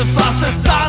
Låser fast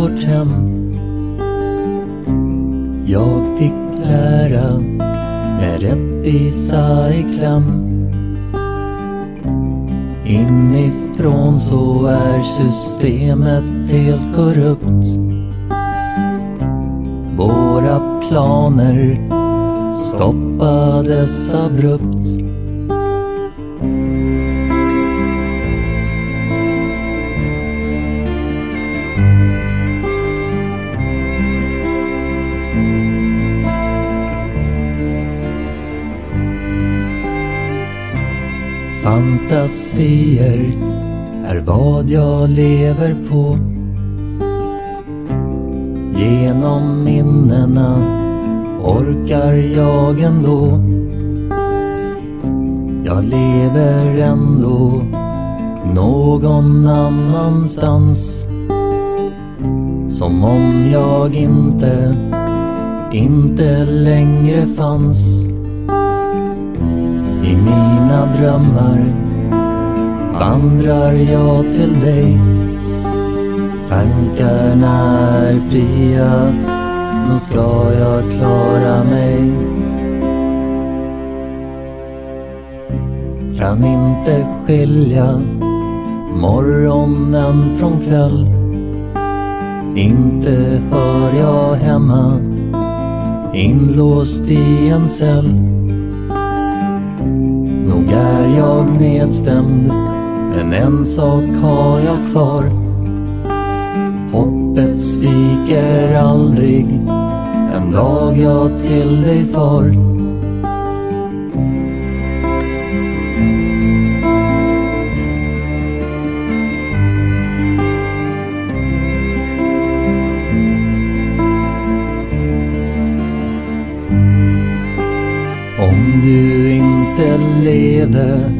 vårt hem. Jag fick lära med rättvisa i kläm. Inifrån så är systemet helt korrupt. Våra planer stoppades abrupt fantasier är vad jag lever på. Genom minnena orkar jag ändå. Jag lever ändå någon annanstans. Som om jag inte, inte längre fanns i mina drömmar vandrar jag till dig. Tankarna är fria, nu ska jag klara mig. Kan inte skilja morgonen från kväll. Inte hör jag hemma, inlåst i en cell. Nog är jag nedstämd men en sak har jag kvar. Hoppet sviker aldrig. En dag jag till dig far. Om du inte levde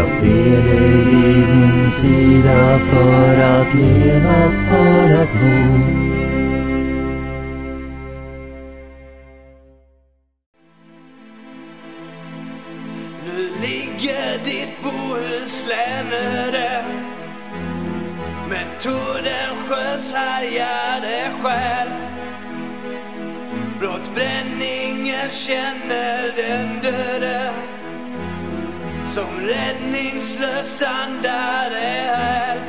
jag ser dig vid min sida för att leva, för att bo. Nu ligger ditt Bohuslän öde med Tordensjös härjade själ. Blott bränningen känner räddningslös standard är här.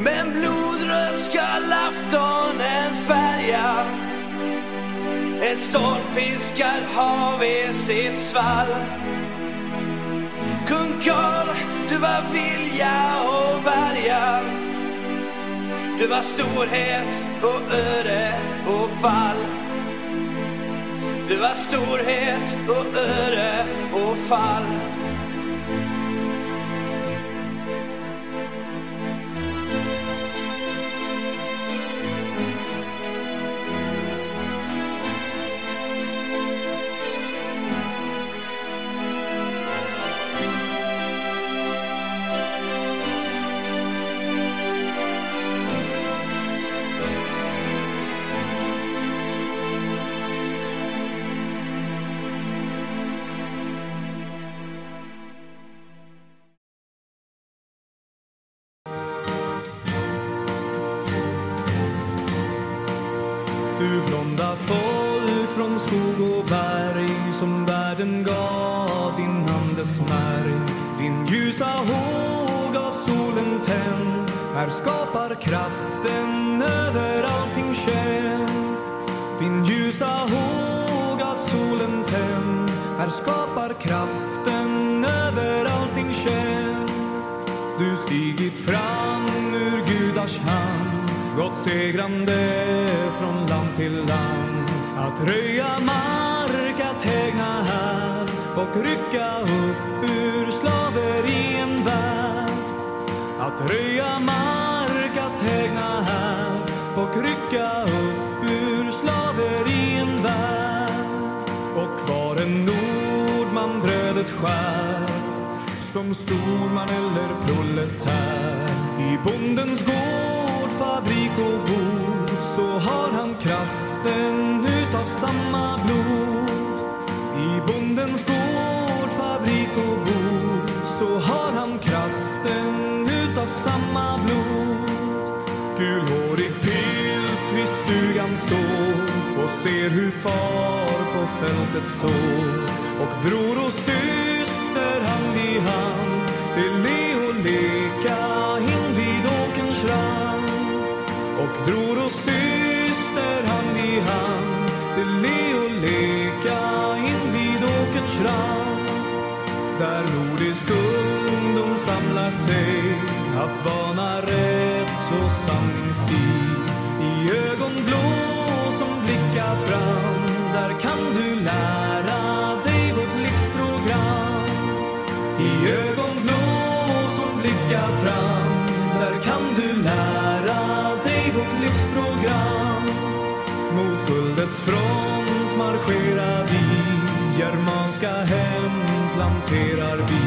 Men blodröd skall aftonen färga. Ett stormpiskat hav i sitt svall. Kung Karl, du var vilja och värja. Du var storhet och öde och fall. Du var storhet och öre och fall. Kraften över allting känd du stigit fram ur gudars hand gått segrande från land till land. Att röja mark, att hägna här och rycka upp ur slaverien värld. Att röja mark, att hägna här och rycka upp man brödet skär som storman eller proletär. I bondens gård, fabrik och bod så har han kraften utav samma blod. I bondens gård, fabrik och bod så har han kraften utav samma blod. Gulhårig pilt vid stugan står och ser hur far på fältet står och bror och syster hand i hand. Till le och leka invid åkerns rand. Och bror och syster hand i hand. Till le och leka invid åkerns rand. Där nordisk ungdom samlar sig. Att bana rätt front marscherar vi. Germanska hem planterar vi.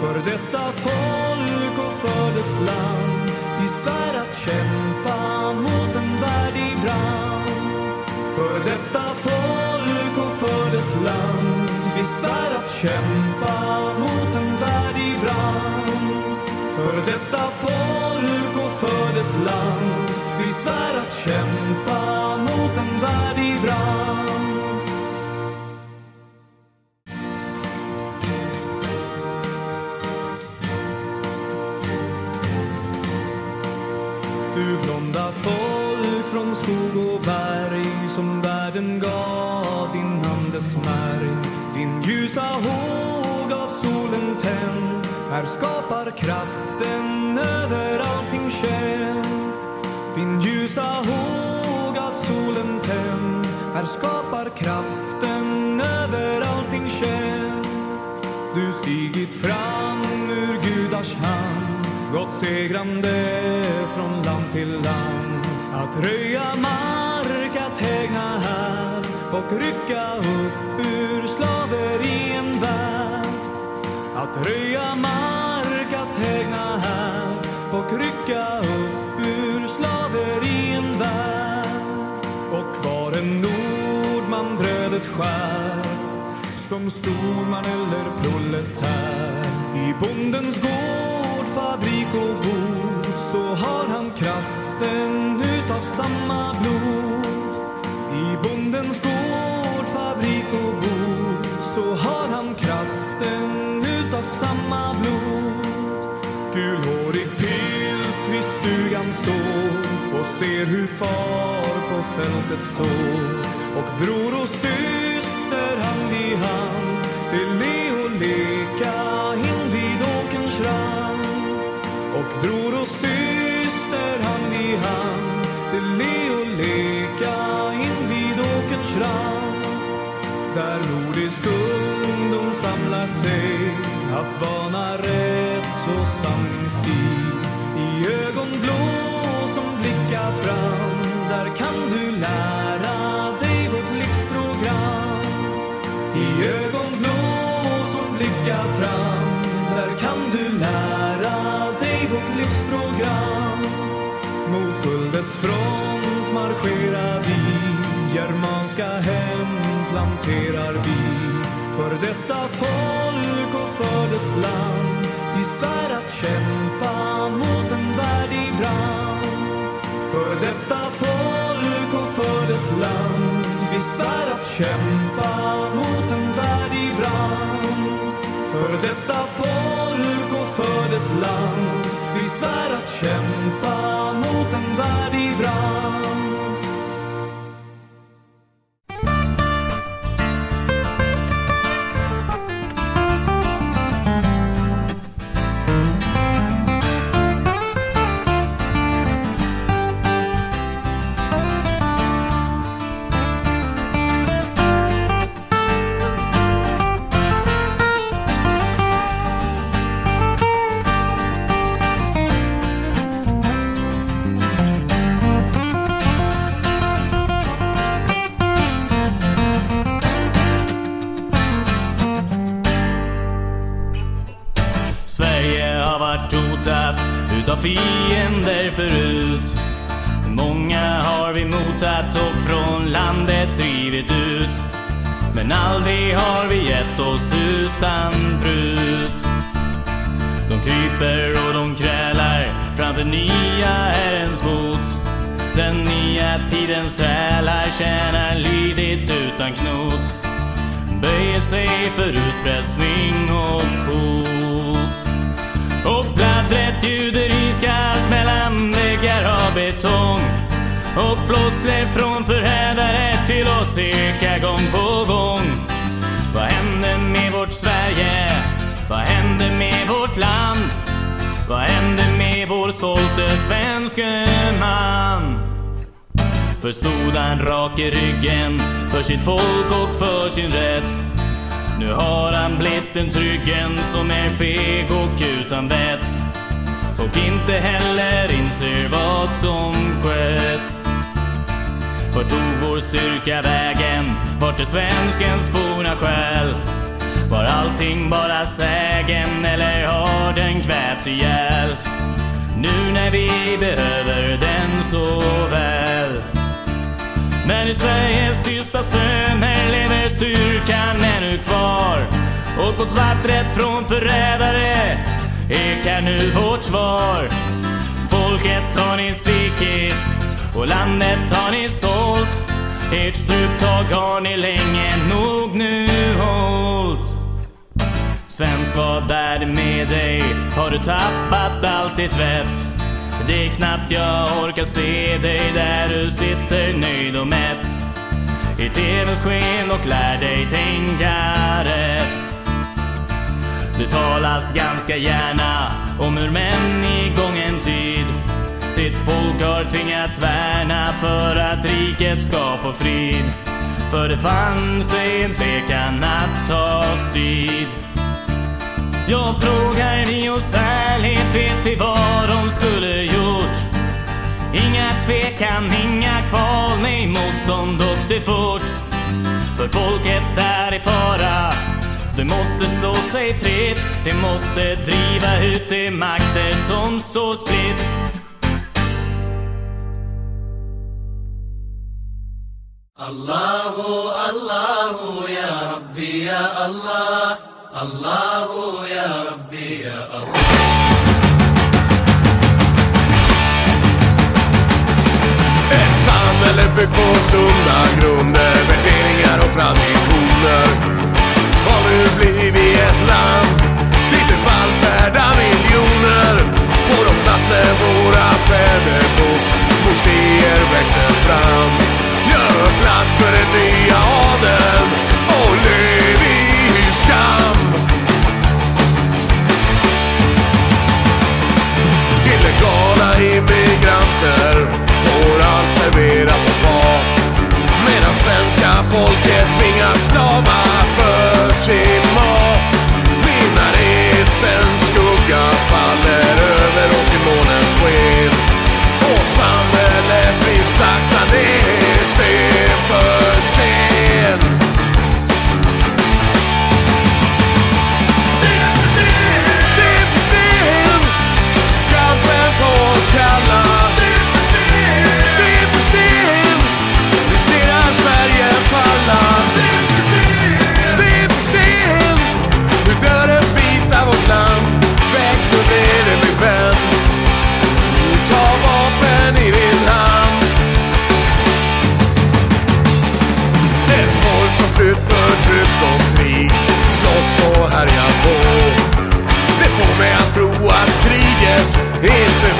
För detta folk och för dess land. Vi svär att kämpa mot en värdig brand. För detta folk och för dess land. Vi svär att kämpa mot en värdig brand. För detta folk och för dess land. Vi svär att kämpa mot en brand Du blonda folk från skog och berg som världen gav din andes märg Din ljusa håg av solen tänd här skapar kraften över allting känd Din ljusa håg solen tänd här skapar kraften över allting känd du stigit fram ur gudars hand gått segrande från land till land. Att röja mark, att hägna här och rycka upp ur slaverien värld. Att röja mark, att hägna här och rycka upp en nordman brödet skär som storman eller proletär. I bondens gård, fabrik och bod så har han kraften utav samma blod. I bondens gård, fabrik och bod så har han kraften utav samma blod. Gulhårig pilt vid stugan står och ser hur far på fältet så och bror och syster hand i hand till le och leka invid åkerns rand. Och bror och syster hand i hand till le och leka invid åkerns rand. Där nordisk ungdom samlar sig att bana rätt front marscherar vi. Germanska hem planterar vi. För detta folk och för dess land. Vi svär att kämpa mot en värdig brand. För detta folk och för dess land. Vi svär att kämpa mot en värdig brand. För detta folk och för dess land. Vi svär att kämpa mot en bra. Utav fiender förut. Många har vi motat och från landet drivit ut. Men aldrig har vi gett oss utan brut. De kryper och de krälar framför nya Herrens fot. Den nya tidens trälar tjänar lydigt utan knot. Böjer sig för utpressning och hot. Och pladdret betong. Och floskler från förrädare tillåts eka gång på gång. Vad hände med vårt Sverige? Vad hände med vårt land? Vad hände med vår stolte svenske man? Förstod han rak i ryggen för sitt folk och för sin rätt. Nu har han blivit en tryggen som är feg och utan vett. Och inte heller inser vad som skett. Vart tog vår styrka vägen? Vart är svenskens forna själ? Var allting bara sägen eller har den kvävts ihjäl? Nu när vi behöver den så väl. Men i Sveriges sista söner lever styrkan ännu kvar. Och på vattnet från förrädare ekar nu vårt svar. Folket har ni svikit och landet har ni sålt. Ert struptag har ni länge nog nu hållt. Svensk, vad är det med dig? Har du tappat allt ditt vett? Det är knappt jag orkar se dig där du sitter nöjd och mätt i TVns sken och lär dig tänka rätt. Det talas ganska gärna om hur män i gången tid sitt folk har tvingats värna för att riket ska få frid. För det fanns en tvekan att ta strid. Jag frågar ni oss ärligt, vet vi vad de skulle gjort? Inga tvekan, inga kval, nej motstånd och det fort. För folket är i fara, det måste slå sig fritt, det måste driva ut de makter som står spritt. Allahu, Allahu, ya Rabbi, ya Allah. Allahu, ya Rabbi, ya Allah. Ett samhälle byggt på sunda grunder, värderingar och traditioner växer våra fäder bort. Moskéer växer fram. Gör plats för den nya adeln och lev i skam. Illegala immigranter får allt servera på fat. Medan svenska folket tvingas slava för sin mat. Minareten skugga faller Inte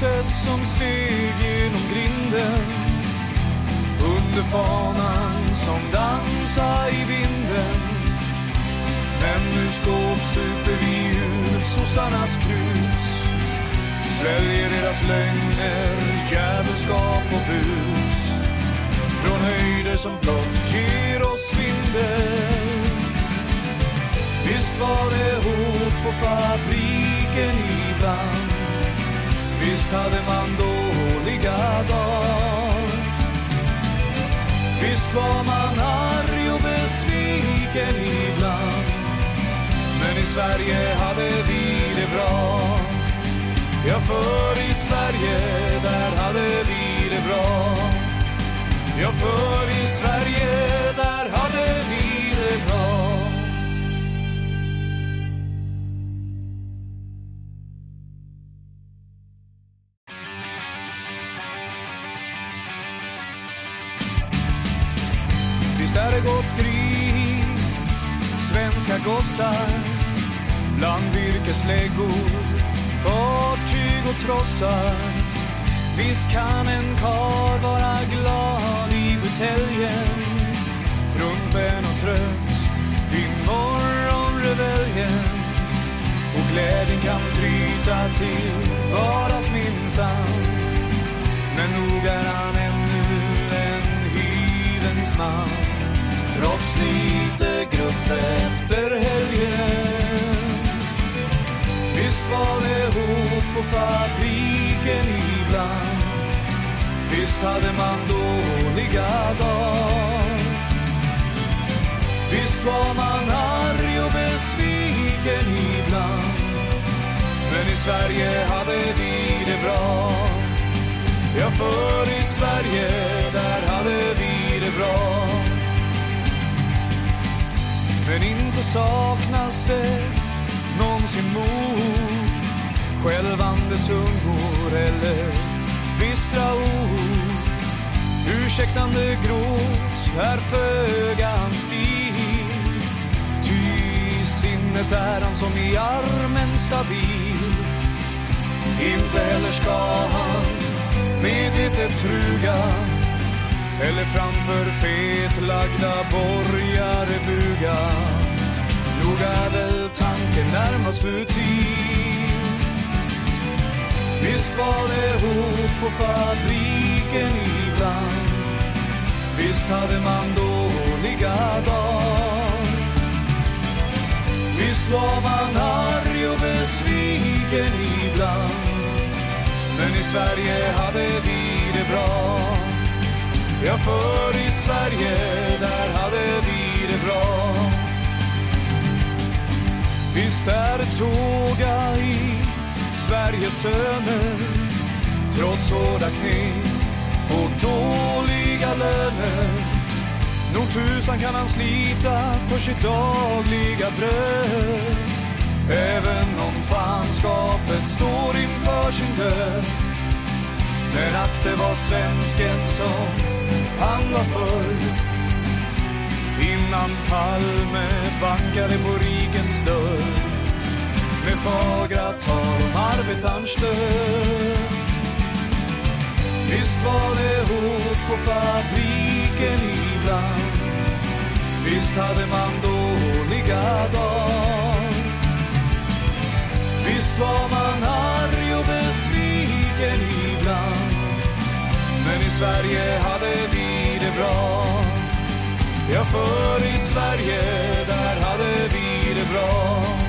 Jesus som steg genom grinden. Under fanan som dansa i vinden. Men nu skåpsuper vi ur sossarnas krus. Sväljer deras lögner, djävulskap och bus. Från höjder som blott ger oss svindel Visst var det hårt på fabriken ibland. Visst hade man dåliga dagar. Visst var man arg och besviken ibland. Men i Sverige hade vi det bra. Ja, för i Sverige, där hade vi det bra. Ja, för i Sverige, där hade vi det bra. Svenska Bland virkesläggor, fartyg och trossar. Visst kan en kar vara glad i buteljen Trumpen och trött vid morgonreveljen. Och glädjen kan tryta till vardags minsann Men nog är han ännu en hyvens man. Trots lite gruff efter helgen. Visst var det hot på fabriken ibland. Visst hade man dåliga dagar. Visst var man arg och besviken ibland. Men i Sverige hade vi det bra. Ja, för i Sverige, där hade vi det bra. Men inte saknas det någonsin mod. Skälvande tungor eller bistra ord. Ursäktande gråt är föga hans stil Ty sinnet är han som i armen stabil. Inte heller ska han medvetet truga eller framför fetlagda borgare buga. Nog är väl tanken närmast futil. Visst var det hot på fabriken ibland. Visst hade man dåliga dagar. Visst var man arg och besviken ibland. Men i Sverige hade vi det bra. Ja, för i Sverige, där hade vi det bra Visst är det tåga i Sveriges söner Trots hårda knep och dåliga löner Nog tusan kan han slita för sitt dagliga bröd. Även om fanskapet står inför sin död. Men att det var svensken som han var full Innan Palme bankade på rikens dörr. Med fagra tal om arbetarns. Visst var det hot på fabriken ibland Visst hade man dåliga dagar Visst var man arg Sverige hade vi det bra. Ja, för i Sverige, där hade vi det bra.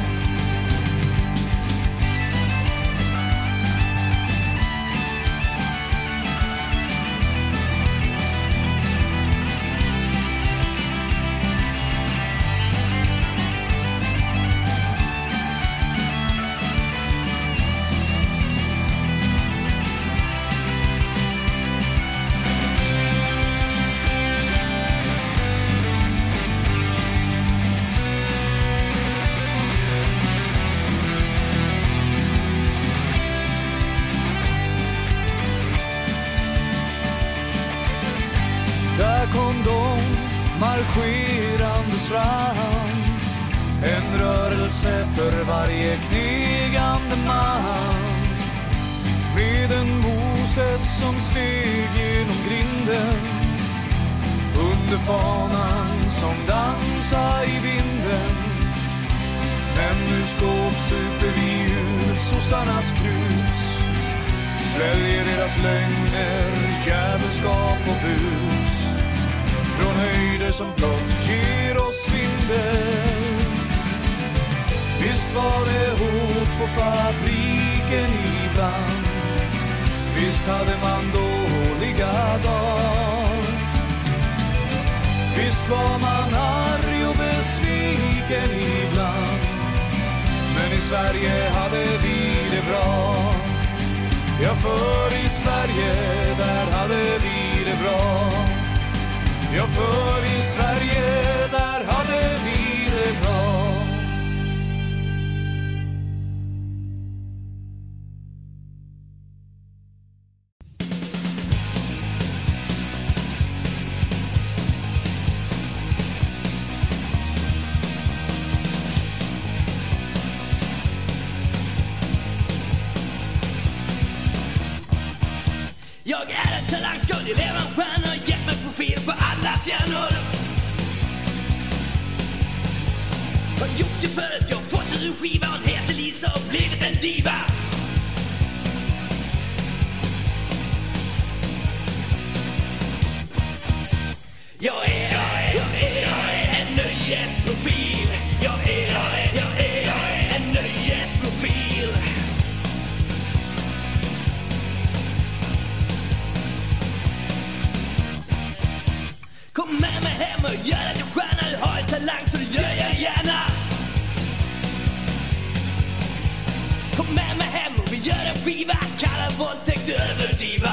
Moses som steg genom grinden. Under fanan som dansa i vinden. Men nu skåpsuper vi ur sossarnas krus. Sväljer deras lögner, djävulskap och bus. Från höjder som blott ger oss svindel Visst var det hårt på fabriken ibland. Visst hade man dåliga dagar. Visst var man arg och besviken ibland. Men i Sverige hade vi det bra. Ja, för i Sverige, där hade vi det bra. Ja, för i Sverige, där hade vi det bra. Fått en skiva Hon heter Lisa och blivit en diva skiva Kallar våldtäkt överdriva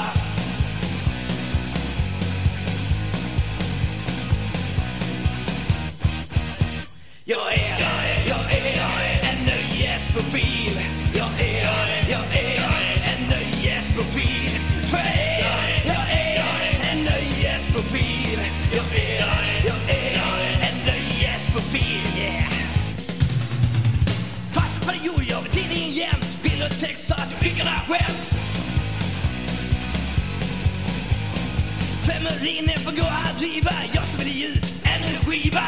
Jag är, jag är, er, jag är, er, jag är er en nöjesprofil Jag är, jag är, jag är, jag en nöjesprofil För jag är, jag är, jag är en nöjesprofil Jag är, jag är, jag är, jag en nöjesprofil yeah. Fast period, jag vid tidningen takes time to figure så att du skickar skämt Femmer får gå att driva Jag som vill ge ut ännu en skiva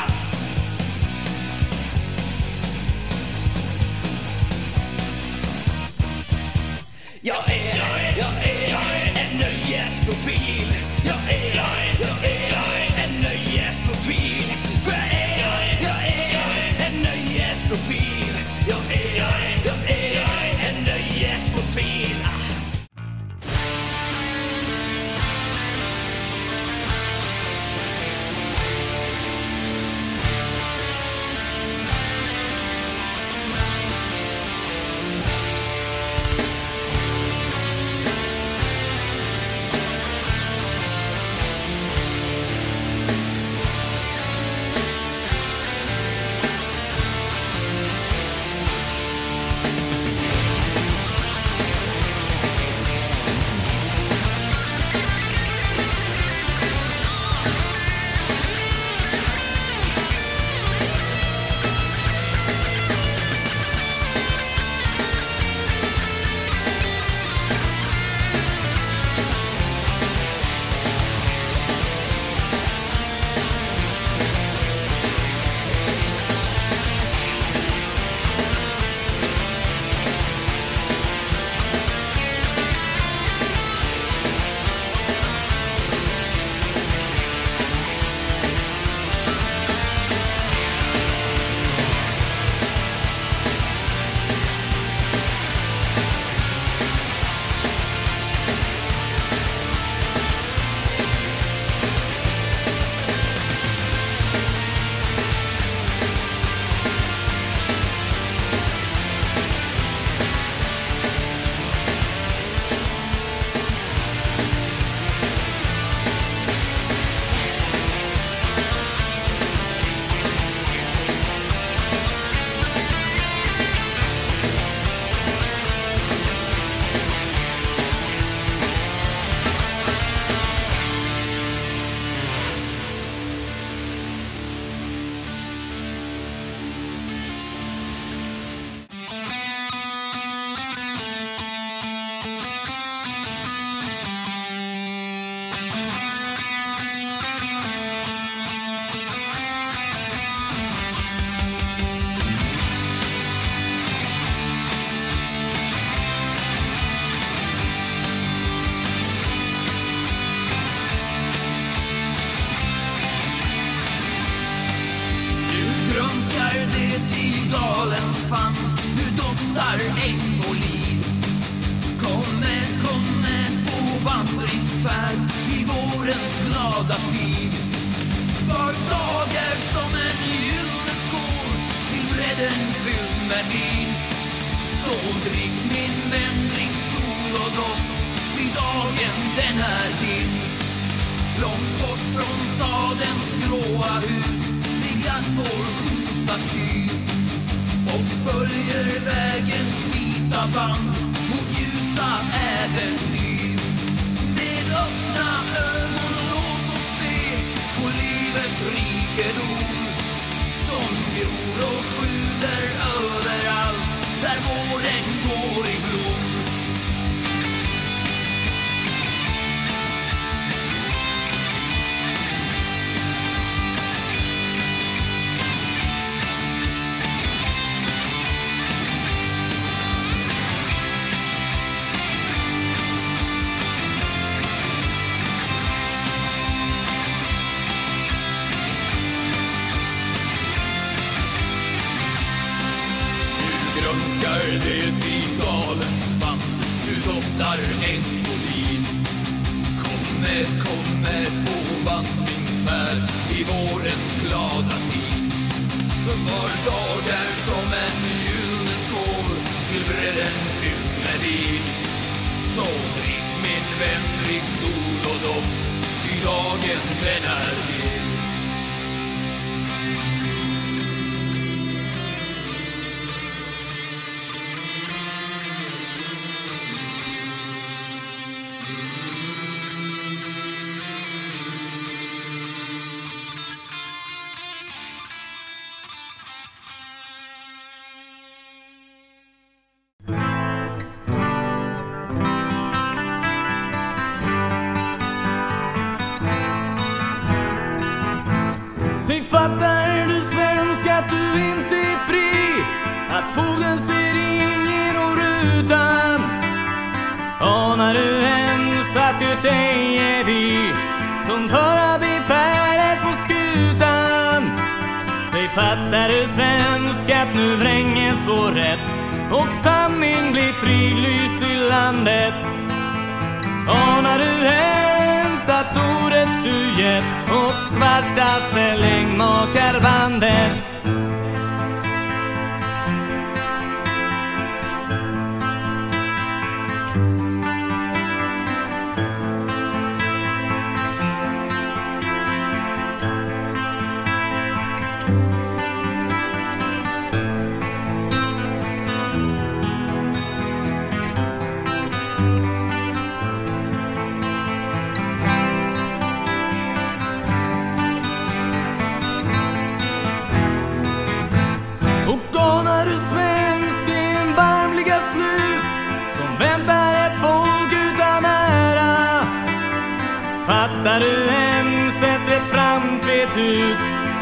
Jag är, jag är, jag är, jag är en nöjesprofil Jag är, jag är, jag är, jag är en nöjesprofil För jag är, jag är, jag är, jag är en nöjesprofil jag är, jag är, jag är som förra befälet på skutan. Säg fattar du svensk att nu vränges vår rätt och sanning blir frilyst i landet. Anar du ens att ordet du gett åt svartaste längdmakarbandet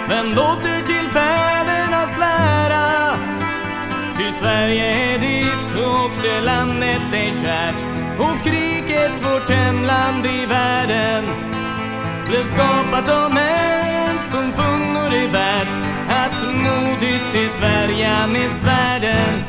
men åter till fädernas lära. Ty Sverige är ditt och det landet är kärt och kriget vårt hemland i världen blev skapat av män som funnor i värt att modigt det värja med svärden.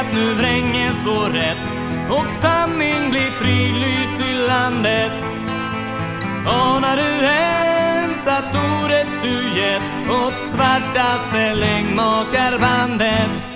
att nu vränges vår rätt och sanning blir frilyst i landet. Anar du ens att ordet du gett åt svartaste längdmakarbandet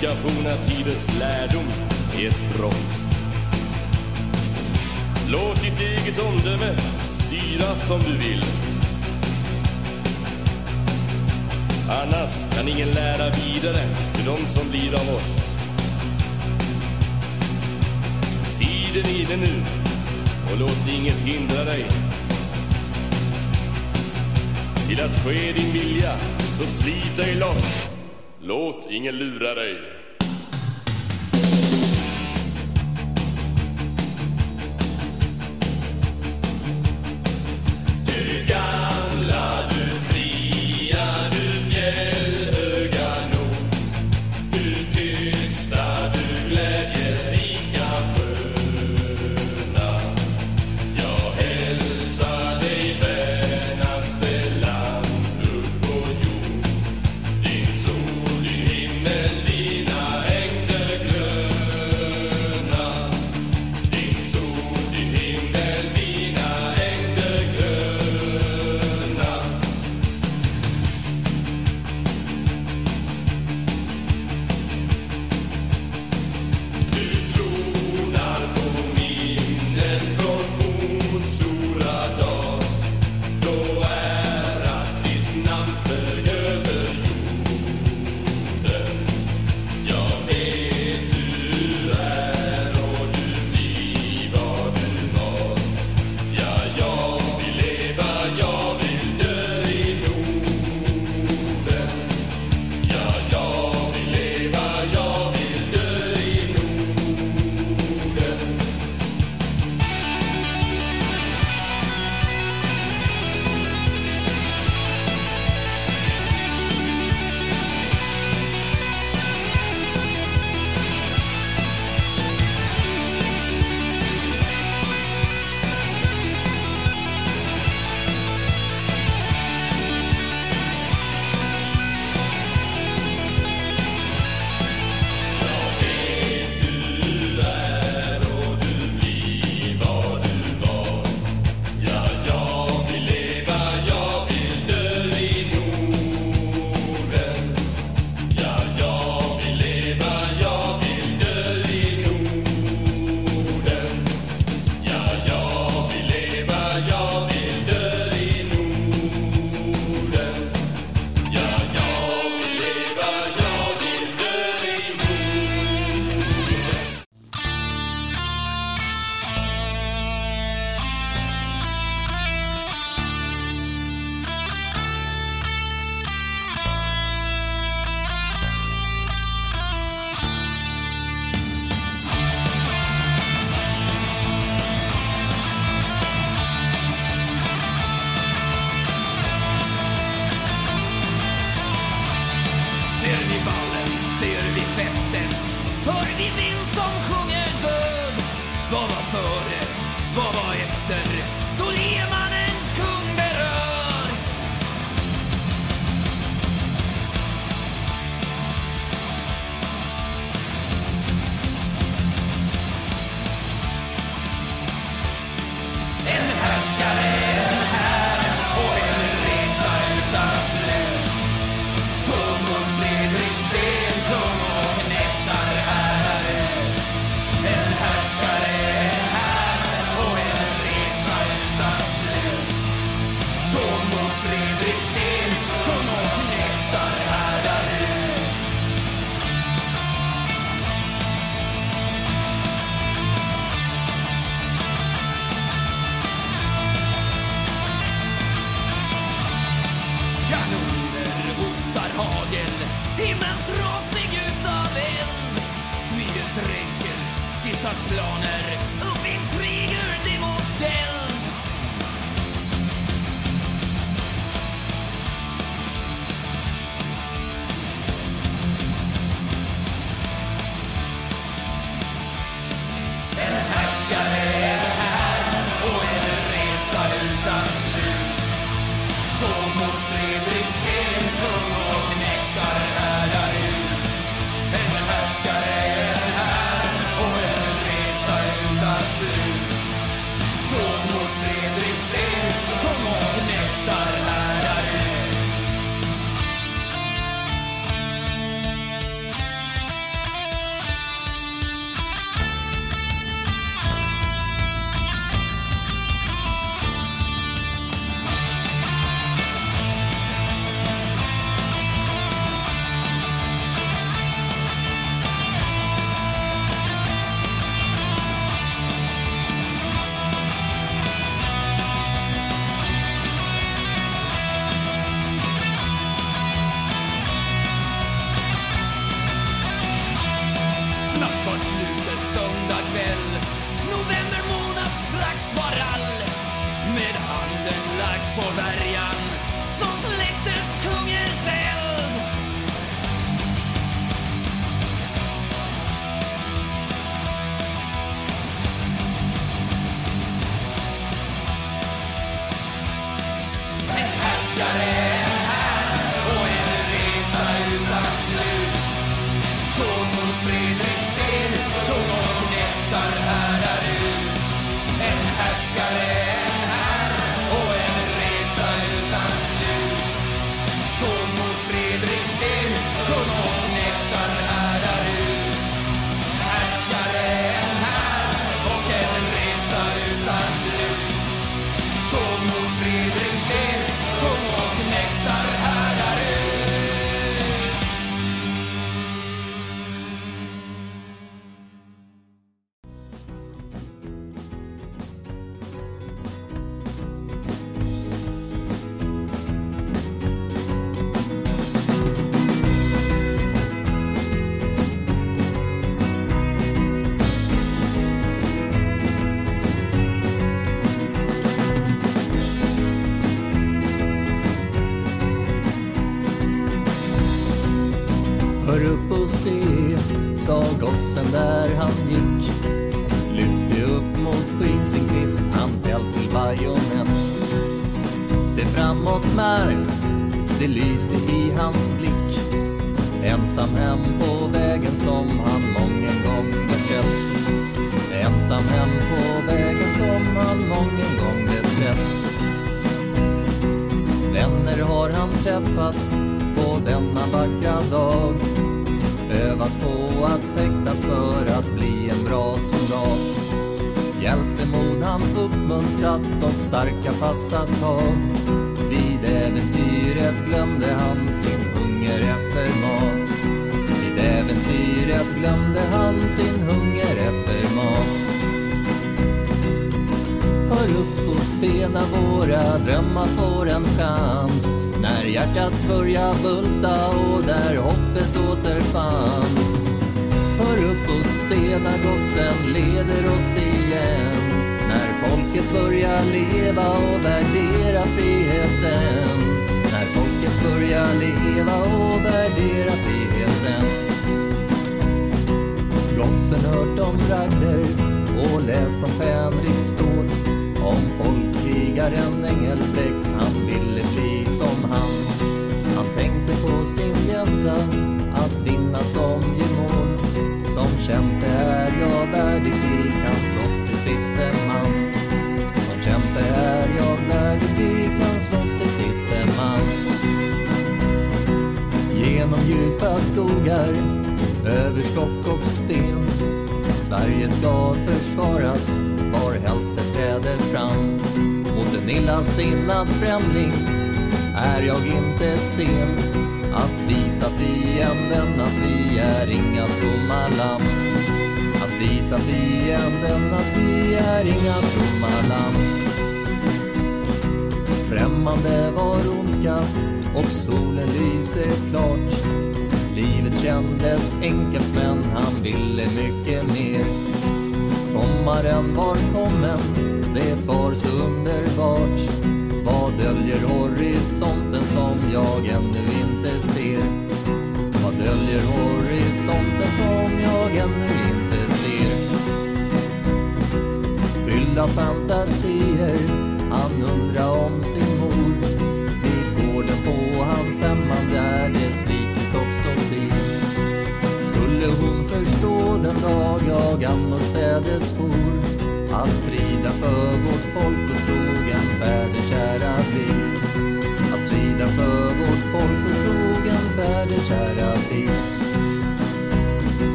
Vilka forna tiders lärdom i ett brott. Låt ditt eget omdöme styra som du vill. Annars kan ingen lära vidare till de som blir av oss. Tiden är inne nu och låt inget hindra dig. Till att ske din vilja, så slit dig loss. Låt ingen lura dig.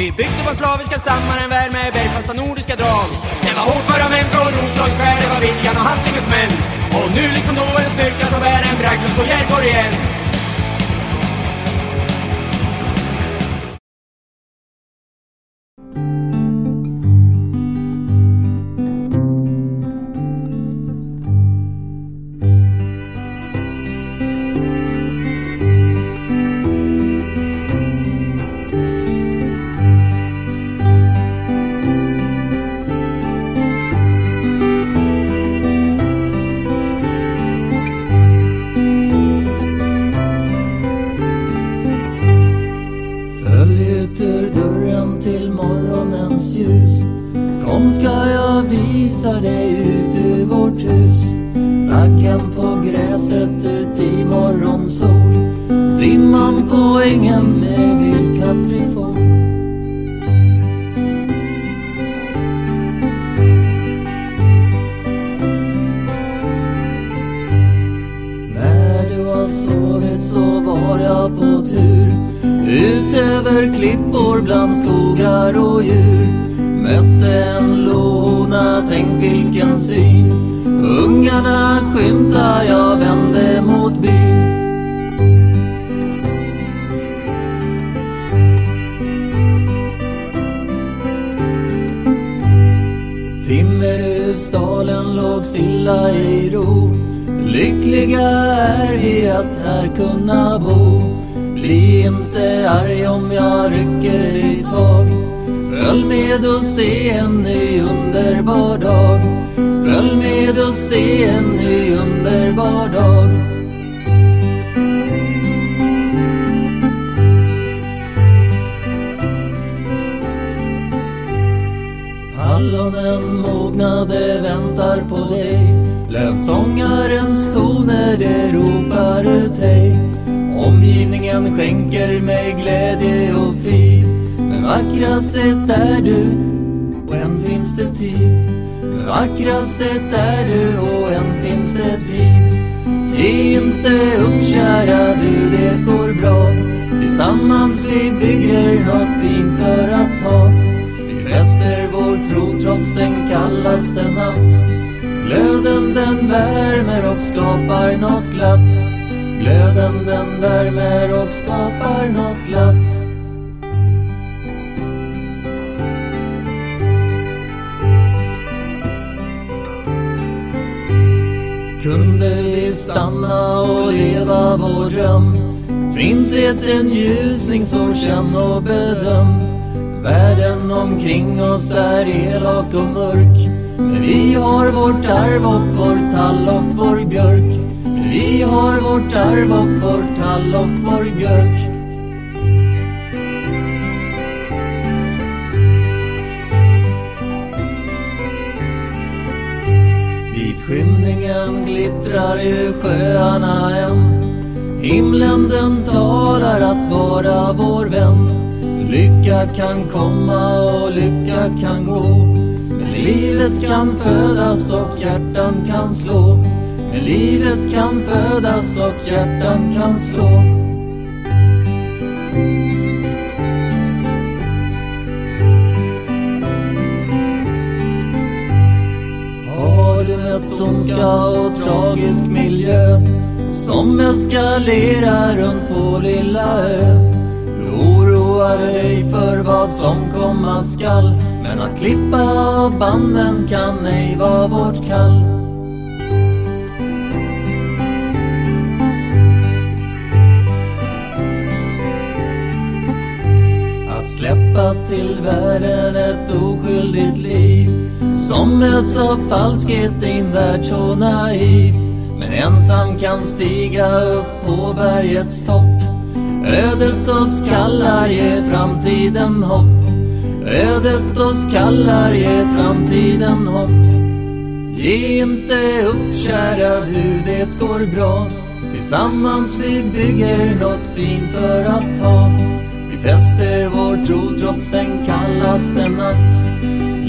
Vi byggde vår slaviska stammar en värld med bergfasta nordiska drag. Det var hårt för män från Roslag, skär, det var viljan och Hattinges män. Och nu liksom då en styrka som bär en bragd och så järngår igen. hjärtan kan slå. möts av falskhet, din värld så naiv. Men ensam kan stiga upp på bergets topp. Ödet oss kallar, ge framtiden hopp. Ödet oss kallar, ge framtiden hopp. Ge inte upp kära du, det går bra. Tillsammans vi bygger något fint för att ha. Vi fäster vår tro trots den kallaste natt.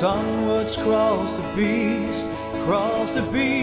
sunwards crawls the beast, crawls the beast.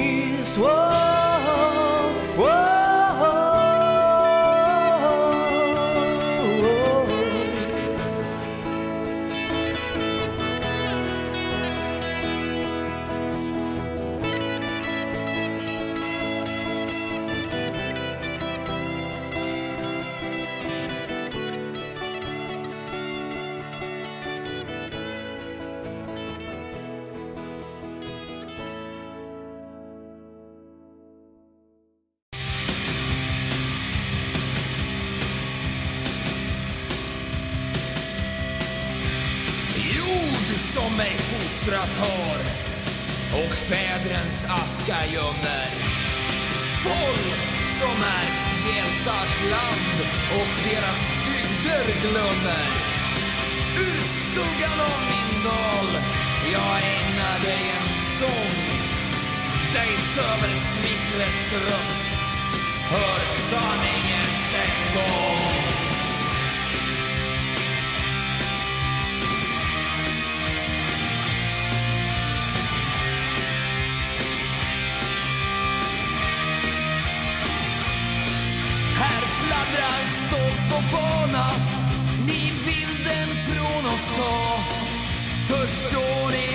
knotrat har och fädrens aska gömmer. Folk som är hjältars land och deras dygder glömmer. Ur skuggan av min dal jag ägnar dig en sång. Dig söver svicklets röst, hör sanningen, en gång. dawn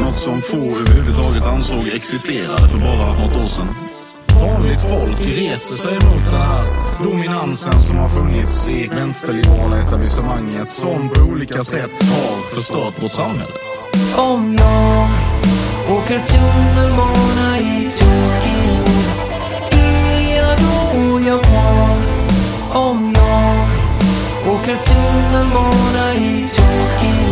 Något som få överhuvudtaget ansåg existerade för bara något år sedan. Vanligt folk reser sig mot den här dominansen som har funnits i vänsterliberala etablissemanget som på olika sätt har förstört vårt samhälle. Om jag åker tunnelbana i Tokyo Är jag då jag var? Om jag åker tunnelbana i Tokyo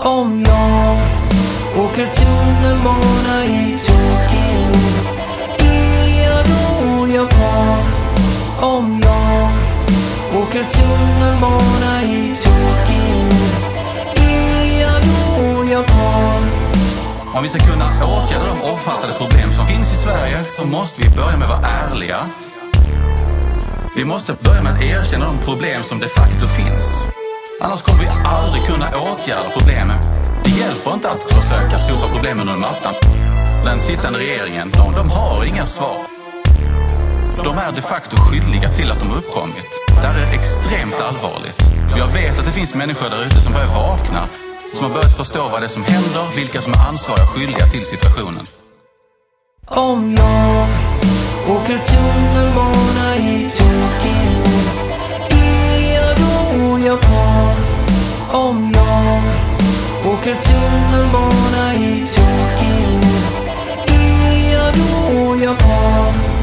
Om jag åker tunnelbana i Tokyo Är jag då Japan? Om jag åker tunnelbana i Tokyo Är jag då Japan? Om vi ska kunna åtgärda de omfattande problem som finns i Sverige så måste vi börja med att vara ärliga. Vi måste börja med att erkänna de problem som de facto finns. Annars kommer vi aldrig kunna åtgärda problemen. Det hjälper inte att försöka sopa problemen under mattan. Den sittande regeringen, de, de har inga svar. De är de facto skyldiga till att de har uppkommit. Det här är extremt allvarligt. Jag vet att det finns människor där ute som börjar vakna. Som har börjat förstå vad det är som händer, vilka som är ansvariga och skyldiga till situationen. Om jag åker tunnelbana i Tokyo Är jag då Japan? Om jag åker tunnelbana i Tokyo Är jag då Japan?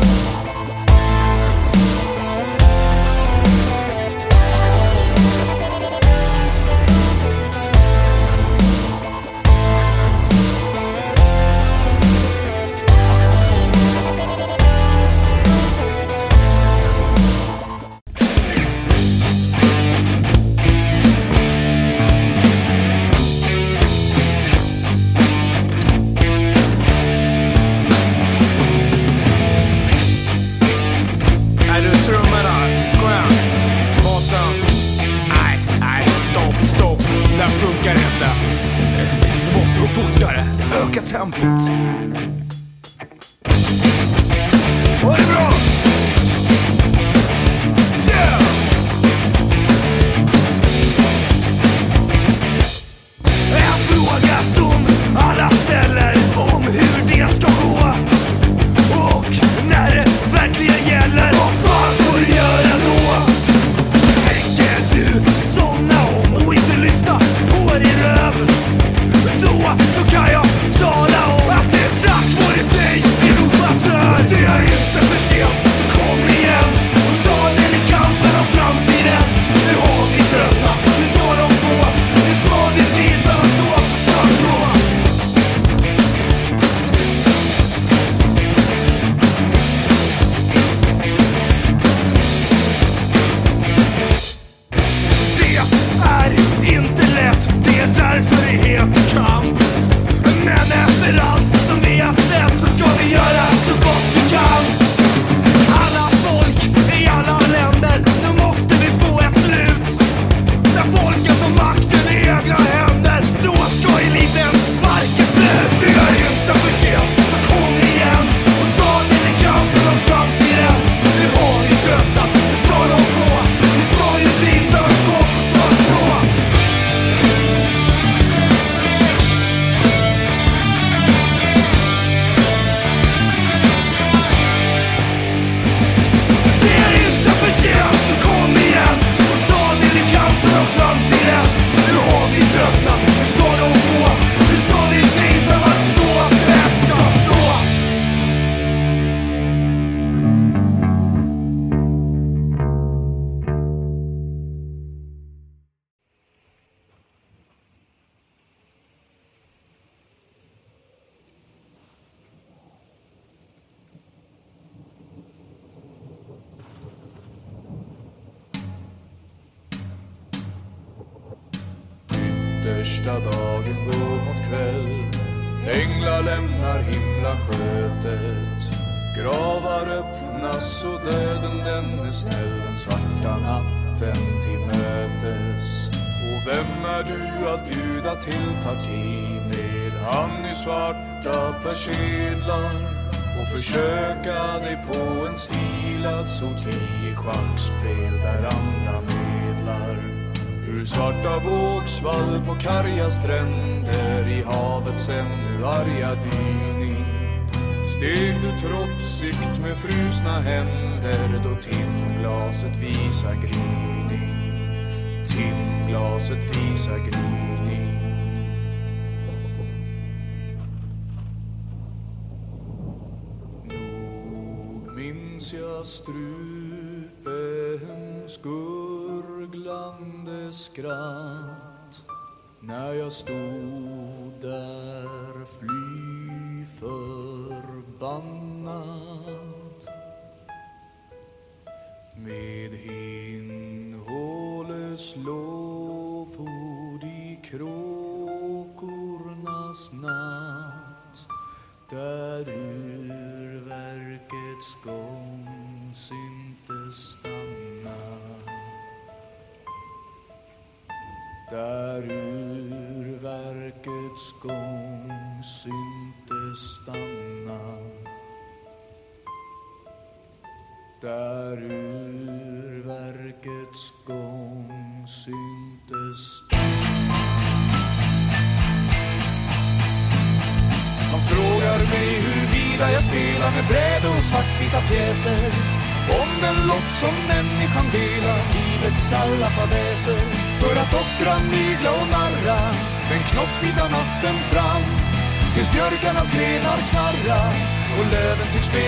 Det gå fortare. Öka tempot.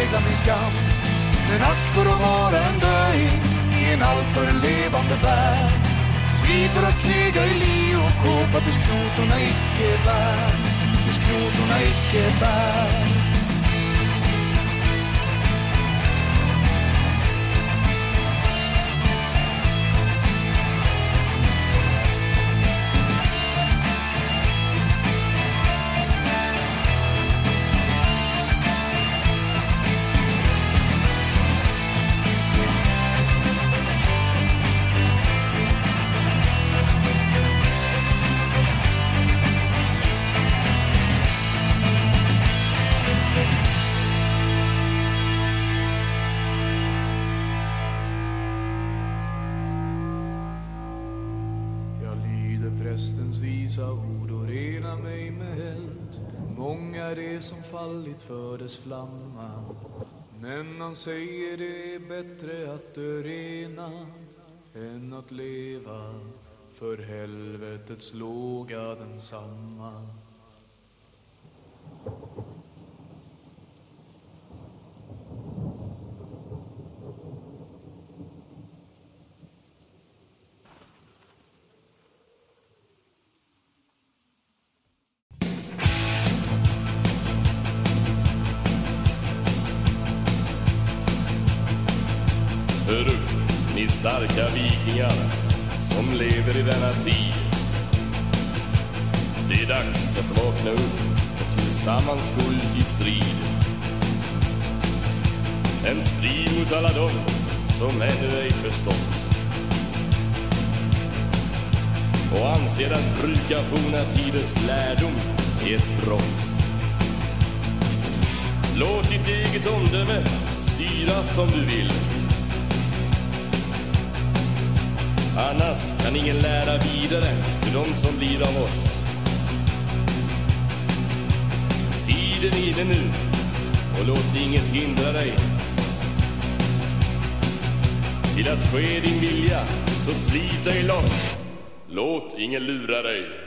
Spegla min skam. Men ack för att vara en döing i en alltför levande värld. Tvi för att knega i li och kåpa tills knotorna icke bär. Tills knotorna icke bär. Fördes för dess flamma. Men han säger det är bättre att dö renad än att leva för helvetets låga densamma. Starka vikingar som lever i denna tid. Det är dags att vakna upp och tillsammans gå ut i strid. En strid mot alla dem som ännu ej förstått och anser att bruka forna tiders lärdom är ett brott. Låt ditt eget omdöme styra som du vill. Annars kan ingen lära vidare till de som blir av oss. Tiden är inne nu och låt inget hindra dig. Till att ske din vilja, så slit dig loss. Låt ingen lura dig.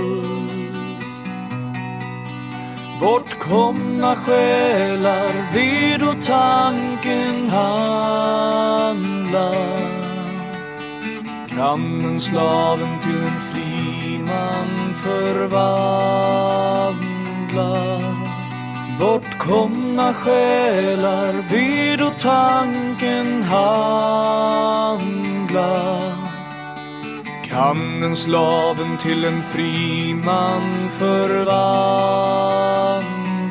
Bortkomna själar vid och tanken handla Kan en slaven till en fri man förvandla Bortkomna själar vid och tanken handla kan en slaven till en fri man förvandla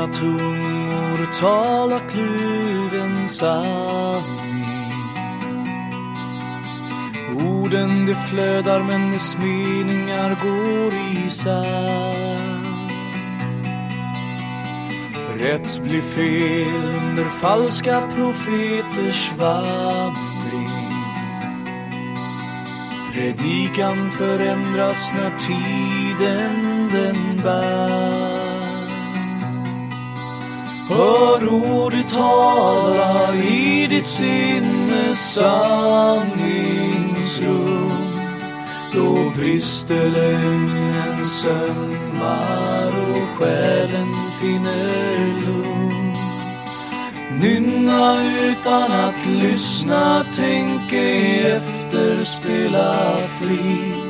Mina tungor talar kluven sanning. Orden de flödar men dess meningar går isär Rätt blir fel under falska profeters vandring. Predikan förändras när tiden den bär. Hör ordet tala i ditt sinnes sanningsrum. Då brister lögnen sömmar och själen finner lugn. Nynna utan att lyssna, tänk ej efter, spela fritt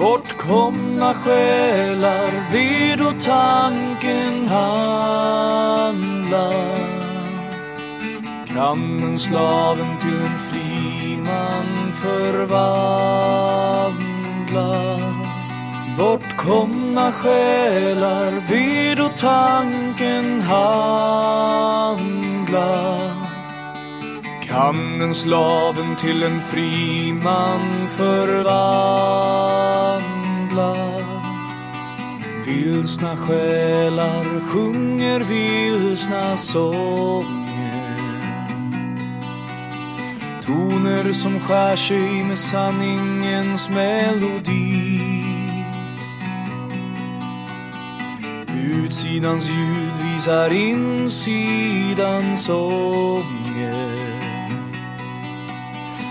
Bortkomna själar blir då tanken handlar, Kan slaven till en fri man förvandlar. Bortkomna själar ber då tanken handlar, kan en slaven till en fri man förvandla Vilsna själar sjunger vilsna sånger. Toner som skär sig med sanningens melodi. Utsidans ljud visar insidans ånger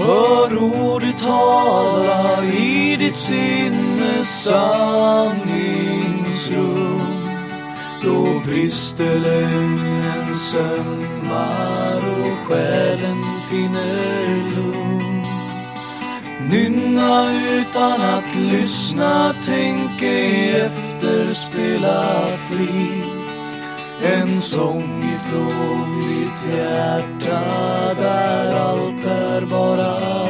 Hör ordet tala i ditt sinnes sanningsrum Då brister lögnen sömmar och själen finner lugn. Nynna utan att lyssna, tänk ej efter, spela fritt en sång ifrån ditt hjärta där allt är bara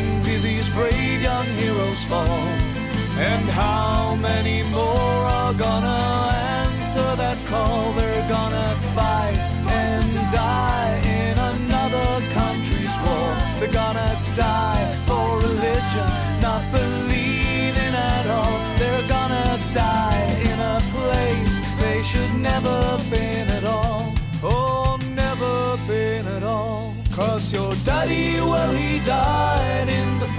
brave young heroes fall? And how many more are gonna answer that call? They're gonna fight and die in another country's war. They're gonna die for religion, not believing at all. They're gonna die in a place they should never been at all. Oh, never been at all. Cause your daddy, well, he died in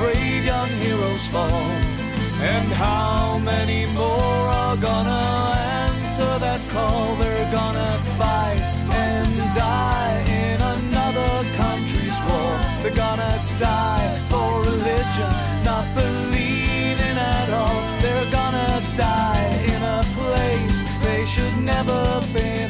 brave young heroes fall? And how many more are gonna answer that call? They're gonna fight and die in another country's war. They're gonna die for religion, not believing at all. They're gonna die in a place they should never been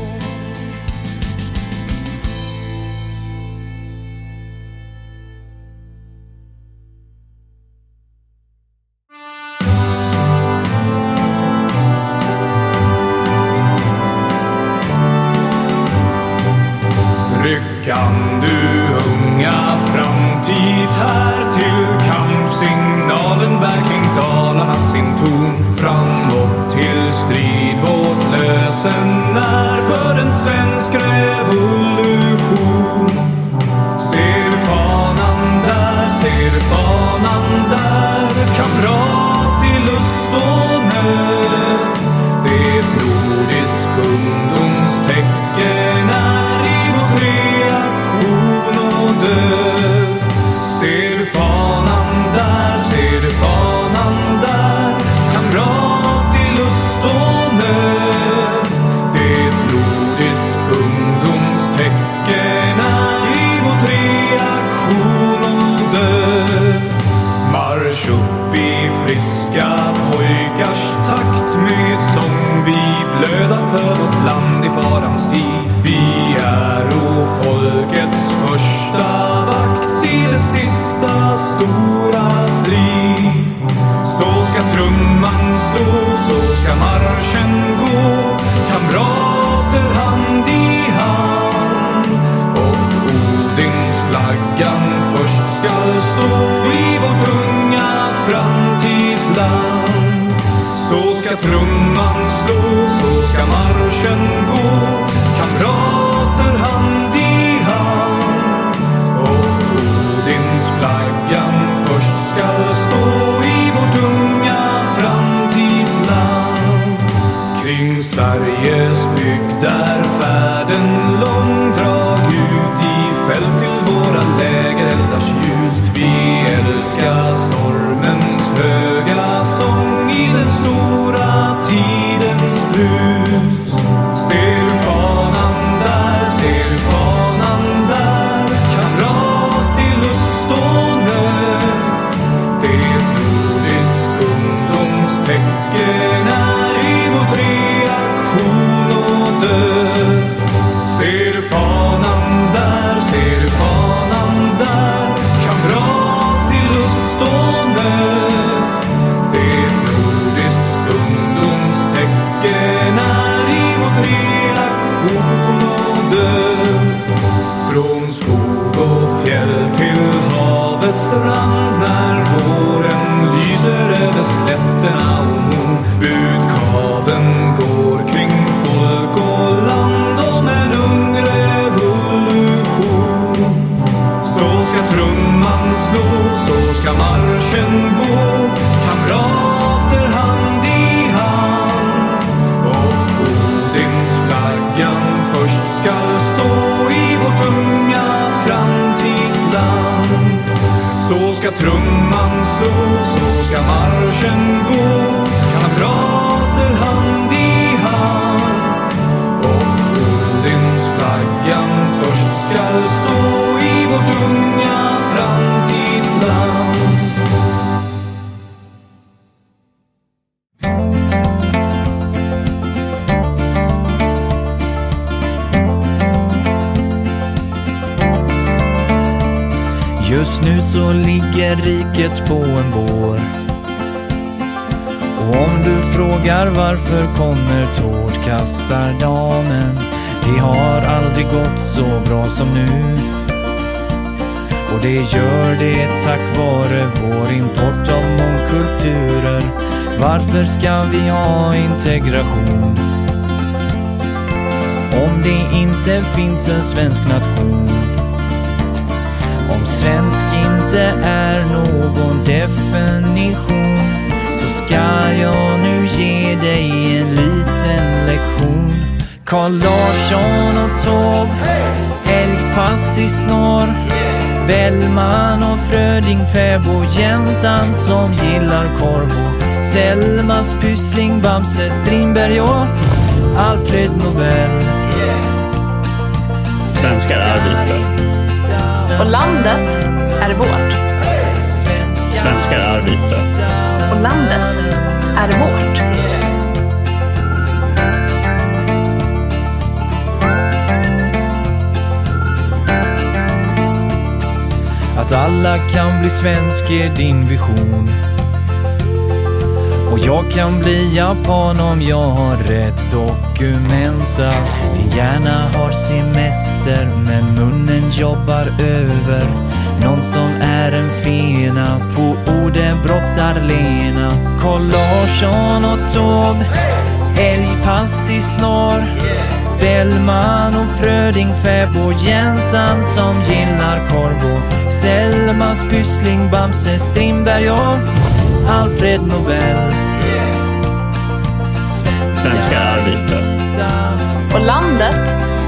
Älgpass i snår. Bellman och Fröding, fäbo, jäntan som gillar korv och Selmas Pyssling, Bamse, Strindberg och Alfred Nobel. Svenskar arbetar. Och landet är vårt. Svenskar arbetar. Och landet är vårt. Att alla kan bli svensk är din vision. Och jag kan bli japan om jag har rätt dokumenta. Din hjärna har semester men munnen jobbar över. Någon som är en fena på orden brottar Lena. Carl Larsson och Taube, älgpass i snar. Bellman och Fröding, fäbo, jäntan som gillar korv och Selmas Pyssling, Bamse, Strindberg och Alfred Nobel. Svenskar arbetar. Och landet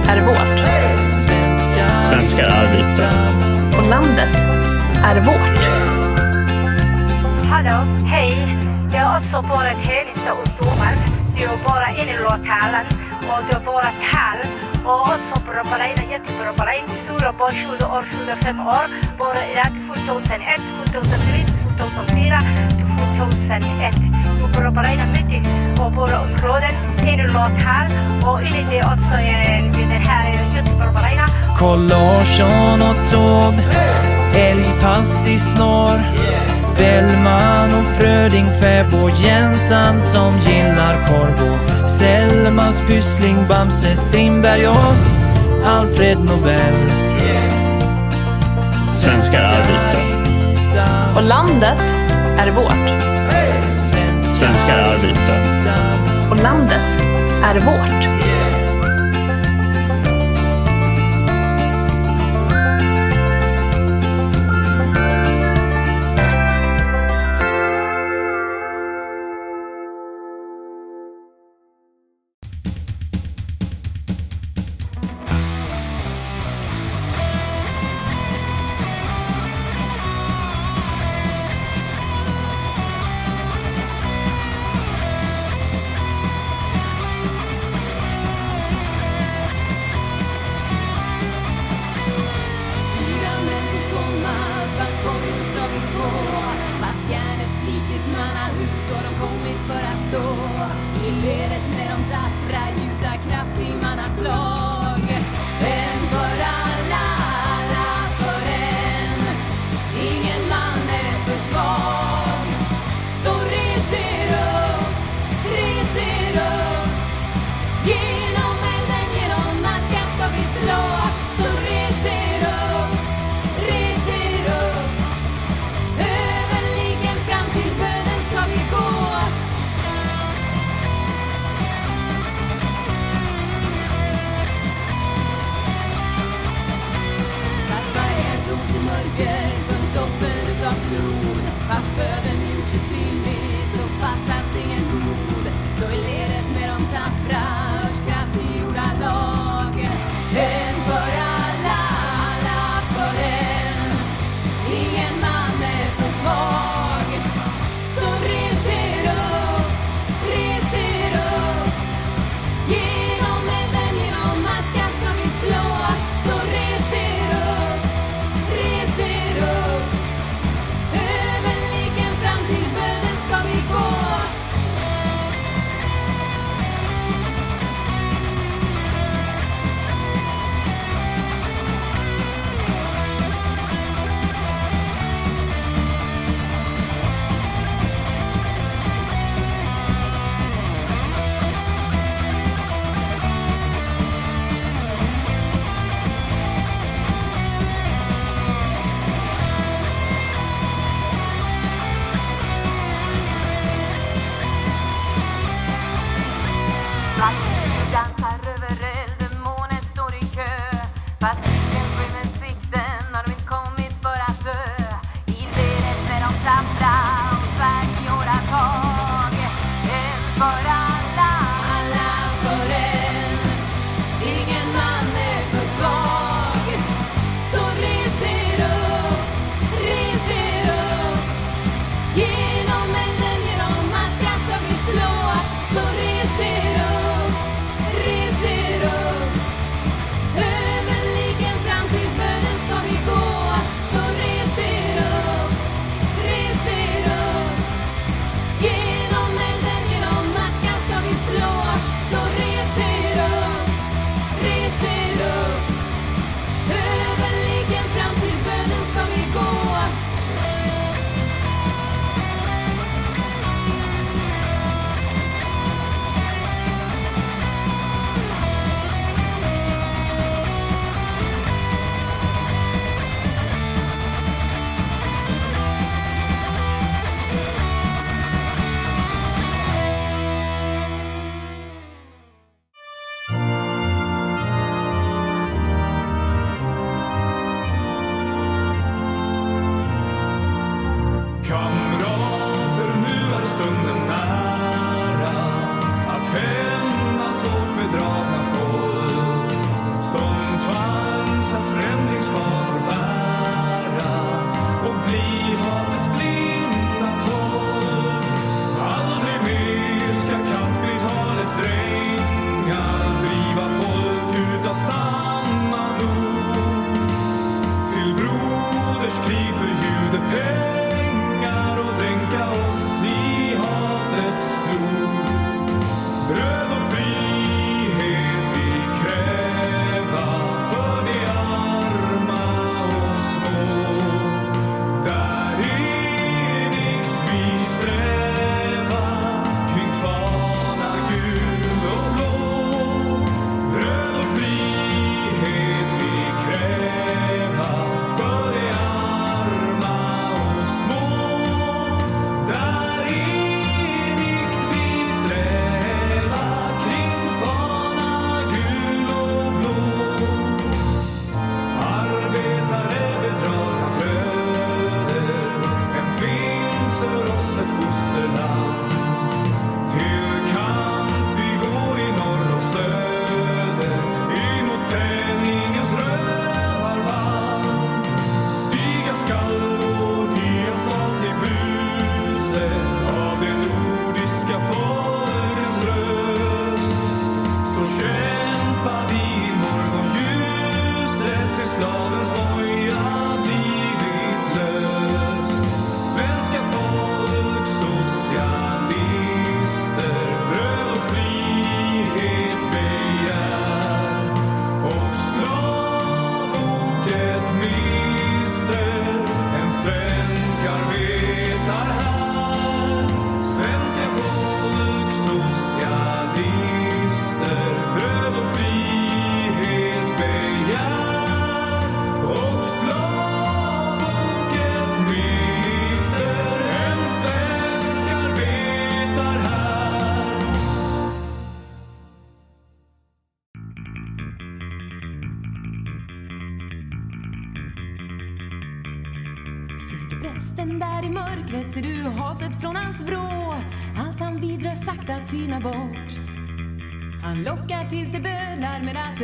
är vårt. Svenskar arbetar. Och landet är vårt. Hallå, hej. Det är alltså bara ett helgsta ungdomar. Du är bara in i lokalen och det är bara tal. Och också bra på dig, jättebra på. Stora 20 år, 25 år. Bara 2001, 2003, 2004, 2001. Du bra på mycket. Och våra områden, En i lokal. Och in det också, den här är jättebra. Carl Larsson och Taube, älgpass i snår. Bellman och Fröding, fäbodjäntan som gillar korv Selmas Pyssling, Bamse, Strindberg och Alfred Nobel. Svenskar arbetar. Och landet är vårt. svenskar är vita. Och landet är vårt.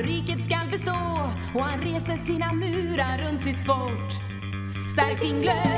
riket skall bestå och han reser sina murar runt sitt fort. Stärk din glöd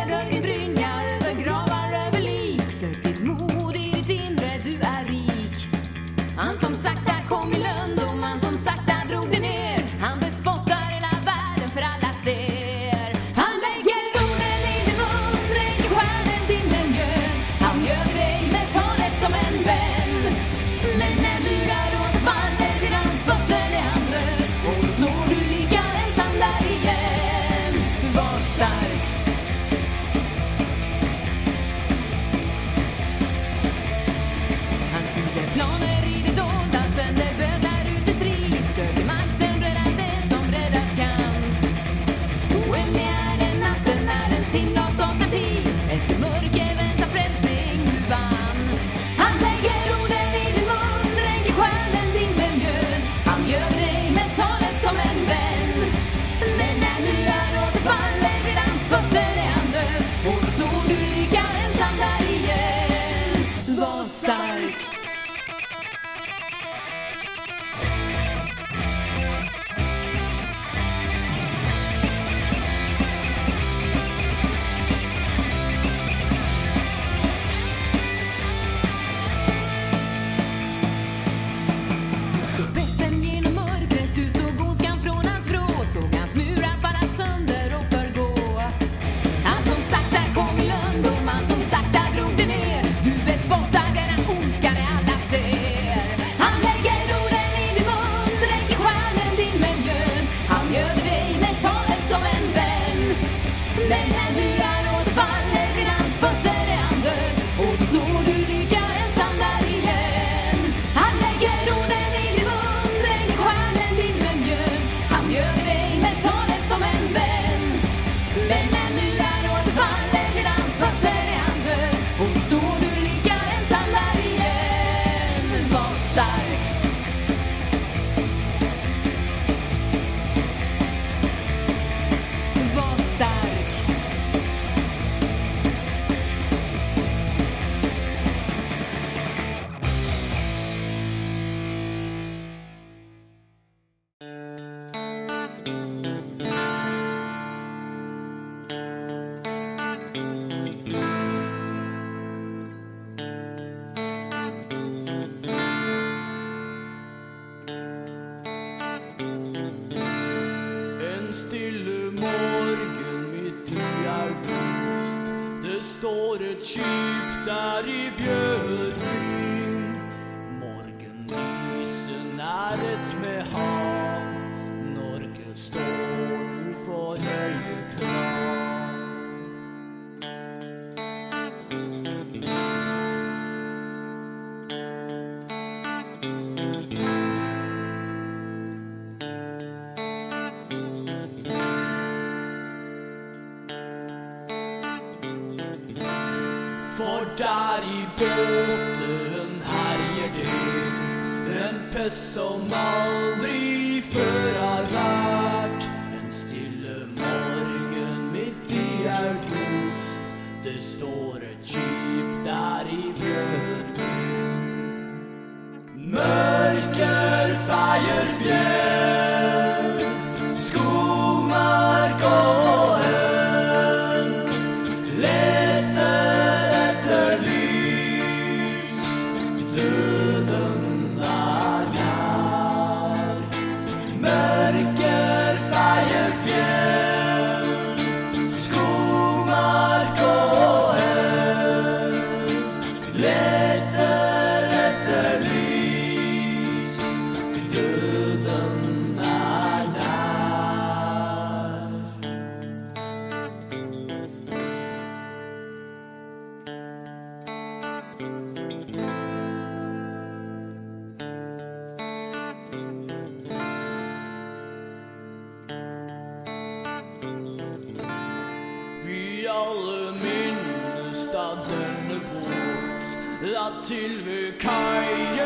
Alla till vid kajen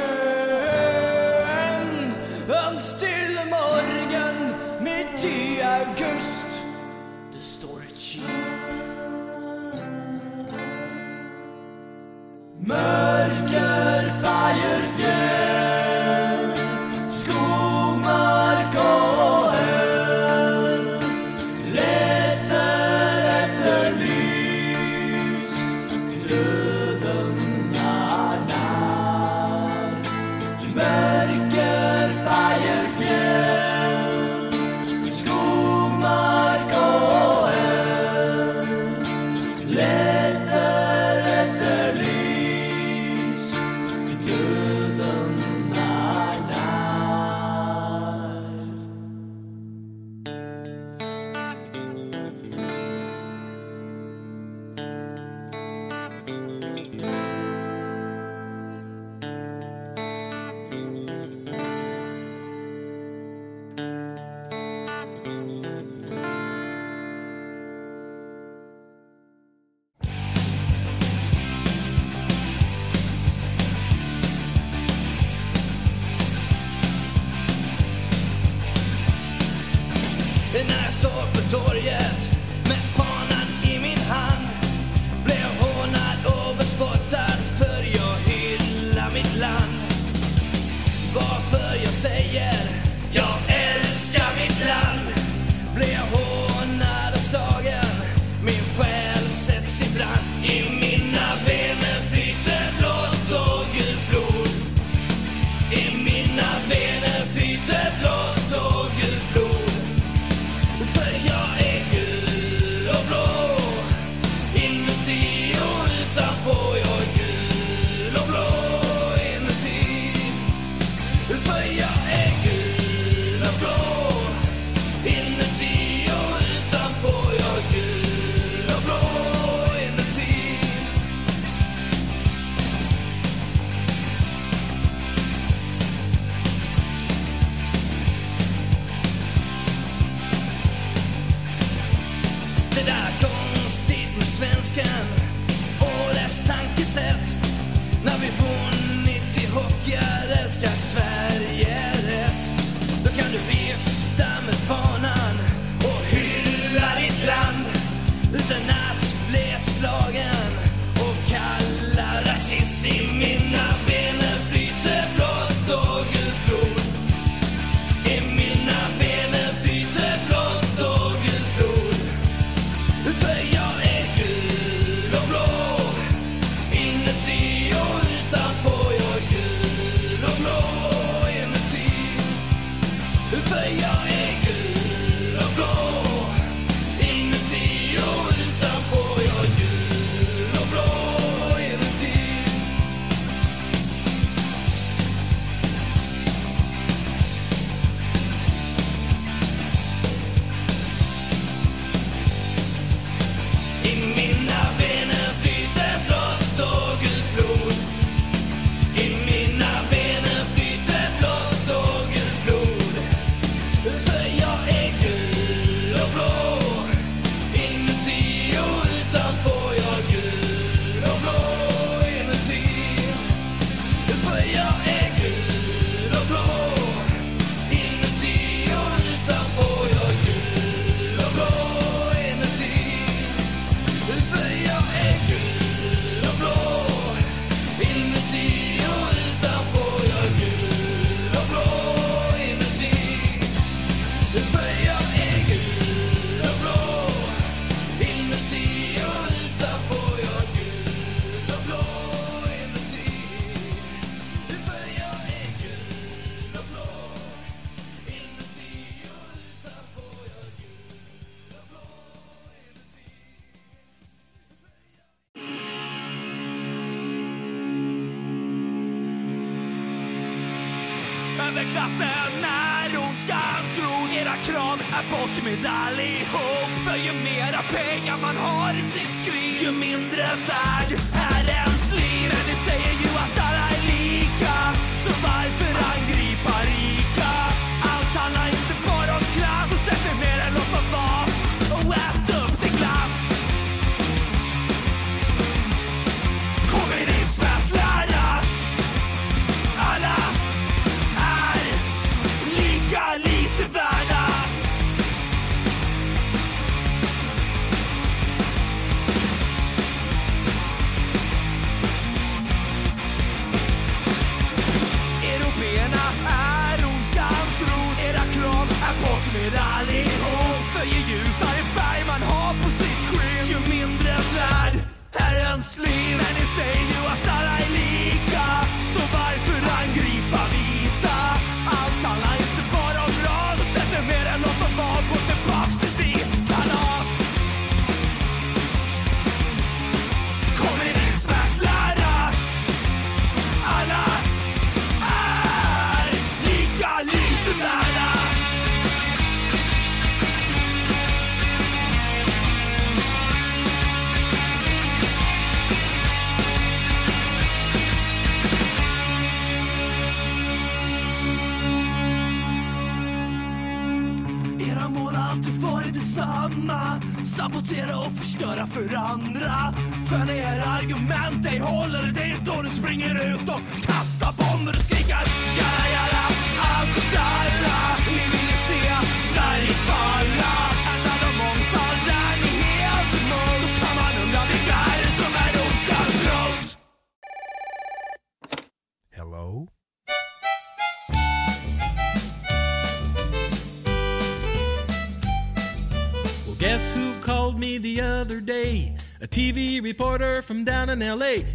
En still morgon mitt i august. Det står ett skip Mörker, fajer, fjär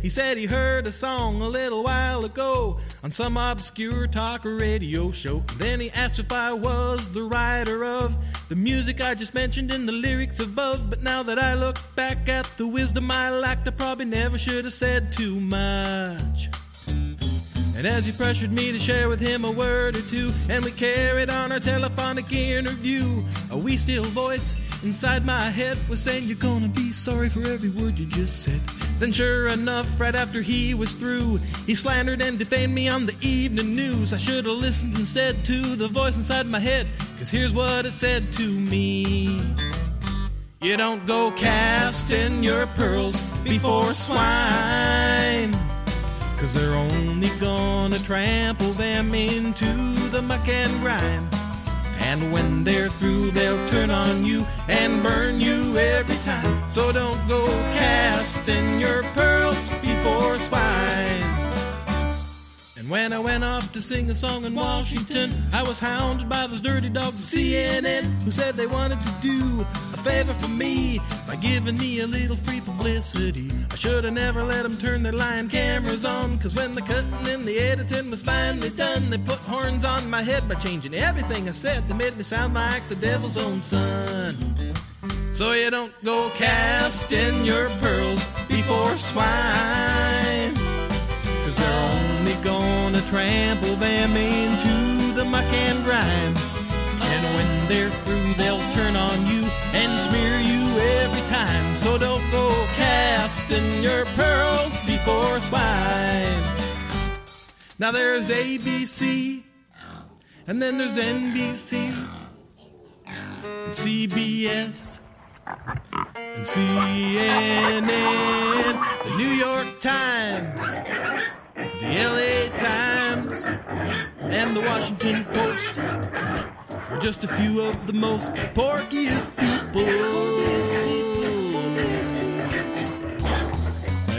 He said he heard a song a little while ago on some obscure talk radio show. Then he asked if I was the writer of the music I just mentioned in the lyrics above. But now that I look back at the wisdom I lacked, I probably never should have said too much. And as he pressured me to share with him a word or two, and we carried on our telephonic interview, a wee still voice inside my head was saying, You're gonna be sorry for every word you just said. Then, sure enough, right after he was through, he slandered and defamed me on the evening news. I should have listened instead to the voice inside my head, cause here's what it said to me. You don't go casting your pearls before swine. Cause they're only gonna trample them into the muck and grime. And when they're through, they'll turn on you and burn you every time. So don't go casting your pearls before swine. And when I went off to sing a song in Washington, I was hounded by those dirty dogs at CNN who said they wanted to do a favor for me by giving me a little free publicity. I should have never let them turn their lying cameras on, cause when the cutting and the editing was finally done, they put horns on my head by changing everything I said. They made me sound like the devil's own son. So you don't go casting your pearls before swine. Cause they're only gonna trample them into the muck and grime. And when they're through, they'll turn on you and smear you every time. So don't go casting your pearls before swine. Now there's ABC, and then there's NBC, and CBS, and CNN, the New York Times, the LA Times, and the Washington Post are just a few of the most porkiest people.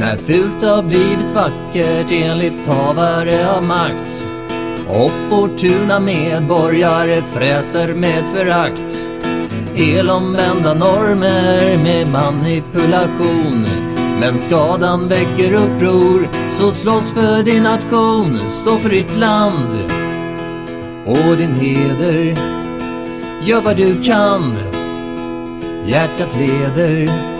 när fult har blivit vackert enligt havare av makt. Opportuna medborgare fräser med förakt. Elomvända normer med manipulation. Men skadan väcker uppror Så slåss för din nation, stå för ditt land och din heder. Gör vad du kan. Hjärtat leder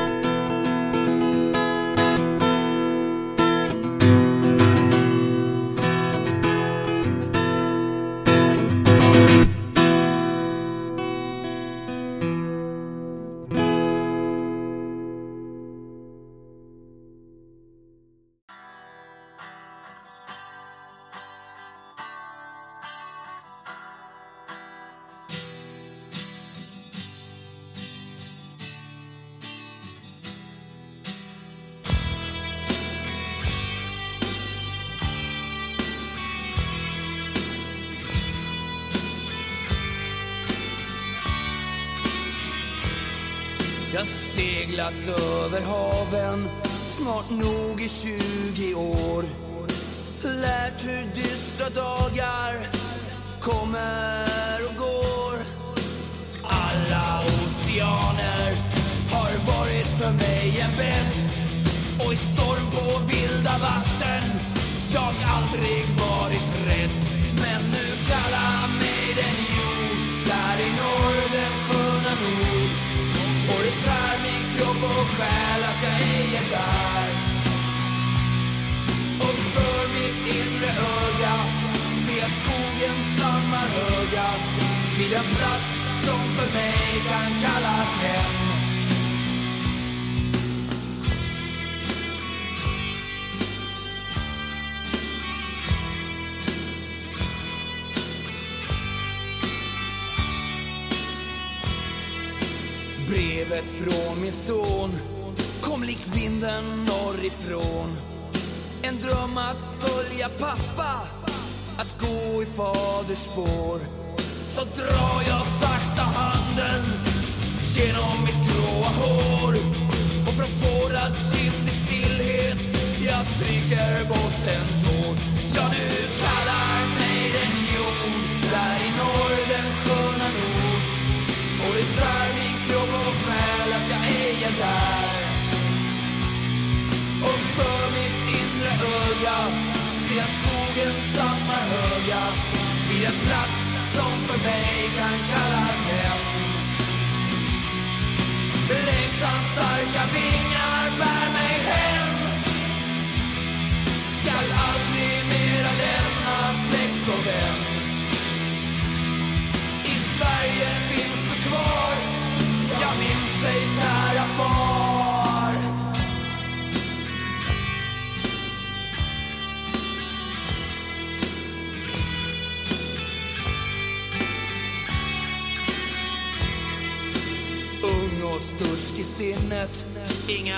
Nog i 20 år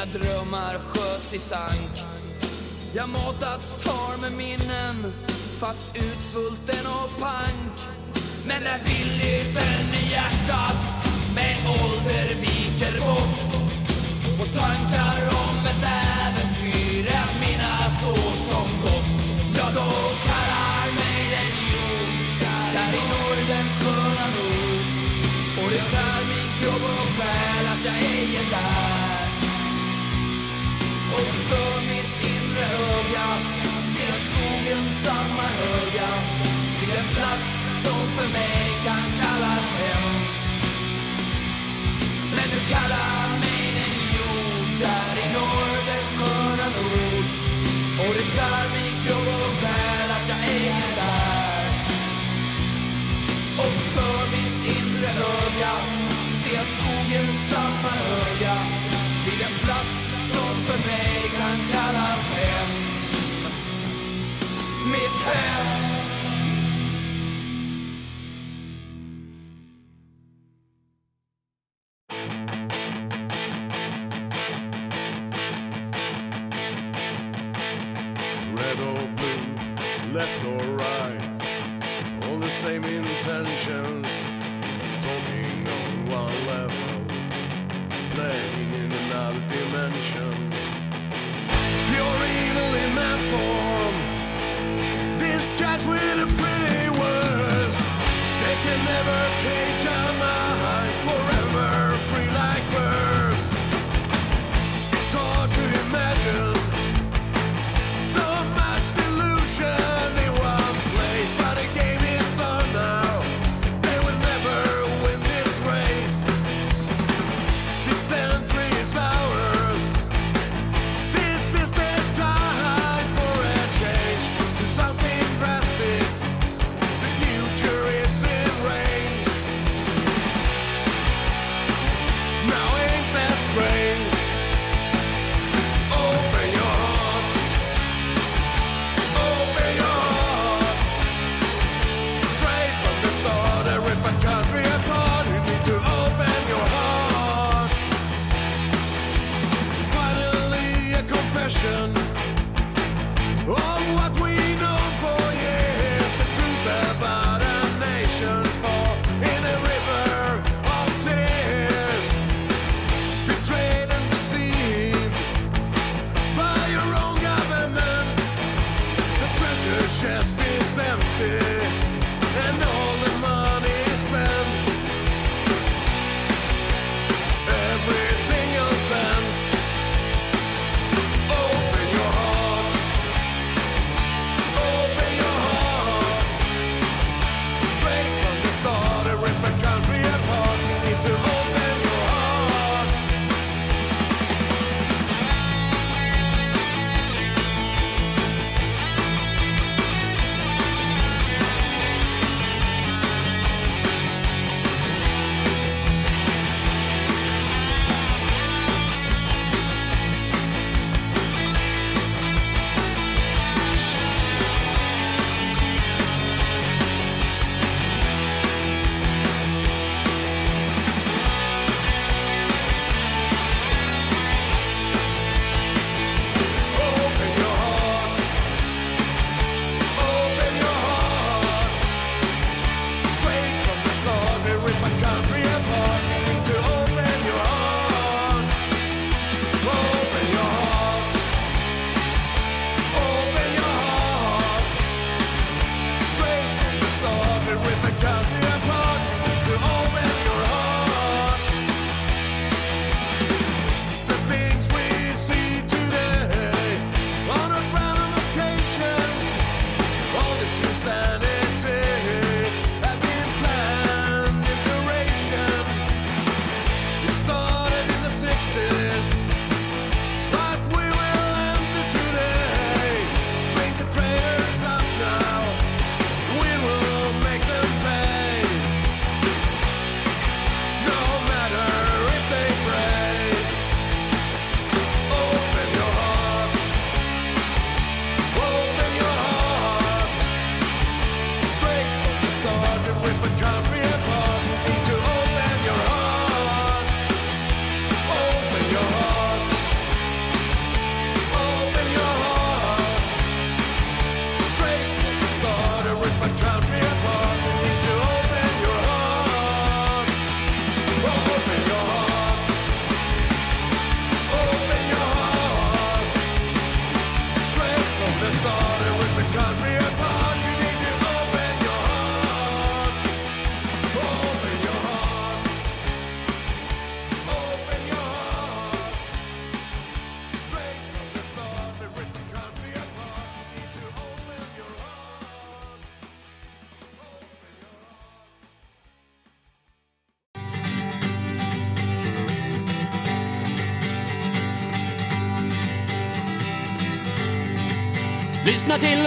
mina drömmar sköts i sank. Jag matats har med minnen, fast utsvulten och pank. Men när Willy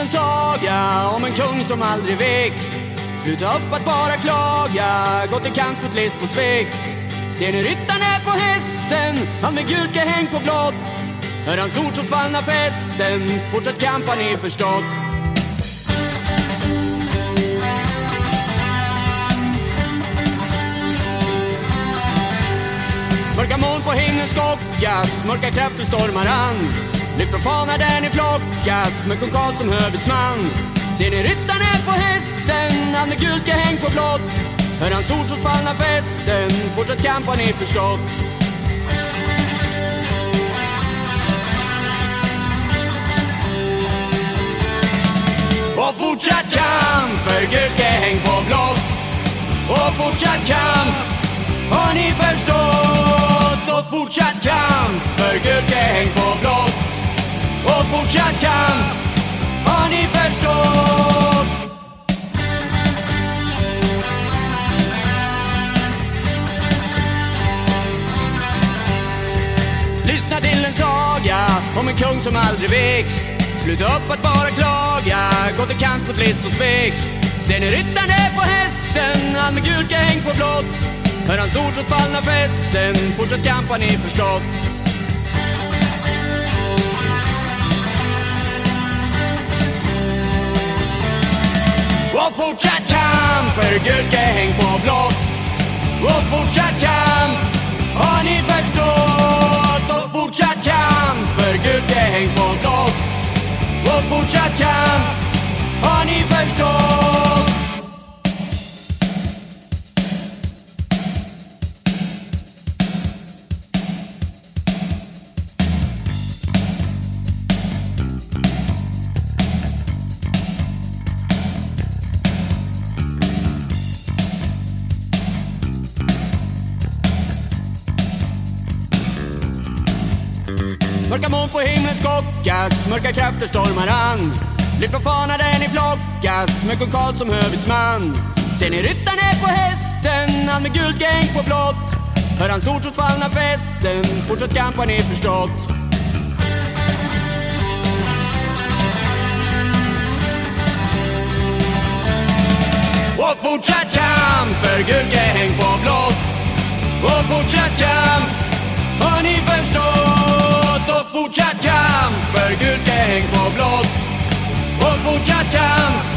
en saga om en kung som aldrig vek. Sluta upp att bara klaga, gå till kamp mot list och svek. Ser ni ryttaren är på hästen, han med gult häng på blått. Hör hans ord som fallna festen, fortsätt kamp har ni förstått. Mörka moln på himlen skockas, mörka krafter stormar an. Lyft från fanar där ni flockas med kung Karl som hövitsman Ser ni ryttaren är på hästen, han med gult häng på blått Hör hans ord som fallna fästen, fortsatt kamp har ni förstått. Och fortsatt kamp för gult häng på blått Och fortsatt kamp har ni förstått. Och fortsatt kamp för gult häng på blått fort fortsatt kamp har ni förstått? Lyssna till en saga om en kung som aldrig vek. Sluta upp att bara klaga, gå till kant mot list och svek. Ser ni ryttaren där på hästen, han med gult häng på blått. Hör hans ord som fallna fästen, fortsätt kamp har ni förstått. Och fortsatt kamp för gult på blått. Och fortsatt kamp har ni förstått? Och fortsatt kamp för gult på blått. Och fortsatt kamp Mörka moln på himlen skockas, mörka krafter stormar an. Lyft från fanan där ni flockas med kung Karl som hövitsman Ser ni ryttaren är på hästen, han med gult gäng på blått? Hör hans ord trots fallna fästen, fortsatt kamp har ni förstått. Och fortsatt kamp för gult gäng på blått. Och fortsatt kamp har ni förstått? Fortsatt kamp. För gult häng på blått. Och fortsatt kamp.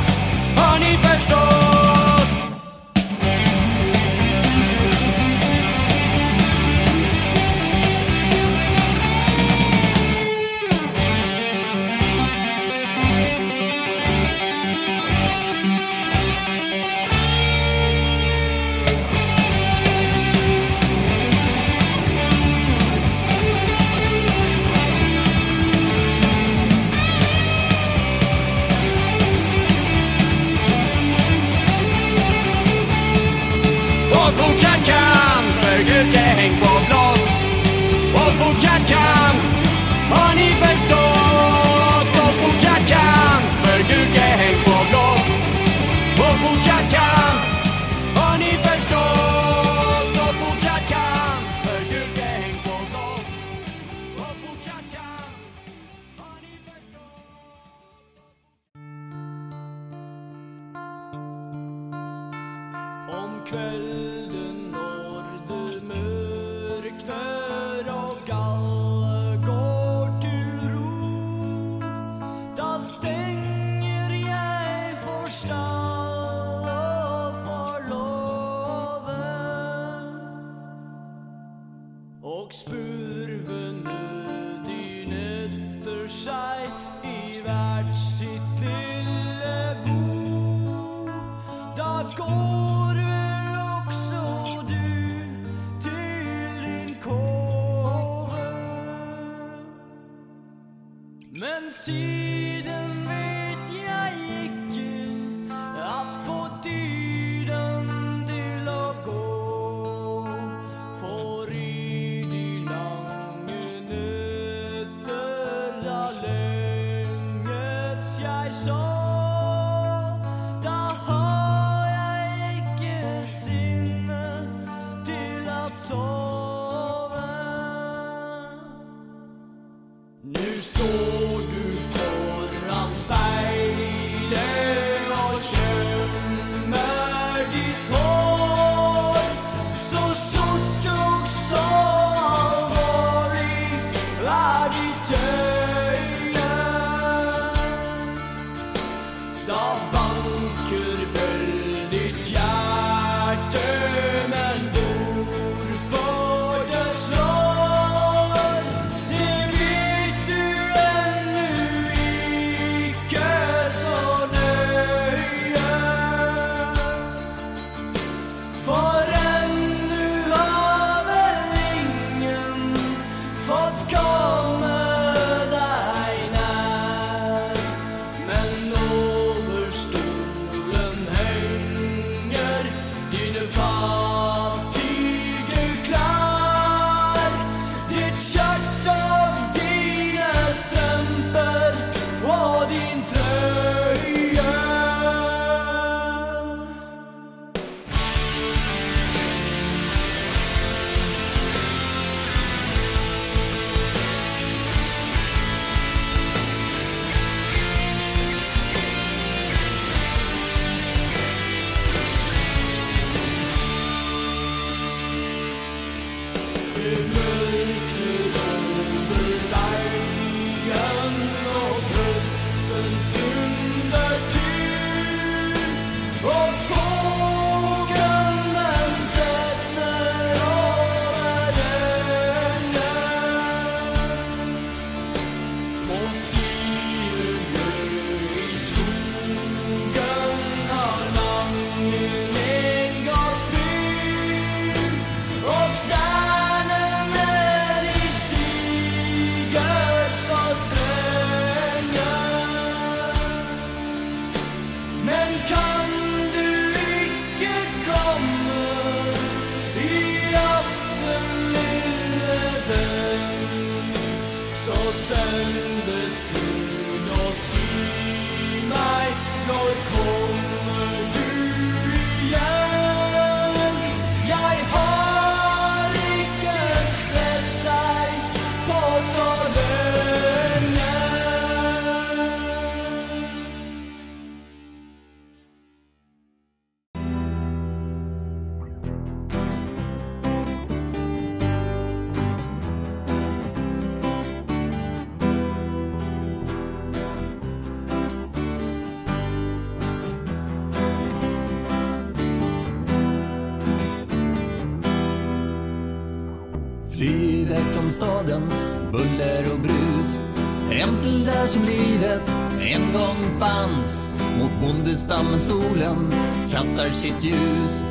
Kastar sitt ljus.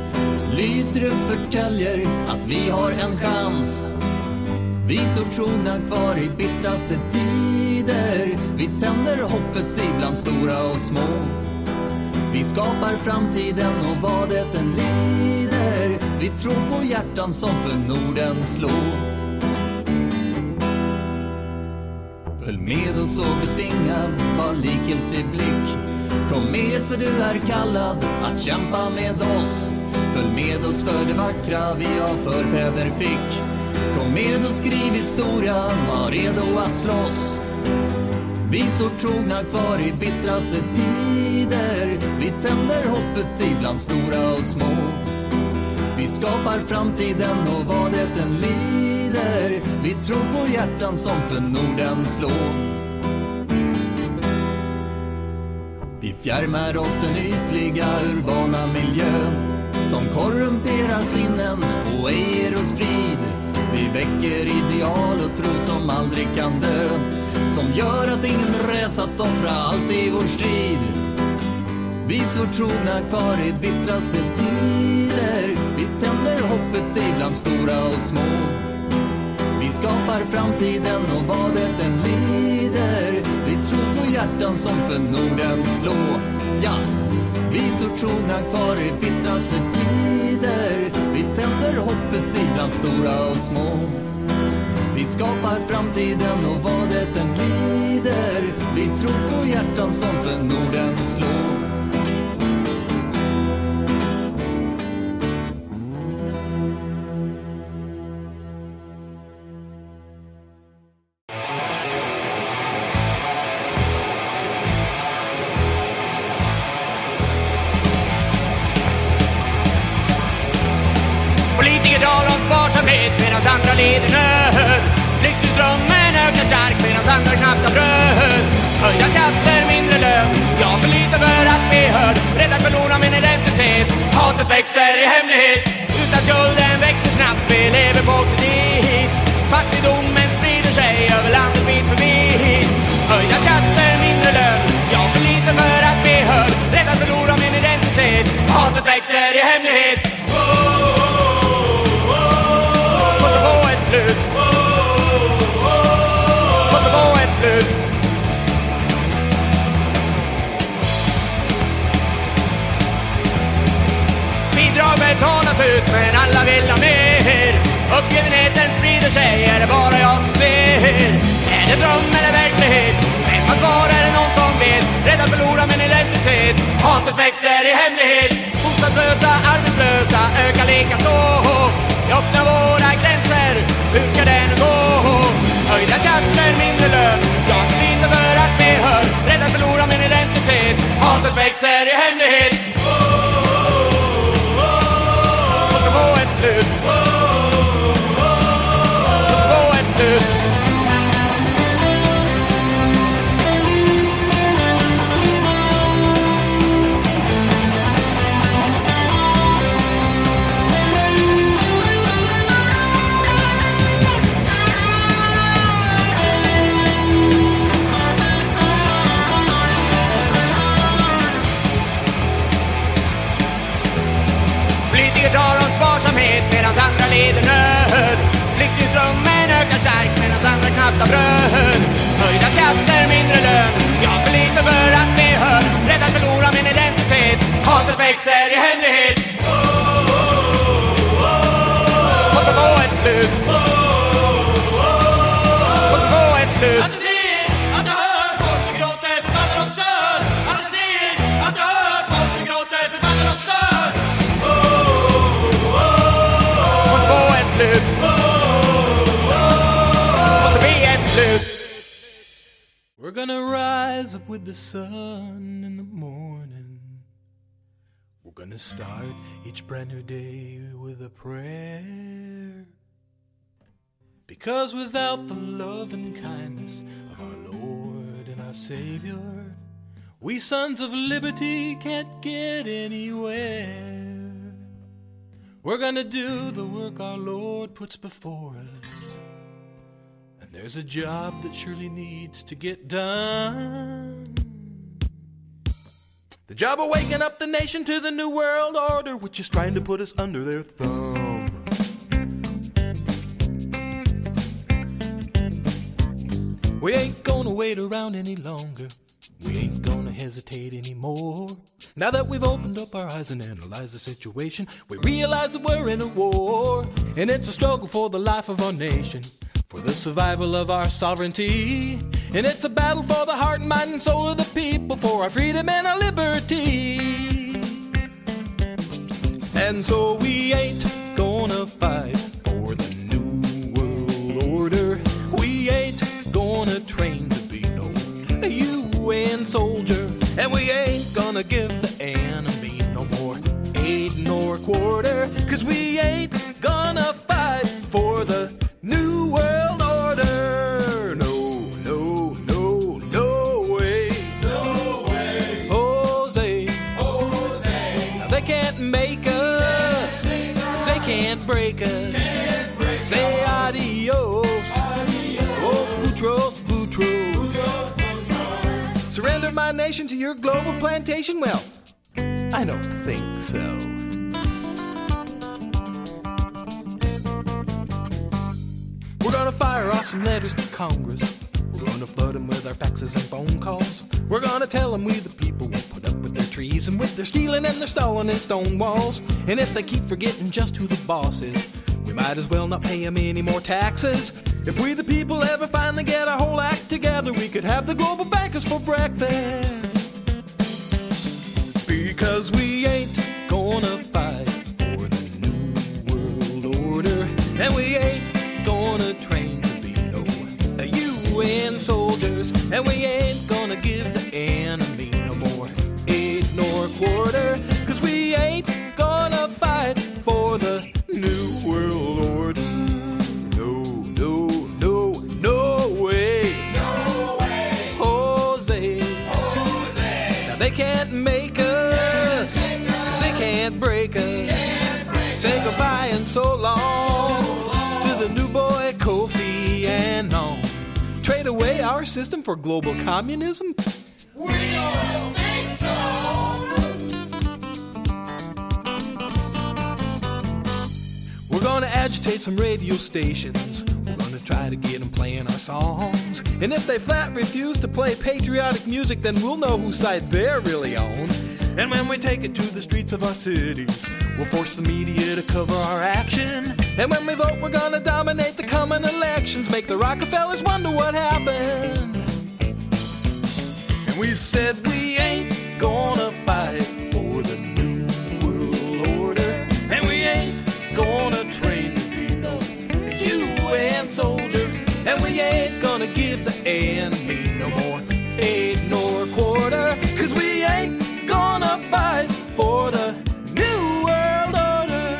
Lyser upp förtäljer att vi har en chans. Vi står trogna kvar i bittraste tider. Vi tänder hoppet ibland stora och små. Vi skapar framtiden och vad det än lider. Vi tror på hjärtan som för Norden slår. Följ med oss och betvinga var likgiltig blick Kom med för du är kallad att kämpa med oss. Följ med oss för det vackra vi av förfäder fick. Kom med och skriv historia, var redo att slåss. Vi står trogna kvar i bittraste tider. Vi tänder hoppet ibland stora och små. Vi skapar framtiden och vad det än lider. Vi tror på hjärtan som för Norden slår. Fjärmar oss den ytliga urbana miljön som korrumperar sinnen och ej ger oss frid. Vi väcker ideal och tro som aldrig kan dö som gör att ingen räds att offra allt i vår strid. Vi står trogna kvar i bittraste tider Vi tänder hoppet ibland stora och små Vi skapar framtiden och vad det än lider hjärtan som för Norden slå Ja, vi så trogna kvar i bittraste tider. Vi tänder hoppet ibland stora och små. Vi skapar framtiden och vad det än lider. Vi tror på hjärtan som för Norden slår. Our Lord puts before us. And there's a job that surely needs to get done. The job of waking up the nation to the New World Order, which is trying to put us under their thumb. We ain't gonna wait around any longer. We ain't gonna hesitate anymore. Now that we've opened up our eyes and analyzed the situation, we realize that we're in a war. And it's a struggle for the life of our nation, for the survival of our sovereignty. And it's a battle for the heart, and mind, and soul of the people, for our freedom and our liberty. And so we ain't gonna fight for the new world order. We ain't gonna train Soldier. And we ain't gonna give the enemy no more aid nor quarter. Cause we ain't gonna fight for the new world order. No, no, no, no way. No way. Jose. Jose. They can't make us. They can't break us. Say adios. Surrender my nation to your global plantation? Well, I don't think so. We're gonna fire off some letters to Congress. We're gonna flood them with our faxes and phone calls. We're gonna tell them we the people won't put up with their treason, with their stealing and their stalling and stone walls. And if they keep forgetting just who the boss is, we might as well not pay them any more taxes. If we the people ever finally get our whole act together, we could have the global bankers for breakfast. Because we ain't gonna fight for the new world order, and we ain't gonna train to be no UN soldiers, and we ain't gonna give the enemy no more aid nor quarter, cause we ain't gonna fight for the new world order. So long to the new boy Kofi Annan. Trade away our system for global communism? We don't think so We're gonna agitate some radio stations. We're gonna try to get them playing our songs. And if they flat refuse to play patriotic music, then we'll know whose side they're really on. And when we take it to the streets of our cities, we'll force the media to cover our action. And when we vote, we're gonna dominate the coming elections, make the Rockefellers wonder what happened. And we said we ain't gonna fight for the new world order, and we ain't gonna train to be no UN soldiers, and we ain't gonna give the enemy no more aid nor quarter, cause we ain't gonna fight for the new world order.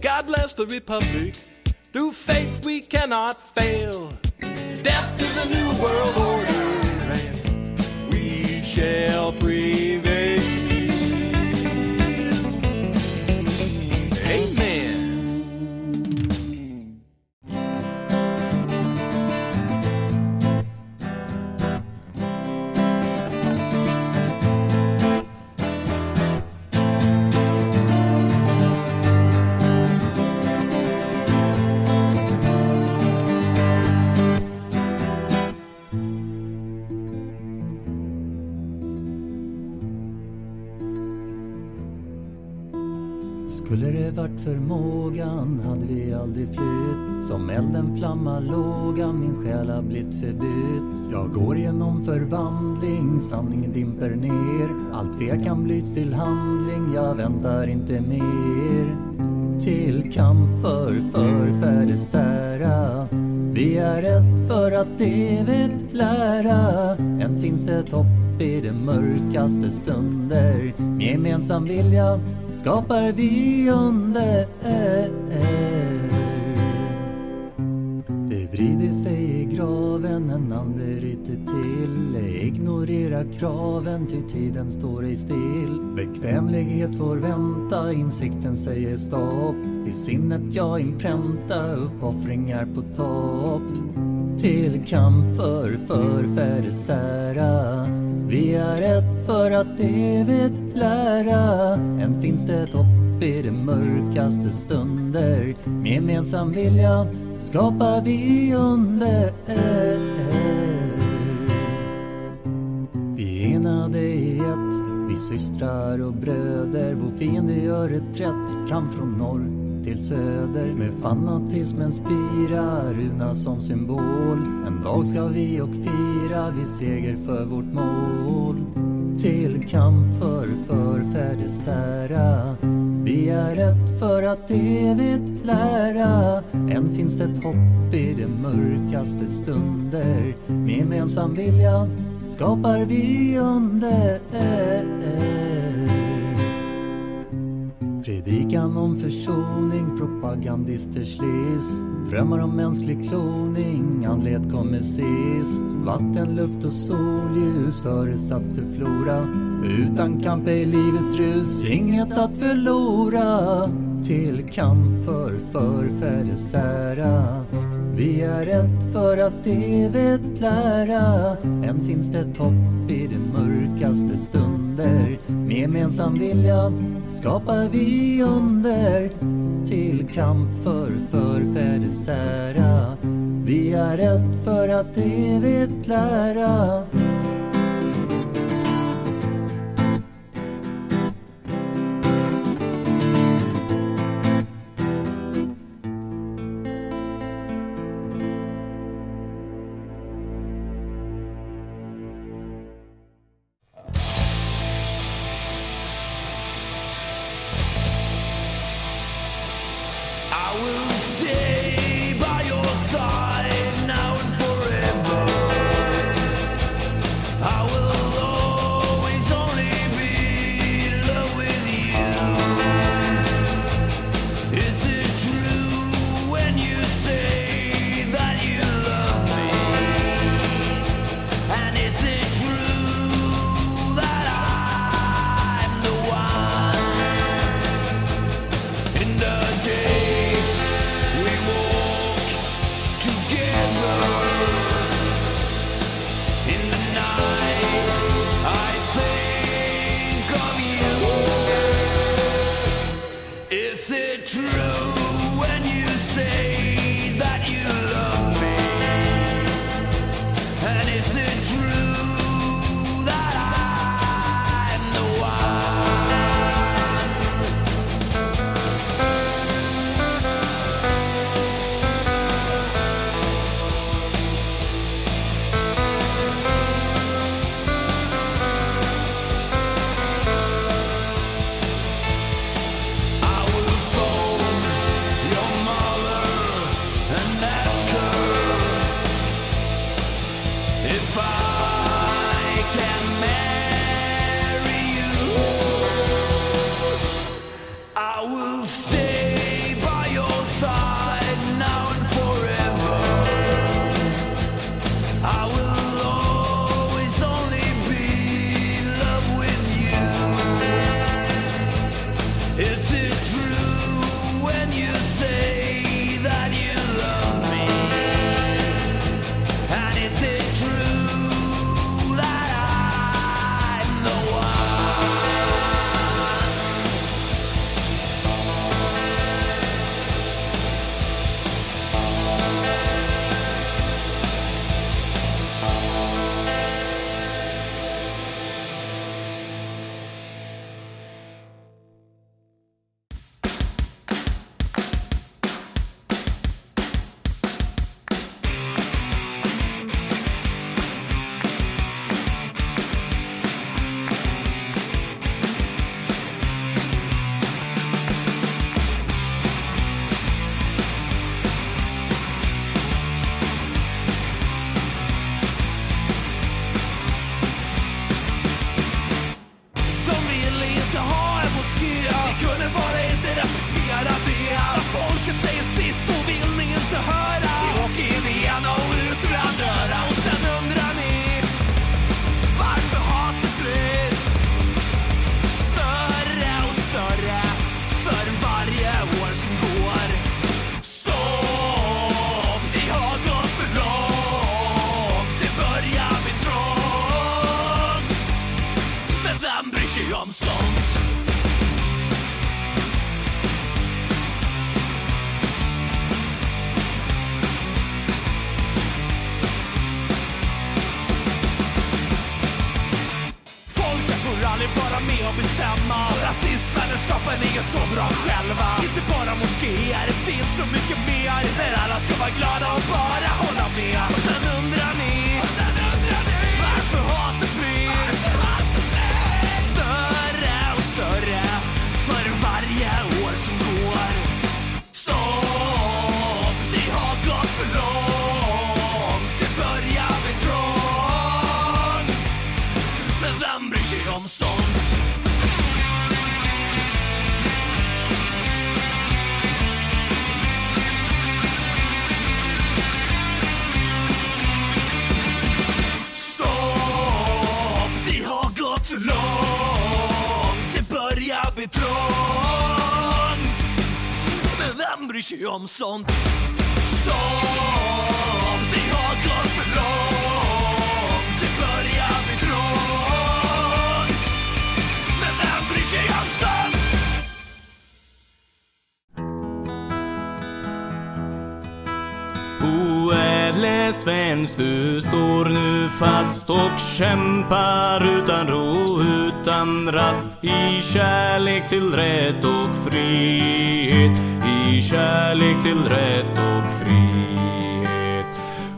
God bless the Republic. Through faith we cannot fail. Death to the new world order, and we shall prevail. Varit förmågan hade vi aldrig flytt. Som elden flamma låga min själ har blivit förbytt. Jag går genom förvandling, sanningen dimper ner. Allt tvekan blyts till handling, jag väntar inte mer. Till kamp för förfäders ära. Vi är ett för att evigt lära. Än finns det hopp i de mörkaste stunder. Med gemensam vilja skapar vi under. Det vrider sig i graven, en ande ryter till. Ignorera kraven, ty tiden står ej still. Bekvämlighet får vänta, insikten säger stopp. I sinnet jag inpränta uppoffringar på topp. Till kamp för förfäders ära. Vi är ett för att evigt lära. Än finns det ett hopp i de mörkaste stunder. Med gemensam vilja skapar vi under. Vi är enade i ett, vi systrar och bröder. Vår fiende gör reträtt, kamp från norr till söder. Med fanatismens spira, runa som symbol. En dag ska vi och fira, vi seger för vårt mål. Till kamp för förfäders ära. Vi är ett för att evigt lära. Än finns det ett hopp i de mörkaste stunder. Med gemensam vilja skapar vi under. Predikan om försoning, propagandisters list Drömmar om mänsklig kloning, andlighet kommer sist. Vatten, luft och solljus förutsatt för flora. Utan kamp är livets rus, inget att förlora. Till kamp för förfäders ära vi är ett för att evigt lära. Än finns det topp hopp i de mörkaste stunder. Med gemensam vilja skapar vi under. Till kamp för förfäders ära. Vi är ett för att evigt lära. sig om sånt. Stopp, det har gått för långt. Det börjar bli trångt. Men vem bryr sig om sånt? Oädle svensk, du står nu fast och kämpar utan ro, utan rast i kärlek till rätt till rätt och frihet.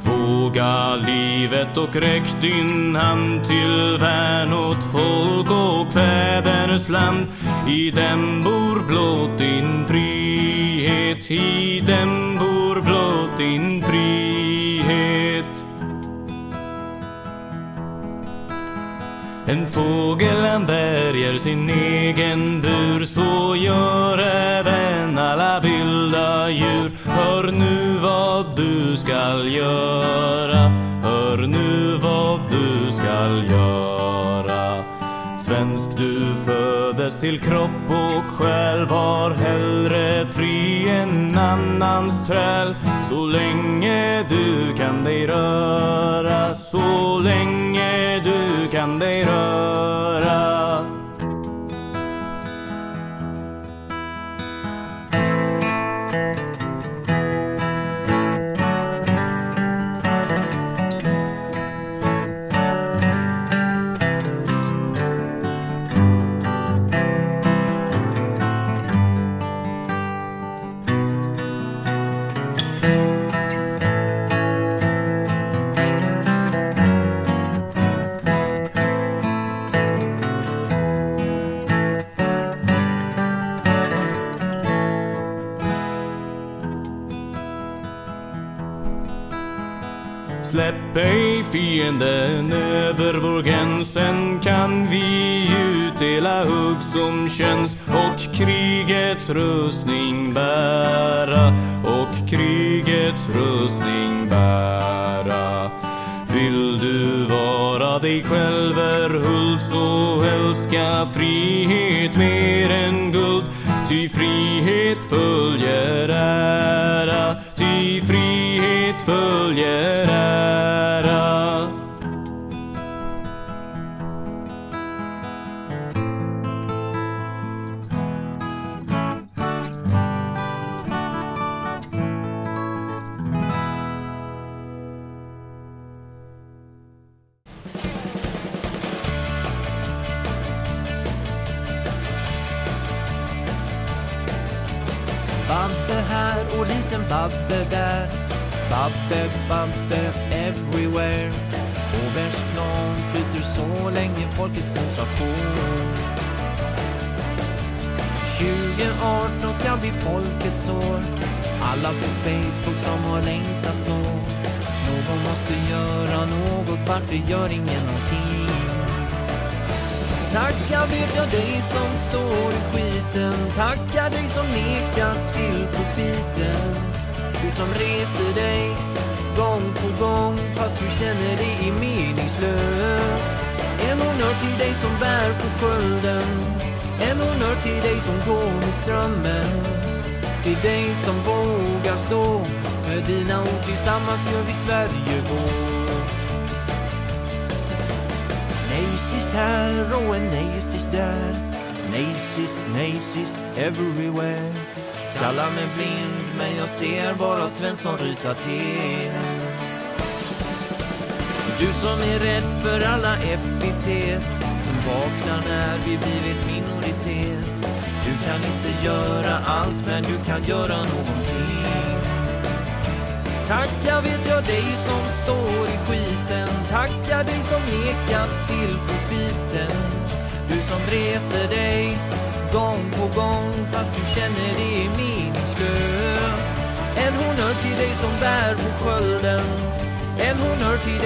Våga livet och räck din hand till värn åt folk och fäders land. I dem bor blott din frihet, i dem bor blott din frihet. En fågel han bärger sin egen bur så Värdelös till kropp och själ Var hellre fri än annans träl. Så länge du kan dig röra så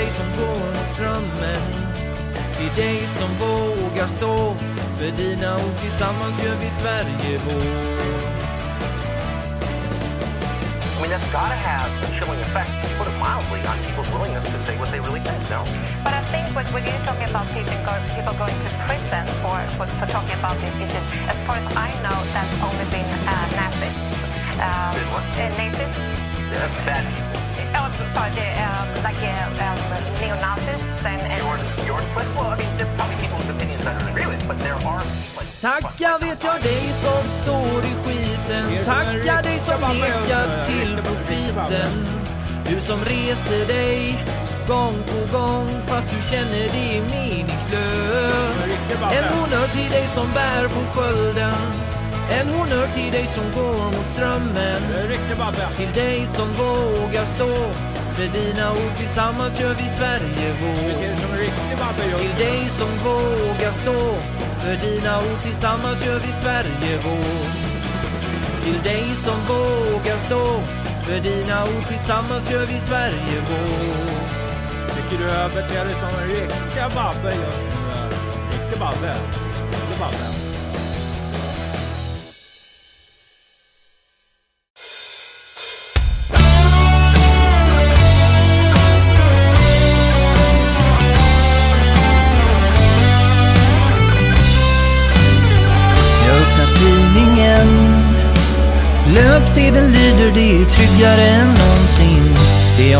dig som går mot strömmen. Till dig som vågar stå för dina ord. Tillsammans gör vi Sverige vår. I mean, that's got to have a chilling effect, to put it mildly, on people's willingness to say what they really think, no? But I think when, when you're talking about people, go, people going to prison for, for, for talking about these issues, as far as I know, that's only been uh, Nazis. Um, uh, Nazis? Yeah, bad. Like Tacka vet jag dig som står i skiten. Tacka dig som nekar till profiten. Du som reser dig gång på gång fast du känner det är meningslöst En honnör till dig som bär på skölden En honnör till dig som går mot strömmen. Till dig som vågar stå. För dina ord tillsammans gör vi Sverige vår. Till dig som vågar stå. För dina ord tillsammans gör vi Sverige vår. Till dig som vågar stå. För dina ord tillsammans gör vi Sverige vår. Tycker du överter dig som en riktig babbe just nu? Riktig babbe. Riktig babbe.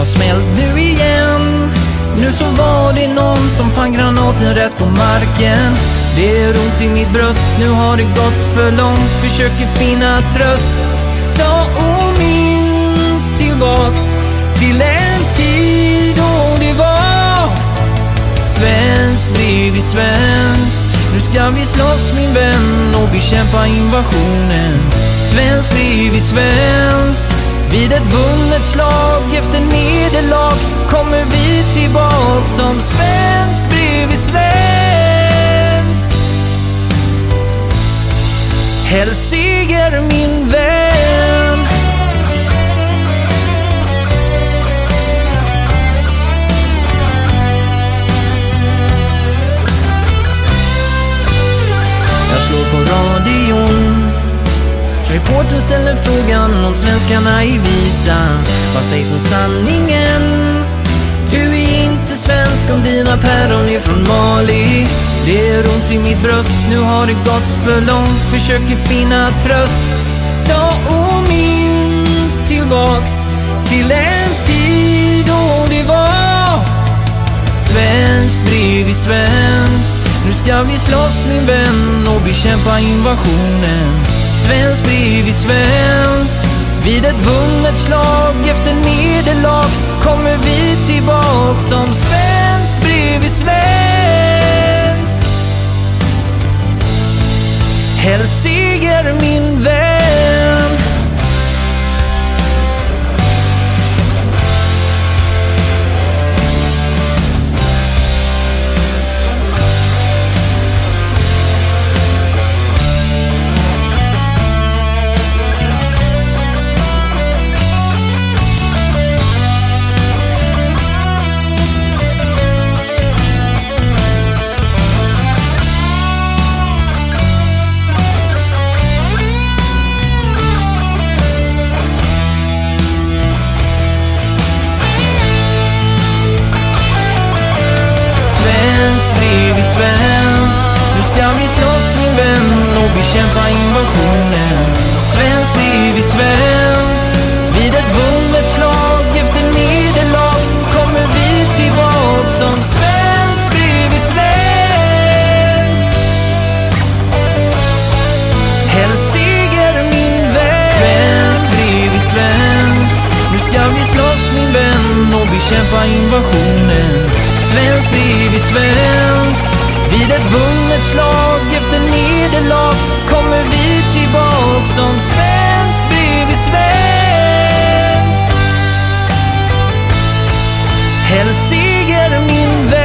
Har smält nu igen. Nu så var det någon som fann granaten rätt på marken. Det är ont i mitt bröst, nu har det gått för långt. Försöker finna tröst. Ta och minns tillbaks till en tid då det var Svensk bredvid svensk. Nu ska vi slåss min vän och bekämpa invasionen. Svensk bredvid svensk. Vid ett vunnet slag efter nederlag kommer vi tillbaks som svensk bredvid svensk. Helst seger min vän. Jag slår på radion Reportern ställer frågan om svenskarna i vita. Vad sägs om sanningen? Du är inte svensk om dina päron är från Mali. Det är ont i mitt bröst, nu har det gått för långt. Försöker finna tröst. Ta och minns tillbaks till en tid då det var Svensk bredvid svensk. Nu ska vi slåss min vän och bekämpa invasionen. Svensk bredvid svensk. Vid ett vunnet slag efter nederlag kommer vi tillbaks som svensk bredvid svensk. Helst seger min vän. och bekämpa invasionen. Svensk blir vi svensk. Vid ett vunnet slag efter nederlag kommer vi tillbaks som svensk blir vi svensk. Hell seger min vän.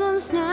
once.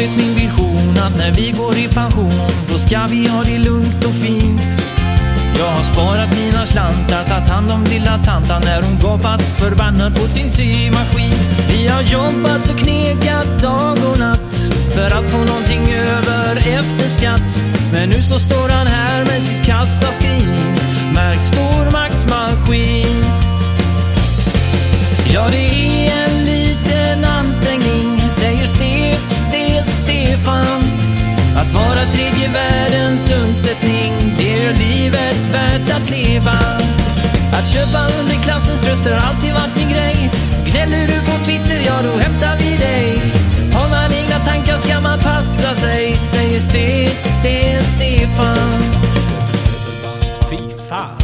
Varit min vision att när vi går i pension då ska vi ha det lugnt och fint. Jag har sparat mina slantar, tagit hand om lilla tantan när hon gapat förbannad på sin symaskin. Vi har jobbat och knegat dag och natt för att få någonting över efter skatt. Men nu så står han här med sitt kassaskrin, märkt stormaktsmaskin. Ja, det är Stefan. Att vara tredje världens undsättning, det gör livet värt att leva. Att köpa underklassens röster har alltid varit min grej. Gnäller du på Twitter, ja då hämtar vi dig. Har man egna tankar ska man passa sig, säger Ste, Ste, Stefan. Fy fan.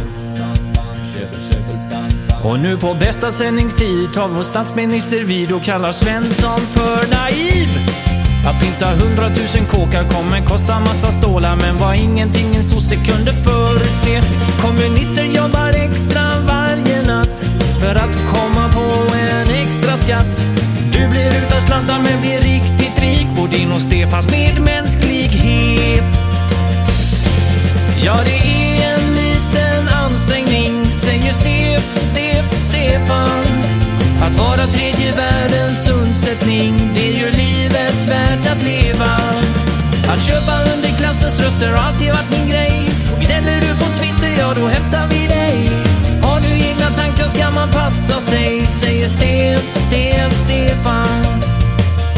Och nu på bästa sändningstid tar vår statsminister vid och kallar Svensson för naiv. Att pynta hundratusen kåkar kommer kosta massa stålar men var ingenting en sosse kunde förutse. Kommunister jobbar extra varje natt för att komma på en extra skatt. Du blir utan slantar men blir riktigt rik på din och Stefans medmänsklighet. Ja, det är en liten ansträngning, säger Stef, Stef, Stefan. Att vara tredje världens undsättning, det gör livet livet värt att leva. Att köpa underklassens röster har alltid varit min grej. Gnäller du på Twitter, ja då hämtar vi dig. Har du egna tankar ska man passa sig, säger Sten, Sten, Stefan.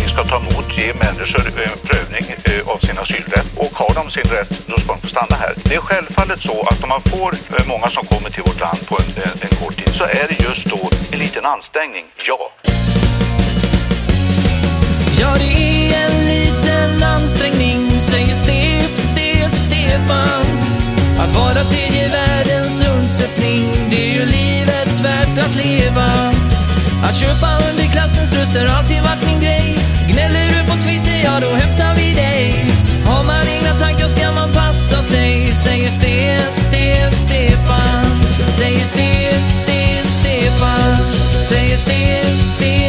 Vi ska ta emot, ge människor en prövning eh, av sin asylrätt och har de sin rätt, då ska de få stanna här. Det är självfallet så att om man får eh, många som kommer till vårt land på en, en, en kort tid så är det just då en liten ansträngning, ja. Ja, det är en liten ansträngning, säger Stef, Stef, Stefan. Att vara tredje världens undsättning, det är ju livets värt att leva. Att köpa underklassens röster har alltid varit min grej. Gnäller du på Twitter, ja då hämtar vi dig. Har man egna tankar ska man passa sig, säger Stef, Stef, Stefan. Säger Stef, Stef, Stefan. Säger Stef, Stef,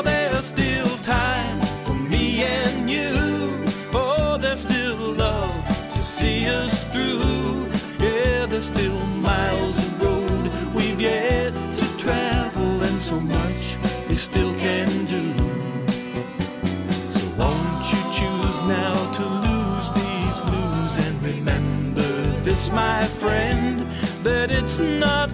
us through. Yeah, there's still miles of road we've yet to travel, and so much we still can do. So won't you choose now to lose these blues and remember this, my friend, that it's not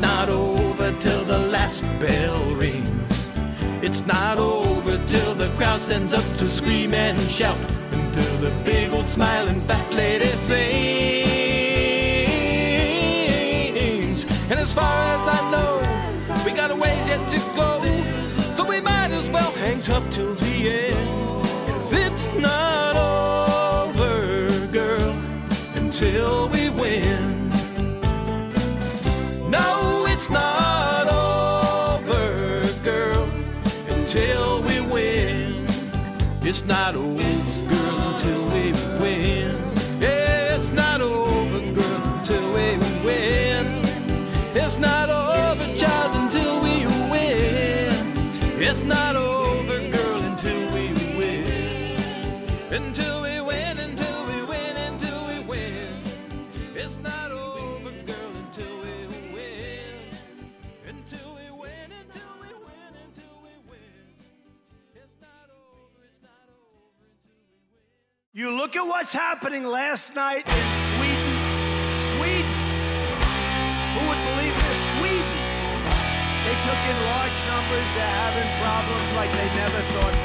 not over till the last bell rings. It's not over till the crowd stands up to scream and shout. Until the big old smiling fat lady sings. And as far as I know, we got a ways yet to go. So we might as well hang tough till the end. Cause it's not over, It's not over, happening last night in Sweden. Sweden. Who would believe this? Sweden. They took in large numbers. They're having problems like they never thought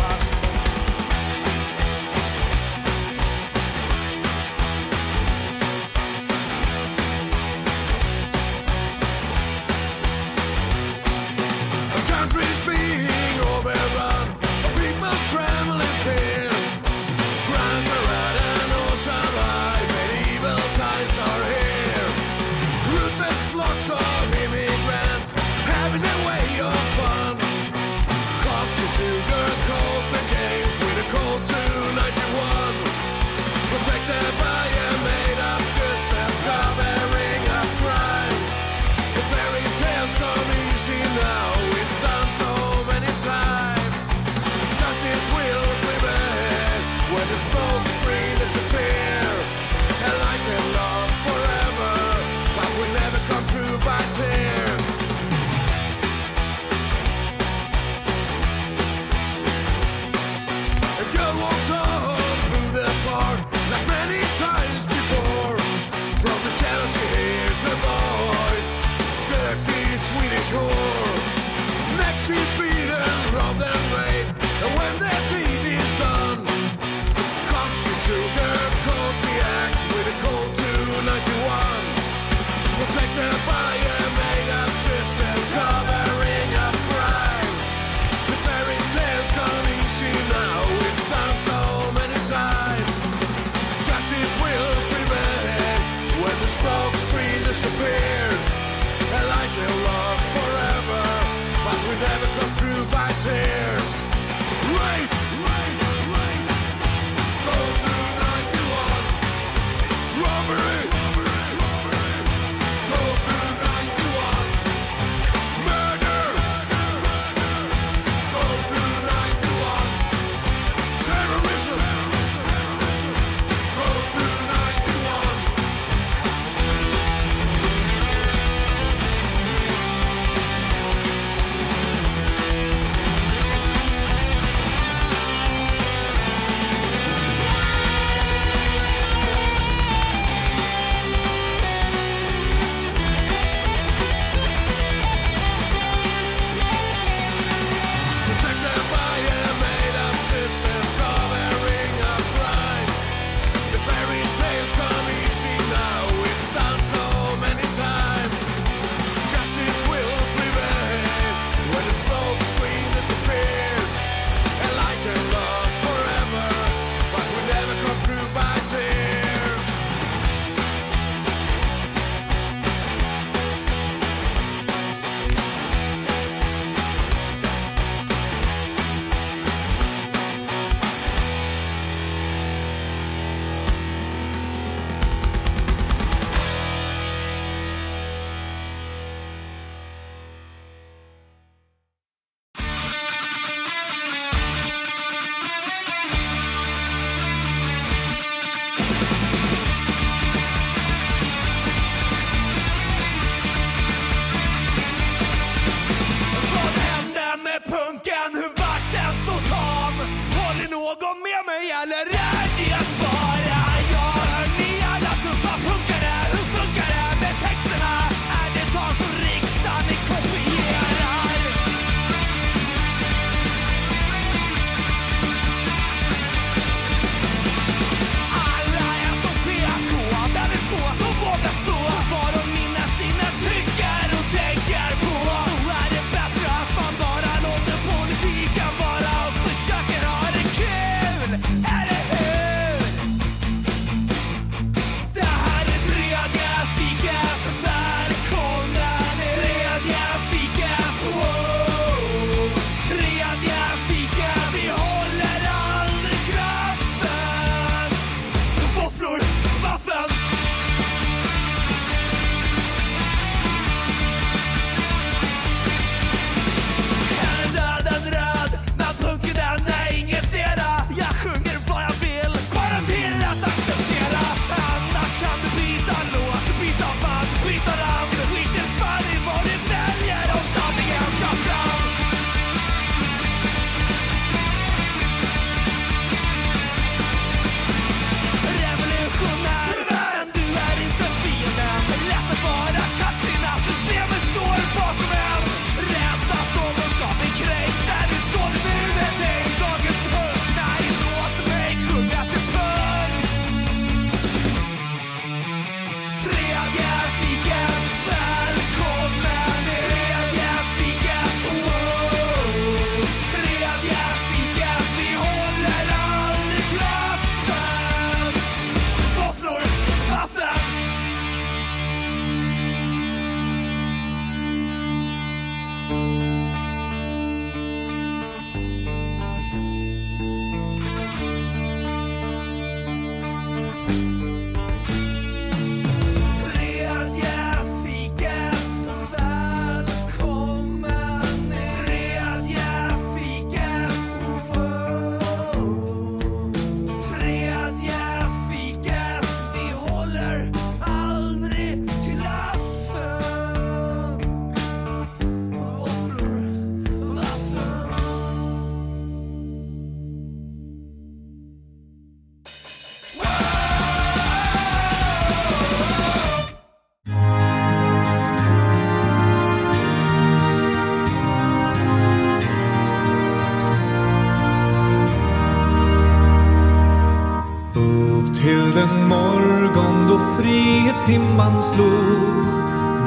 timman slog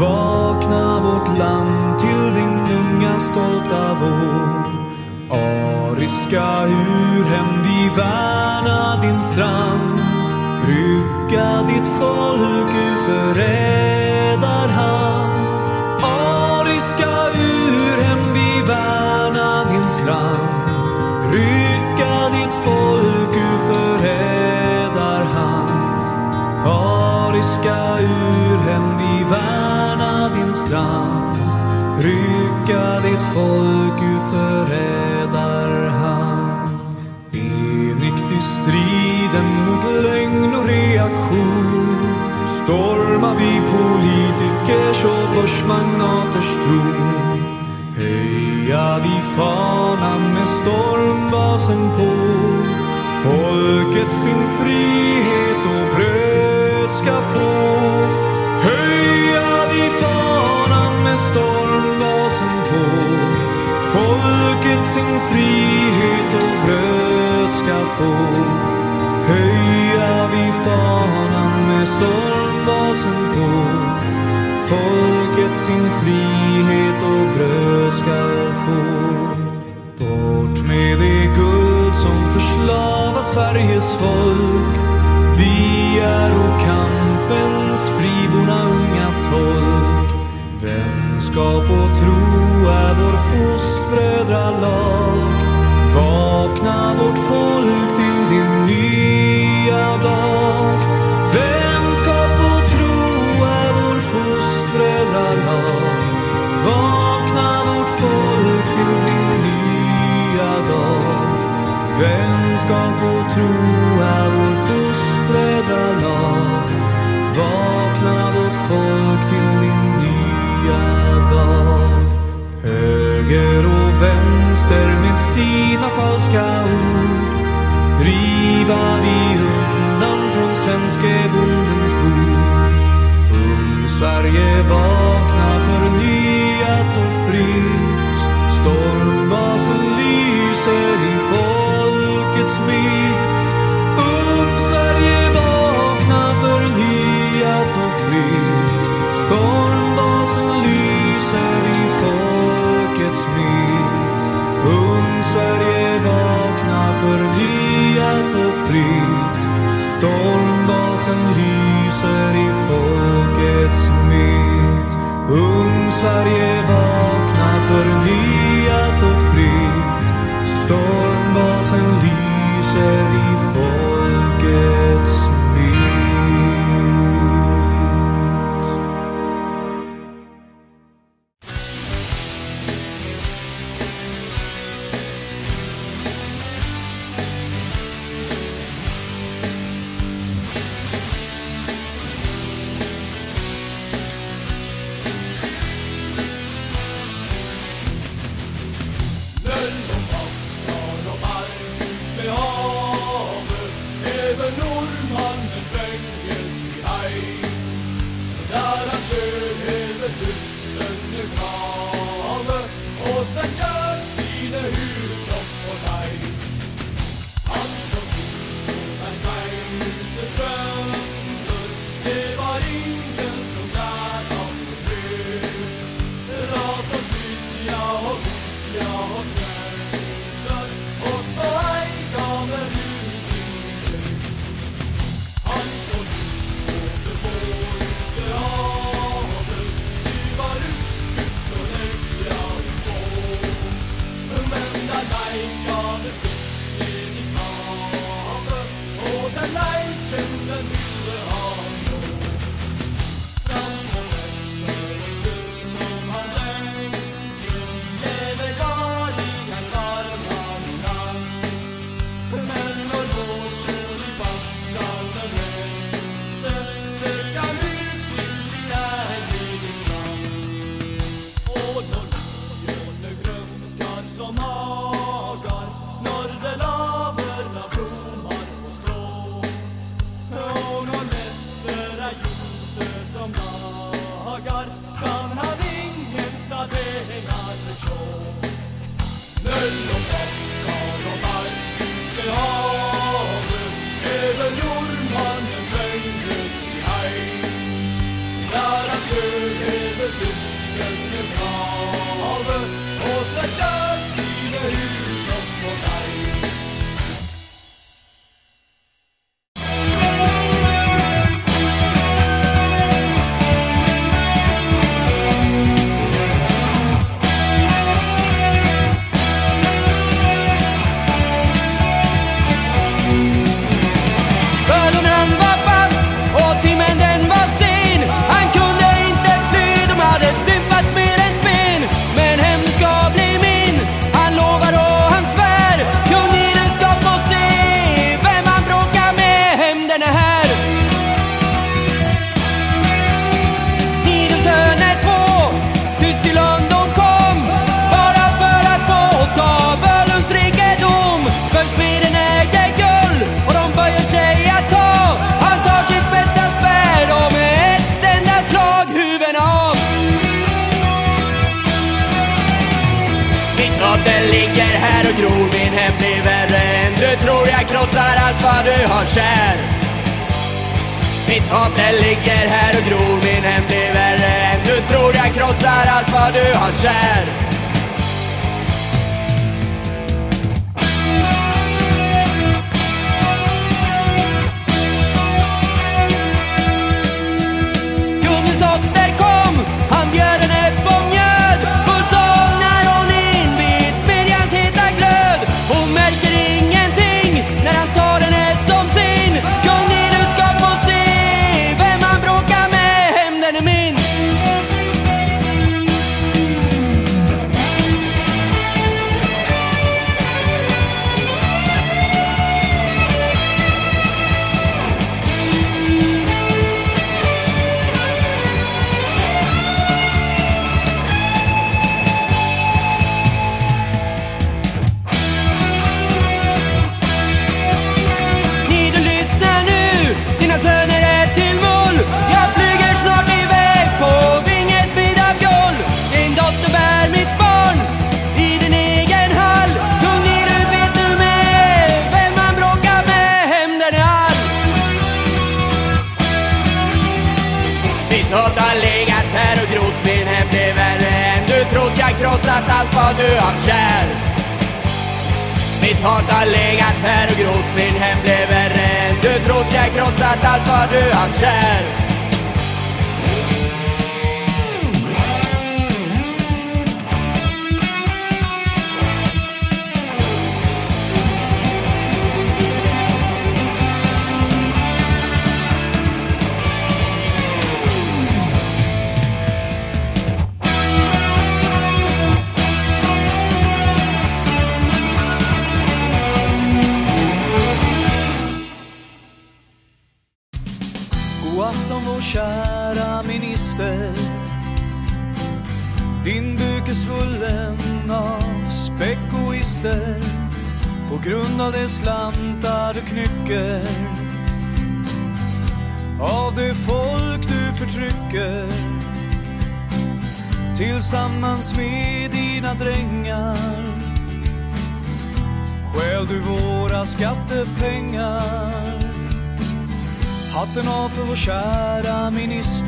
var dansen på. Folket sin frihet och bröd ska få. Höja vi fanan med stormgasen på. Folket sin frihet och bröd ska få. Höja vi fanan med stormgasen på. Folket sin frihet och bröd ska få. Sveriges folk. Vi är och kampens friborna unga tolk. Vänskap och tro är vår fostbrödralag. sina falska ord driva vi undan från svenske bondens bord. Ung Sverige vakna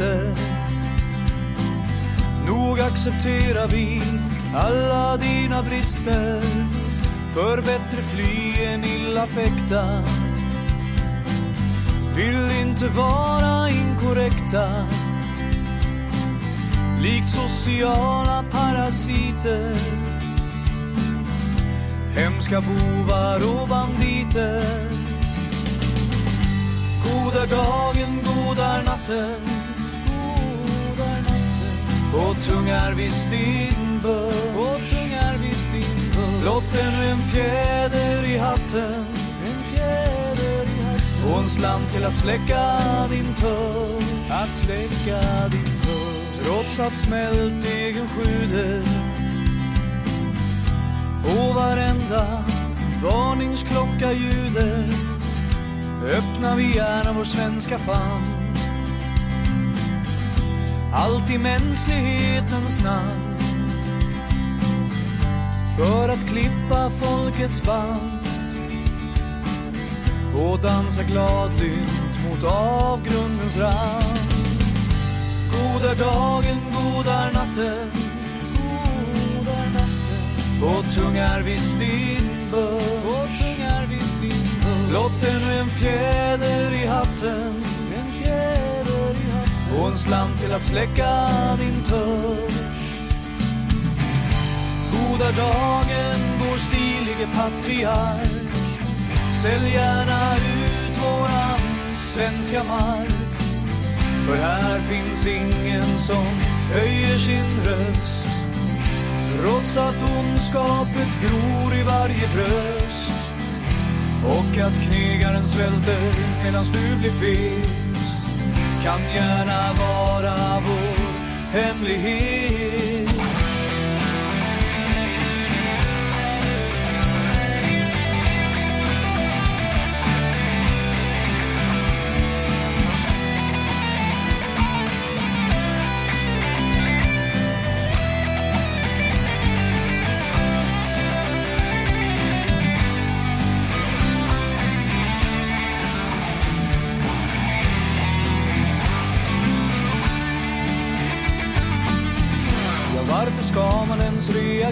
brister. Nog accepterar vi alla dina brister. För bättre fly än illa fäkta. Vill inte vara inkorrekta. Likt sociala parasiter. Hemska bovar och banditer. Goda dagen, goda natten och tungar visst din börs. Och tungar visst din börs. Blott ännu en fjäder i hatten. En fjäder i hatten. Och en slant till att släcka din törst. Att släcka din törst. Trots att smältdegen sjuder. Och varenda varningsklocka ljuder. Öppnar vi gärna vår svenska famn allt i mänsklighetens namn för att klippa folkets band och dansa gladlynt mot avgrundens rand. Goda dagen, goda natten, goda natten. och tungar visst din börs. Blott ännu en fjäder i hatten och en slant till att släcka din törst. Goda dagen, vår stilige patriark. Sälj gärna ut våran svenska mark. För här finns ingen som höjer sin röst. Trots att ondskapet gror i varje bröst. Och att knegaren svälter medan du blir fet. Kan gärna vara vår hemlighet.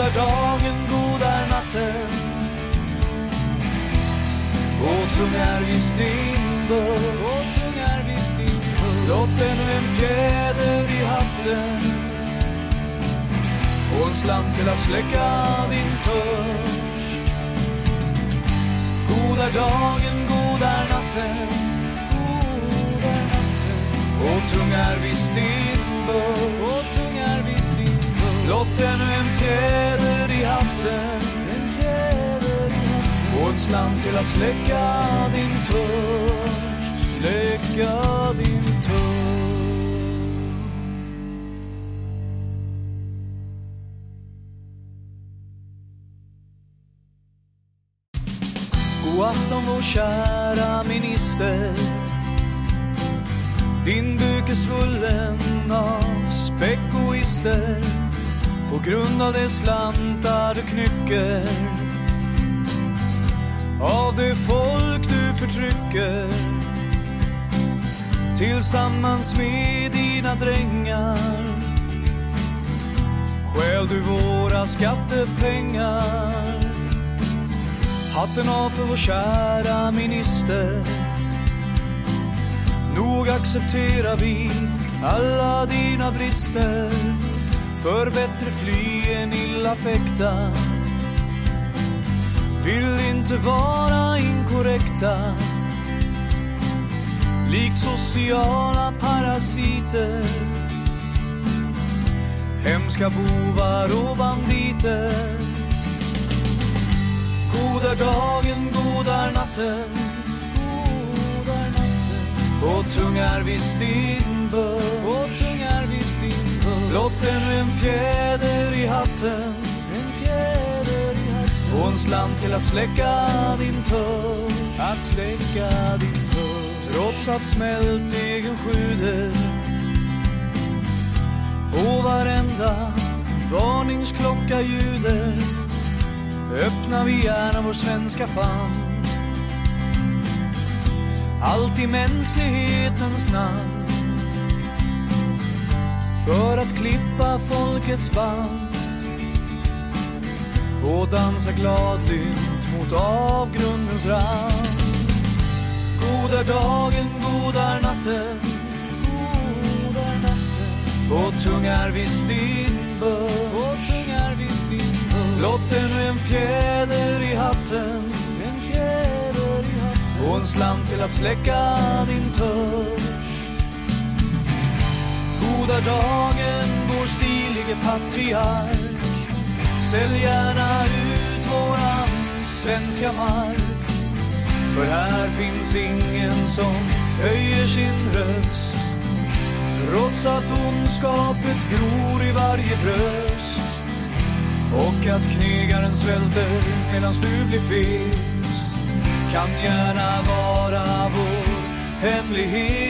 Godar dagen, god är natten Och tung är visst din bör Blott ännu en fjäder i hatten Och en slant till att släcka din törs. God är dagen, godar natten Godar natten. Och tung är visst din bör Blott ännu en fjäder i hatten. Och en slant till att släcka din törst. Släcka din törst. God afton vår kära minister. Din buk är svullen av spekoister på grund av de slantar du knycker. Av det folk du förtrycker. Tillsammans med dina drängar. Stjäl du våra skattepengar. Hatten av för vår kära minister. Nog accepterar vi alla dina brister. För bättre fly än illa fäkta Vill inte vara inkorrekta. Likt sociala parasiter. Hemska bovar och banditer. Godar dagen, godar natten. Godar natten. Och tungar visst in bör. Och tungar visst din bör Blott ännu en fjäder i hatten. En fjäder i hatten. Och en slant till att släcka din törst Att släcka din törst Trots att smältdegen sjuder. Och varenda varningsklocka ljuder. Öppnar vi gärna vår svenska famn. Allt i mänsklighetens namn. För att klippa folkets band och dansa gladlynt mot avgrundens rand. Godar dagen, godar natten, godar natten och tungar visst din bör. Blott ännu en fjäder i hatten, en fjäder i hatten och en slant till att släcka din törst goda dagen, vår stilige patriark. Sälj gärna ut våran svenska mark. För här finns ingen som höjer sin röst. Trots att ondskapet gror i varje bröst. Och att knegaren svälter medan du blir fet. Kan gärna vara vår hemlighet.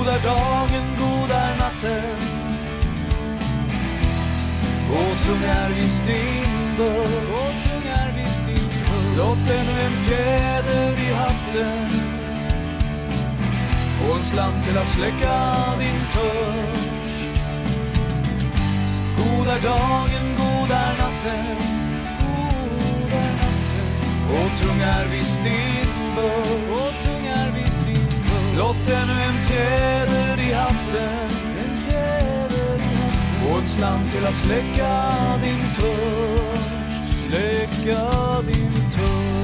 Goda dagen, goda natten. Och tung är visst din Och tung är visst din börd Låt ännu en fjäder i hatten. Och en slant till att släcka din törst Goda dagen, goda natten. Natten. Och tung är visst din börd Och tung är visst din Blott ännu en fjäder i hatten. Och en slant till att släcka din törst, släcka din törst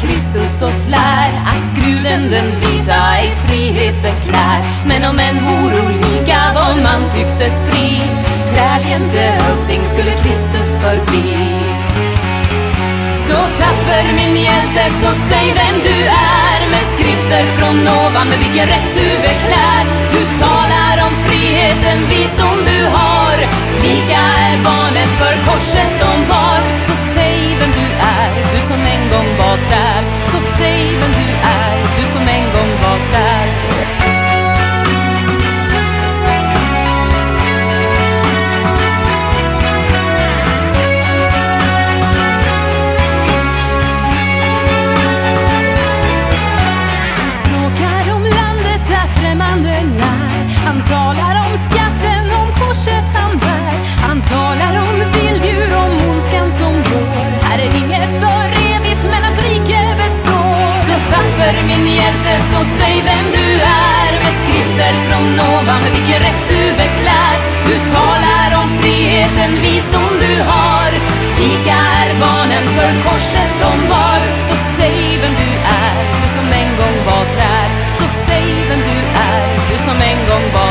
Kristus oss lär Ack skruden den vita i frihet beklär. Men om en vore lika vad man tycktes fri Träljämte hövding skulle Kristus förbli. Så tapper min hjälte, så säg vem du är. Med skrifter från ovan, med vilken rätt du beklär. Du talar om friheten, visdom du har. Lika är barnen för korset de bar är, du som en gång var träd. Så säg vem du är, du som en gång var träd. För min hjälte, så säg vem du är. Med skrifter från ovan, vilken rätt du beklär. Du talar om friheten, visdom du har. Lika är barnen för korset de bar. Så säg vem du är, du som en gång var träd Så säg vem du är, du som en gång var träd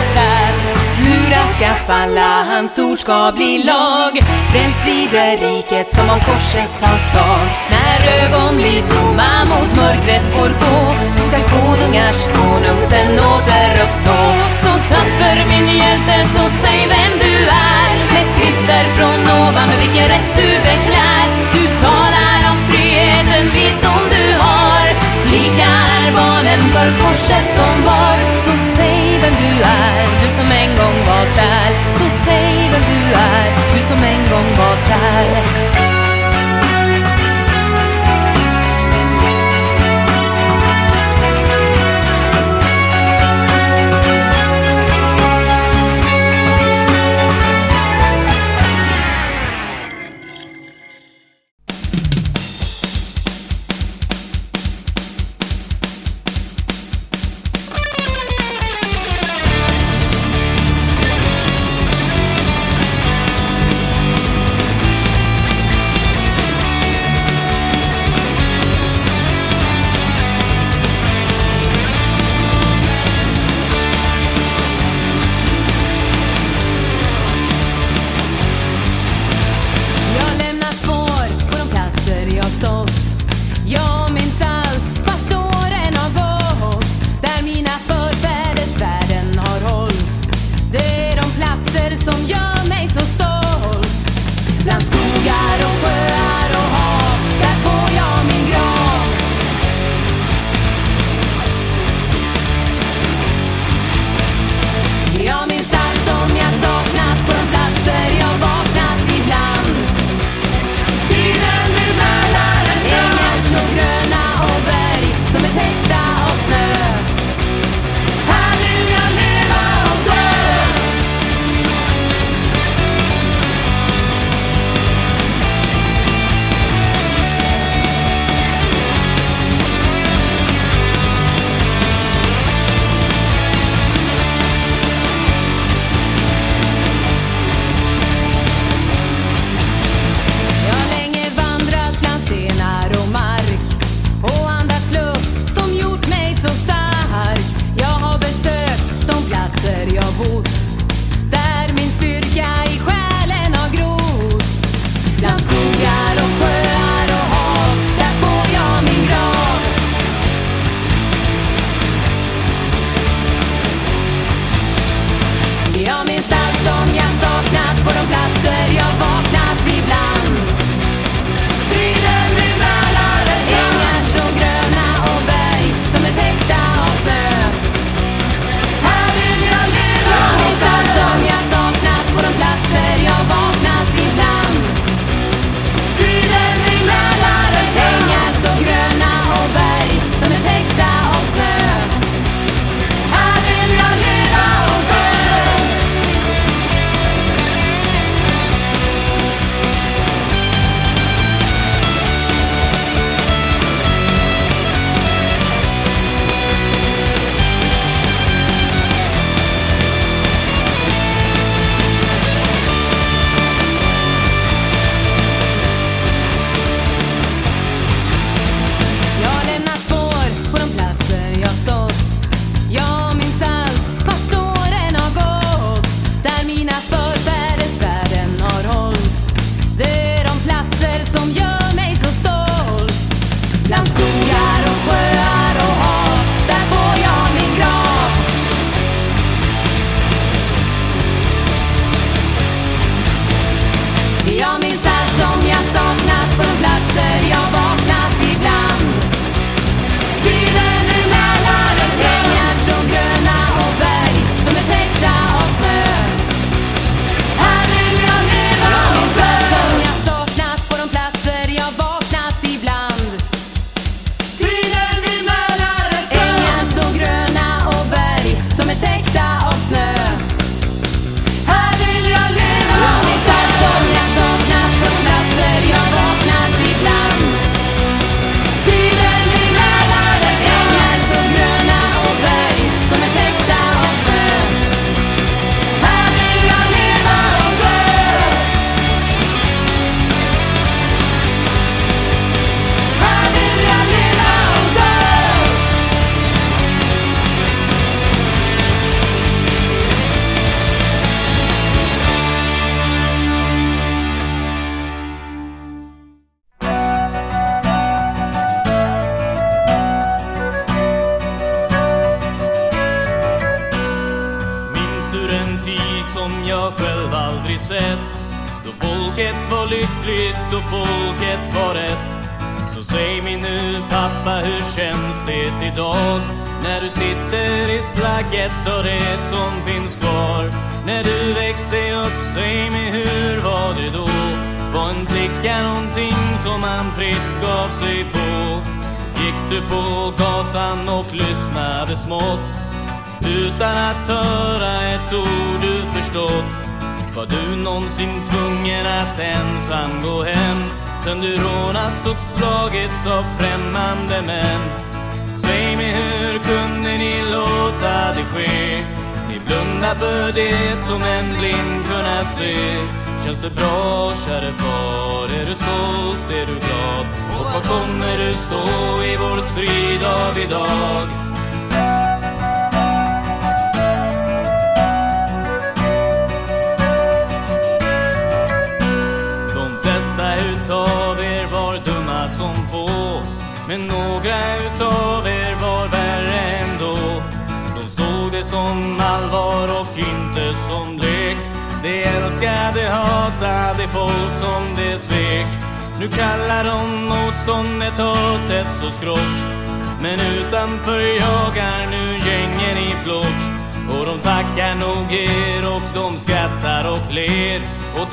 Ska falla, hans ord ska bli lag. Frälst blir det riket som om korset tar tag. När ögon blir tomma mot mörkret får gå Så ska konungars konung sen återuppstå Så tapper min hjälte, så säg vem du är. Med skrifter från ovan, med vilken rätt du beklär. Du talar om friheten, visdom du har. Lika är barnen för korset de bar. Så vem du är, du som en gång var kär. Så säg vem du är, du som en gång var kär.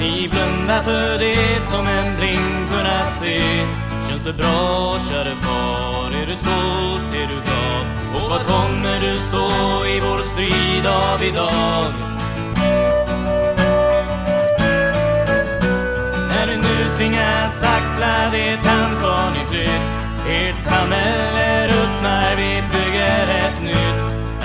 Vi Ni blundar för det som en blind kunnat se Känns det bra käre far? Är du stolt? Är du glad? Och var kommer du stå i vår strid av idag? När du nu tvingas axla det ansvar ni flytt Ert samhälle ruttnar, vi bygger ett nytt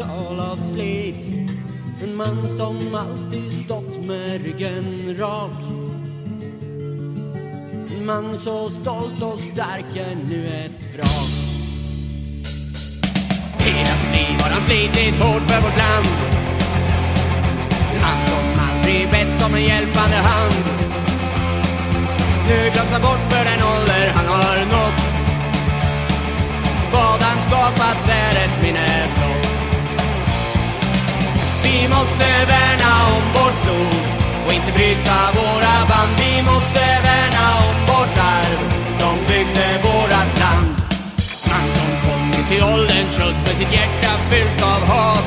åratal av slit. En man som alltid stått med ryggen rak. En man så stolt och stark är nu ett vrak. Hela sitt liv har han slitit hårt för vårt land. En man som aldrig bett om en hjälpande hand. Nu glöms han bort för den ålder han har nått. Vad han skapat är ett minne blott. Vi måste värna om vårt blod och inte bryta våra band. Vi måste värna om vårt arv. De byggde vårat land. Man som kommer till ålderns höst med sitt hjärta fyllt av hat.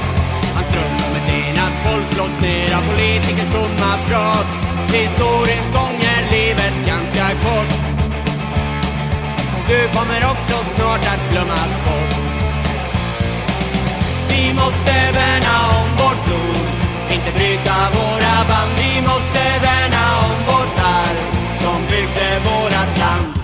Hans drömnummer är att folk slås ner av politikers tomma prat. Historiens gång är livet ganska kort. Du kommer också snart att glömmas bort. Vi måste värna om blod Inte bryta våra band, vi måste värna om vårt arv. De byggde vårat land.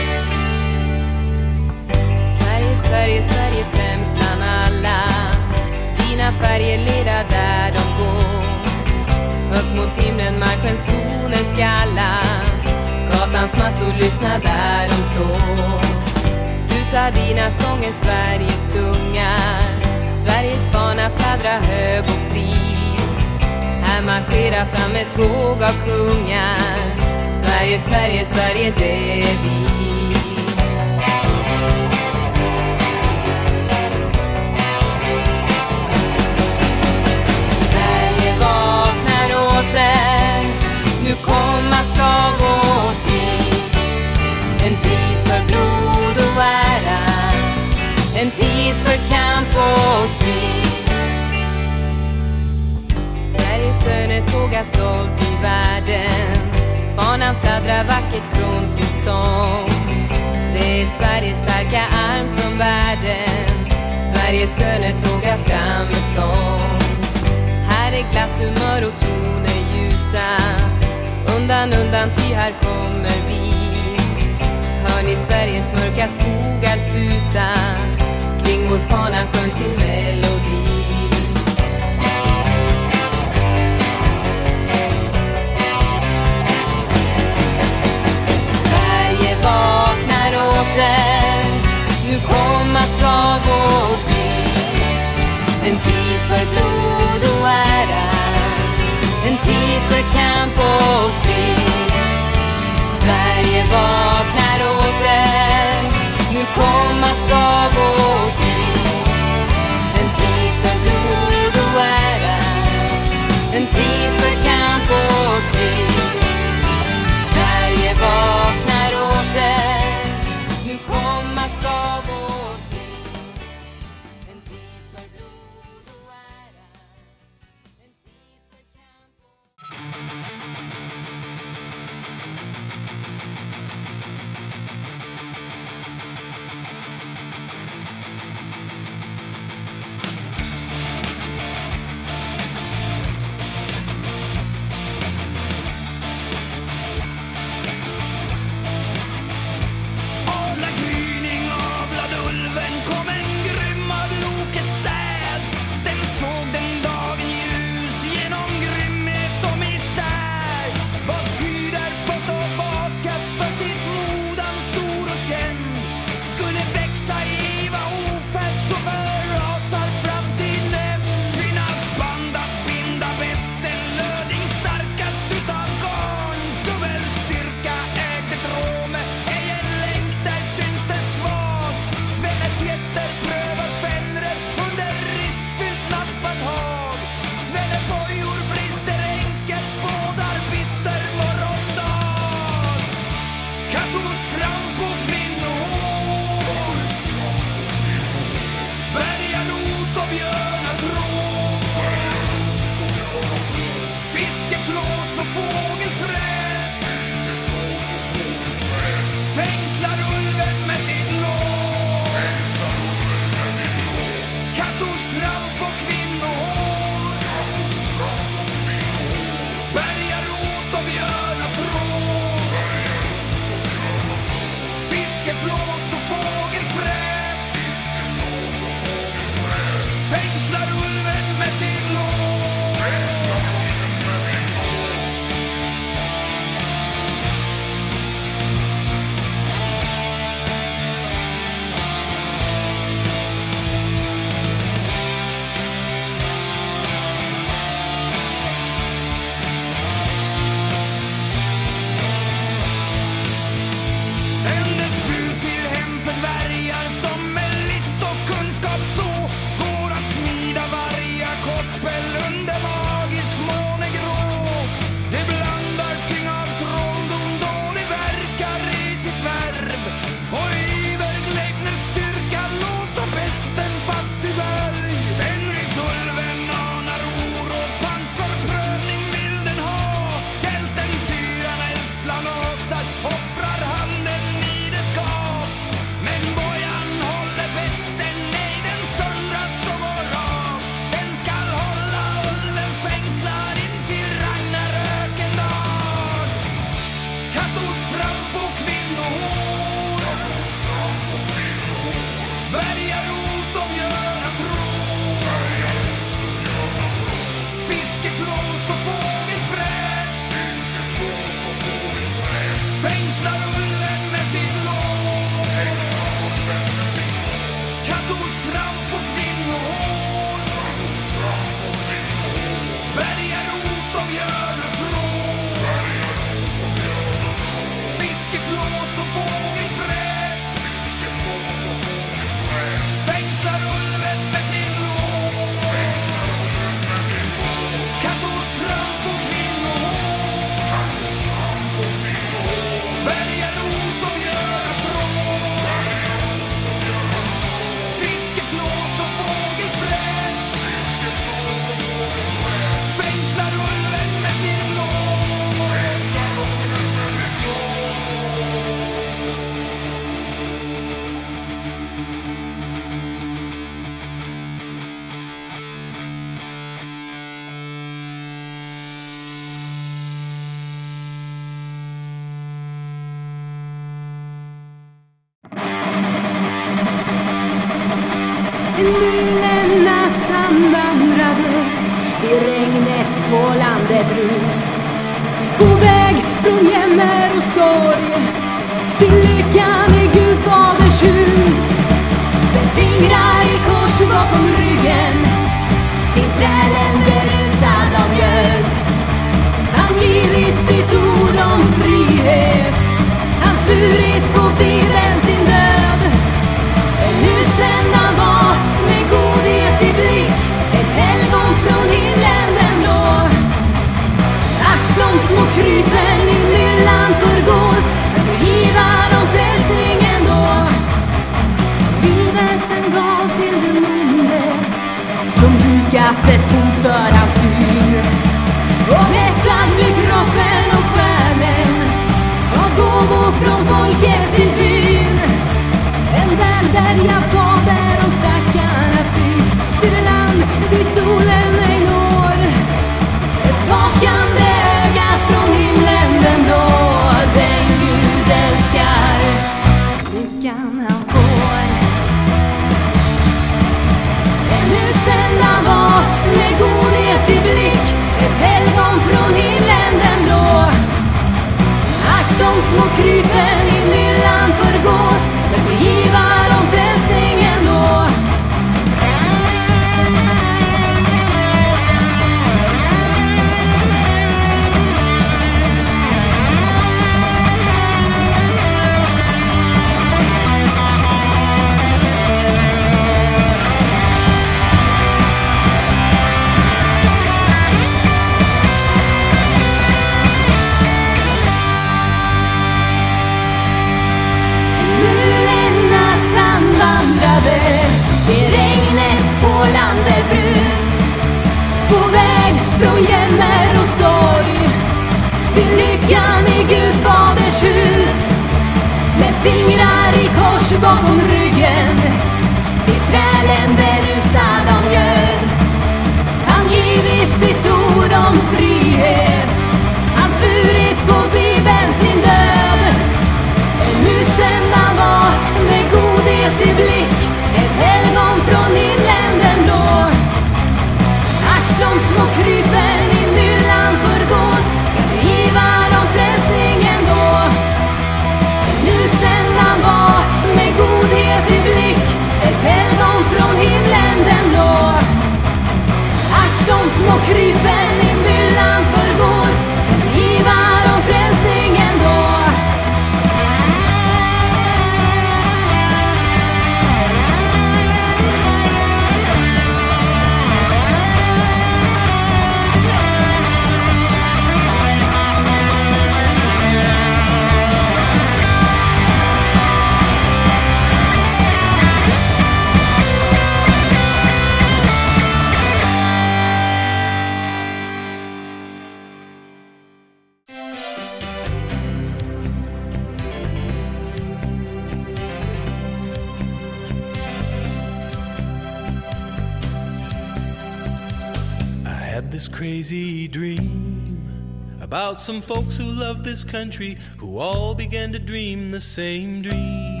some folks who love this country who all began to dream the same dream.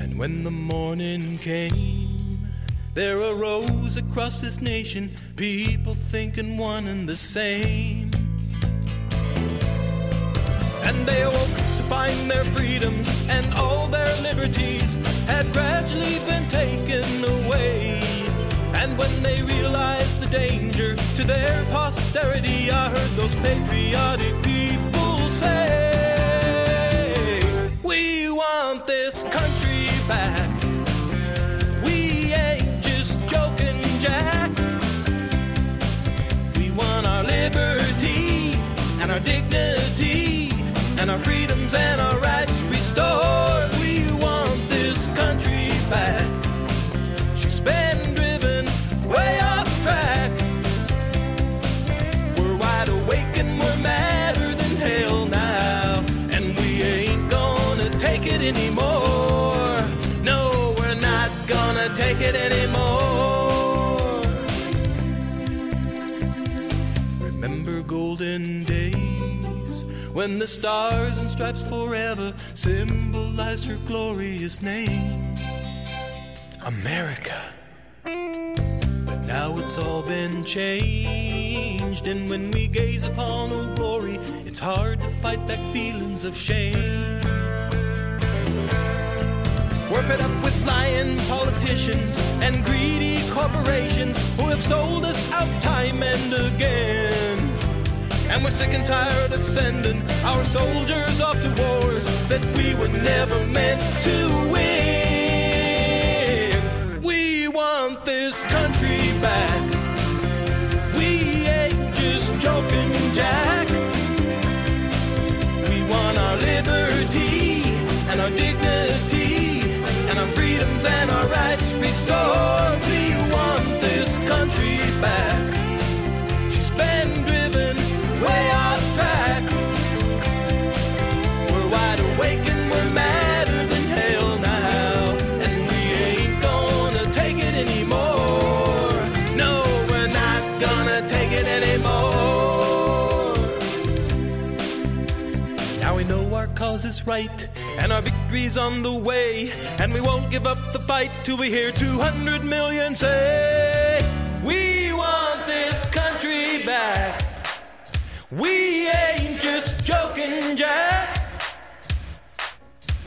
And when the morning came, there arose across this nation people thinking one and the same. And they awoke to find their freedoms and all their liberties had gradually been taken away. And when they realized danger to their posterity. I heard those patriotic people say, We want this country back. We ain't just joking, Jack. We want our liberty and our dignity and our freedoms and our rights restored. We want this country back. She's been when the stars and stripes forever symbolized her glorious name America. But now it's all been changed, and when we gaze upon old glory, it's hard to fight back feelings of shame. We're fed up with lying politicians and greedy corporations who have sold us out time and again. And we're sick and tired of sending our soldiers off to wars that we were never meant to win. We want this country back. We ain't just joking, Jack. We want our liberty and our dignity and our freedoms and our rights restored. We want this country back. Right and our victory's on the way. And we won't give up the fight till we hear 200 million say, We want this country back. We ain't just joking, Jack.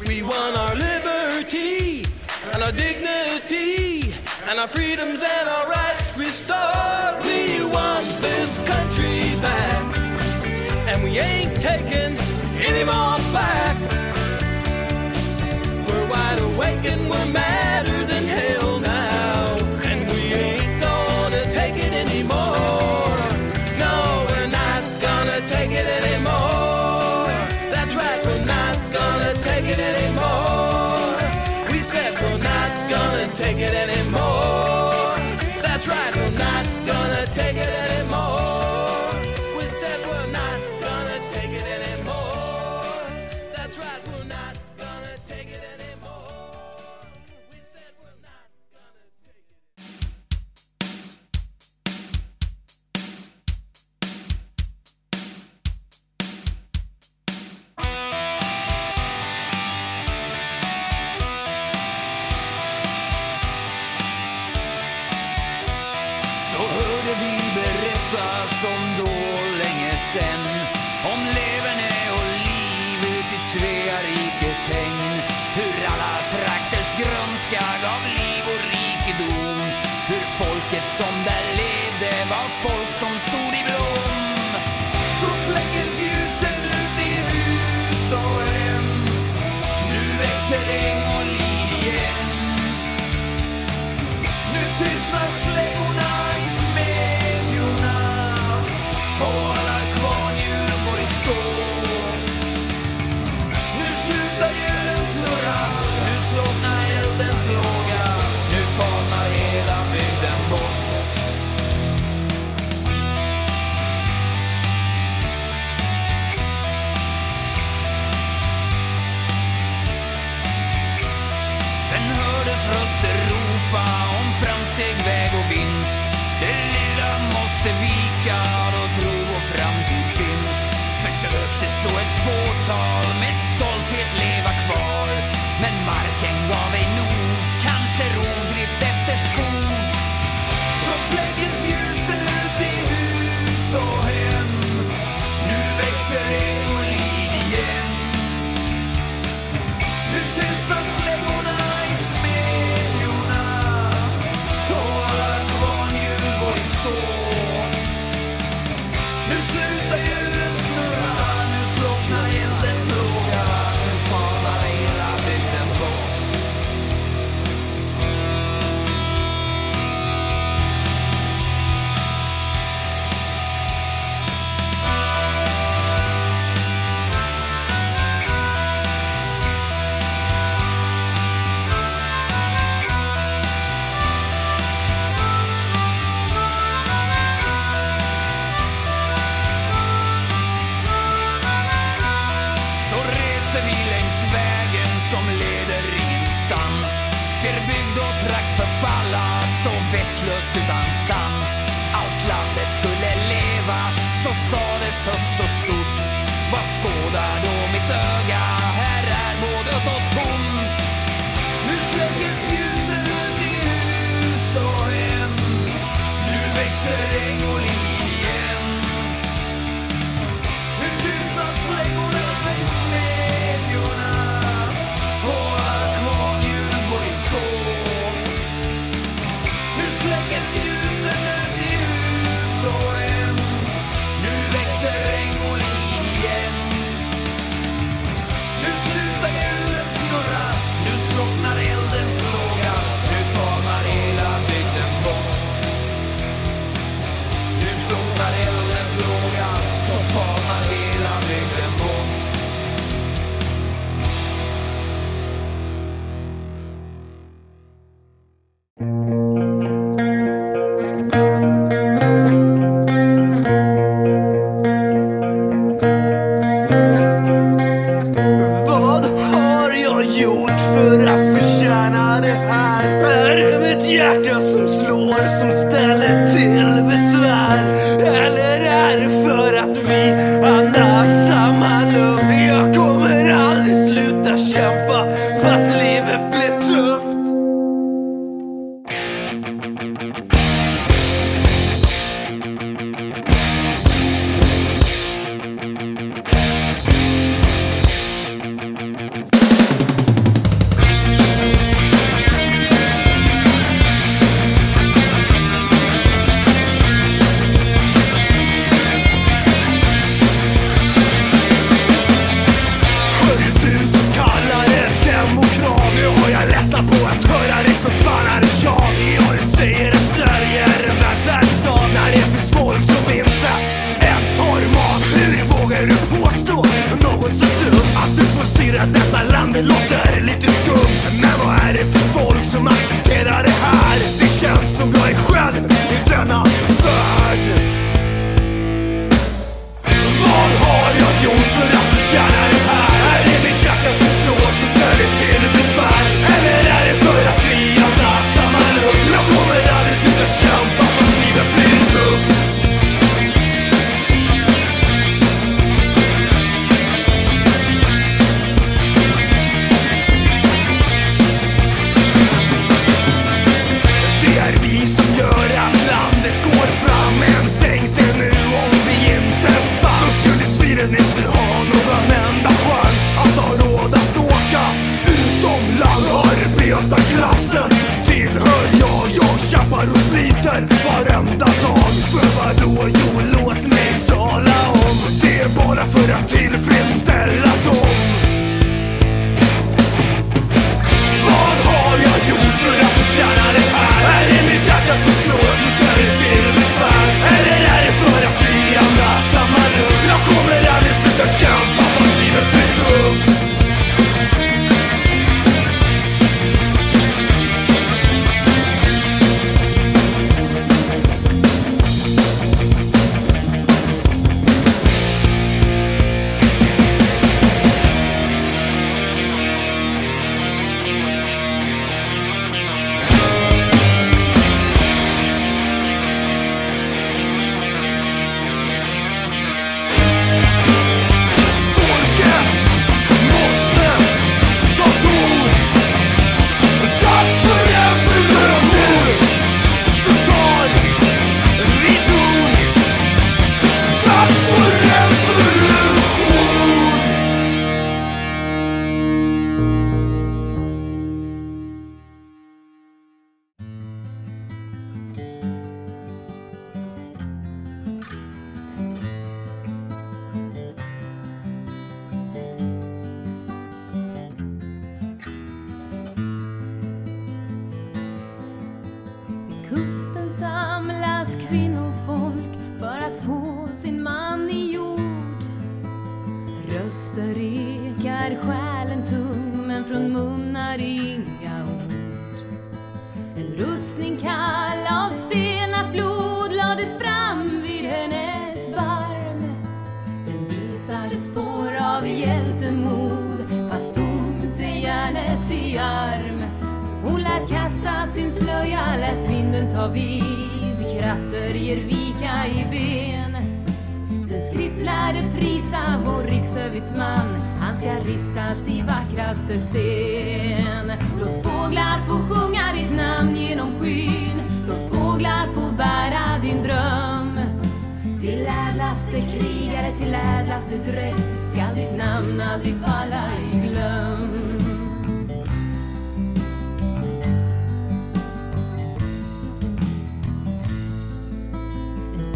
We want our liberty and our dignity and our freedoms and our rights restored. We want this country back. And we ain't taking any more back. We're wide awake and we're madder than hell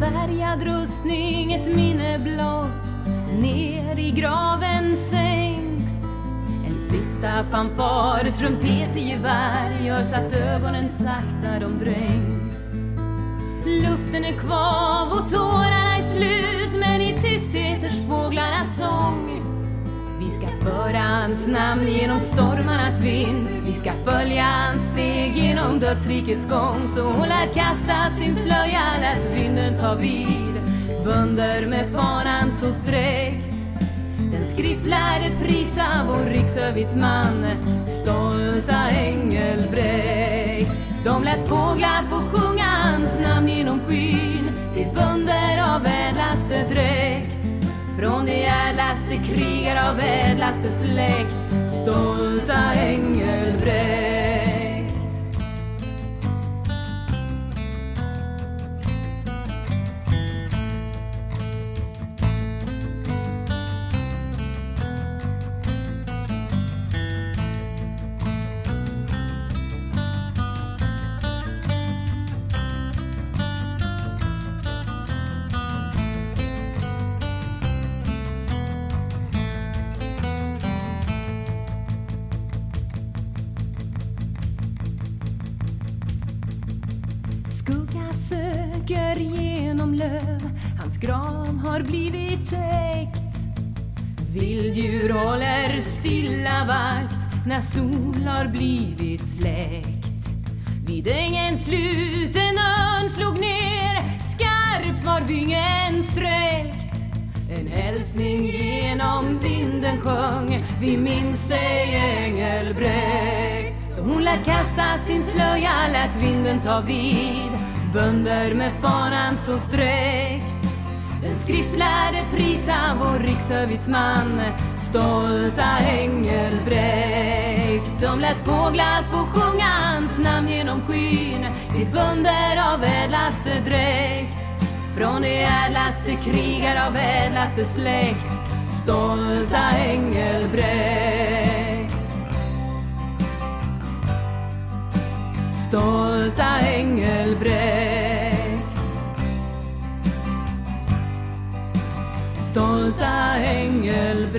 färgad rustning, ett minne blott ner i graven sänks. En sista fanfar, trumpet, gevär gör så att ögonen sakta de dränks. Luften är kvav och tårarna är slut men i tysthet hörs fåglarnas sång Föra hans namn genom stormarnas vind. Vi ska följa hans steg genom dödsrikets gång. Så hon lär kasta sin slöja, lät vinden ta vid. Bönder med fanan så sträckt. Den skriftlärde prisa vår riksövits man, Stolta Engelbrekt De lät fåglar få sjunga hans namn genom skyn. Till bönder av ädlaste dräkt. Från de ädlaste krigare av ädlaste släkt Stolta Engelbrekt Vilddjur håller stilla vakt när sol har blivit släckt. Vid ängens slut en örn slog ner, skarpt var vingen sträckt. En hälsning genom vinden sjöng, vi minns dig Engelbrekt. Som hon lät kasta sin slöja, lät vinden ta vid. Bönder med fanan så sträckt. Den skriftlärde prisa vår rikshövitsman, stolta Engelbrekt. De lät fåglar få sjunga hans namn genom skyn till bönder av ädlaste dräkt. Från de ädlaste krigar av ädlaste släkt, stolta Engelbrekt. Stolta Engelbrekt. Stolta Engelbrekt.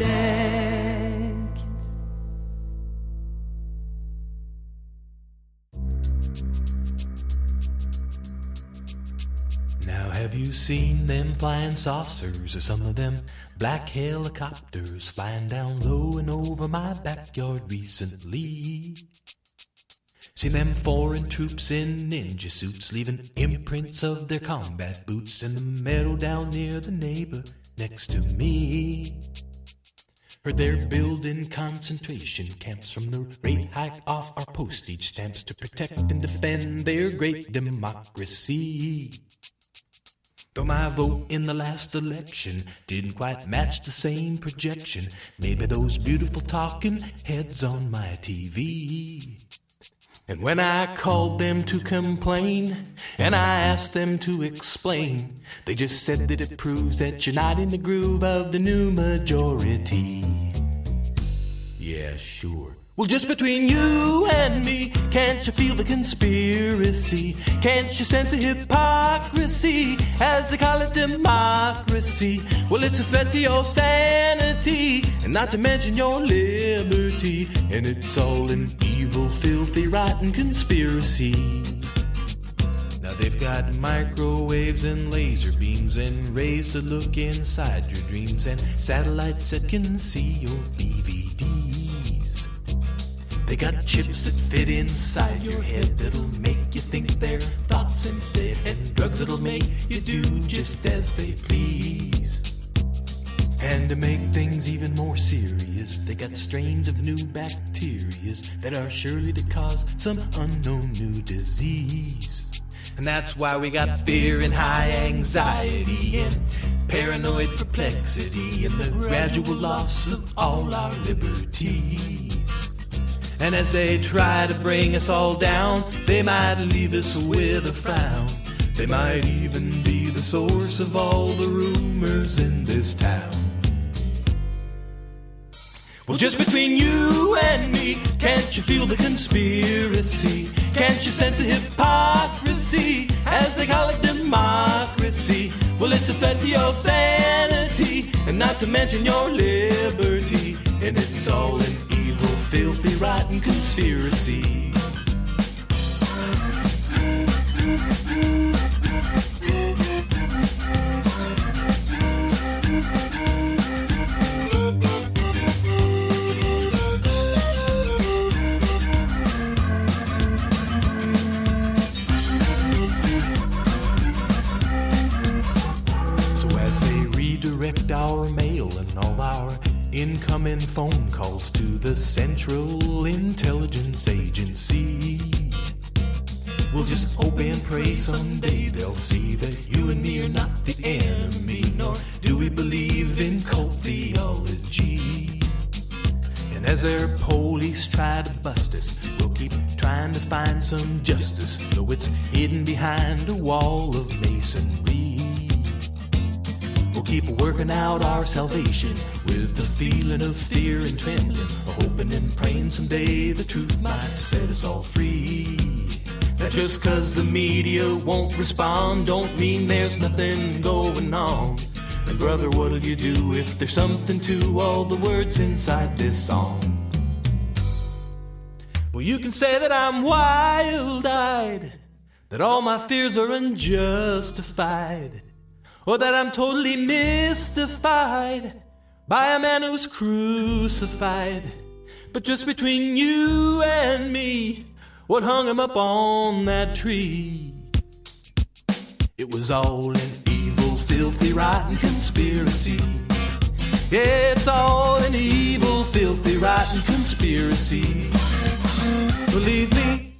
Now have you seen them flying saucers or some of them black helicopters flying down low and over my backyard recently? Seen them foreign troops in ninja suits leaving imprints of their combat boots in the meadow down near the neighbor next to me. Heard they're building concentration camps from the rate hike off our postage stamps to protect and defend their great democracy. Though my vote in the last election didn't quite match the same projection, maybe those beautiful talking heads on my TV. And when I called them to complain, and I asked them to explain, they just said that it proves that you're not in the groove of the new majority. Yeah, sure. Well, just between you and me, can't you feel the conspiracy? Can't you sense the hypocrisy as they call it democracy? Well, it's a threat to your sanity, and not to mention your liberty. And it's all an evil, filthy, rotten conspiracy. Now they've got microwaves and laser beams and rays to look inside your dreams and satellites that can see your DVDs. They got chips that fit inside your head that'll make you think their thoughts instead, and drugs that'll make you do just as they please. And to make things even more serious, they got strains of new bacterias that are surely to cause some unknown new disease. And that's why we got fear and high anxiety and paranoid perplexity and the gradual loss of all our liberties. And as they try to bring us all down, they might leave us with a frown. They might even be the source of all the rumors in this town. Well, just between you and me, can't you feel the conspiracy? Can't you sense the hypocrisy as they call it democracy? Well, it's a threat to your sanity, and not to mention your liberty. And it's all evil, filthy, rotten conspiracy. So as they redirect our incoming phone calls to the Central Intelligence Agency, we'll just hope and pray someday they'll see that you and me are not the enemy, nor do we believe in cult theology. And as their police try to bust us, we'll keep trying to find some justice, though it's hidden behind a wall of masonry. We'll keep working out our salvation with the feeling of fear and trembling, hoping and praying someday the truth might set us all free. That just cause the media won't respond don't mean there's nothing going on. And brother, what'll you do if there's something to all the words inside this song? Well, you can say that I'm wild eyed, that all my fears are unjustified. Or that I'm totally mystified by a man who's crucified. But just between you and me, what hung him up on that tree? It was all an evil, filthy, rotten conspiracy. Yeah, it's all an evil, filthy, rotten conspiracy. Believe me.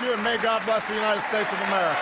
You, and may God bless the United States of America.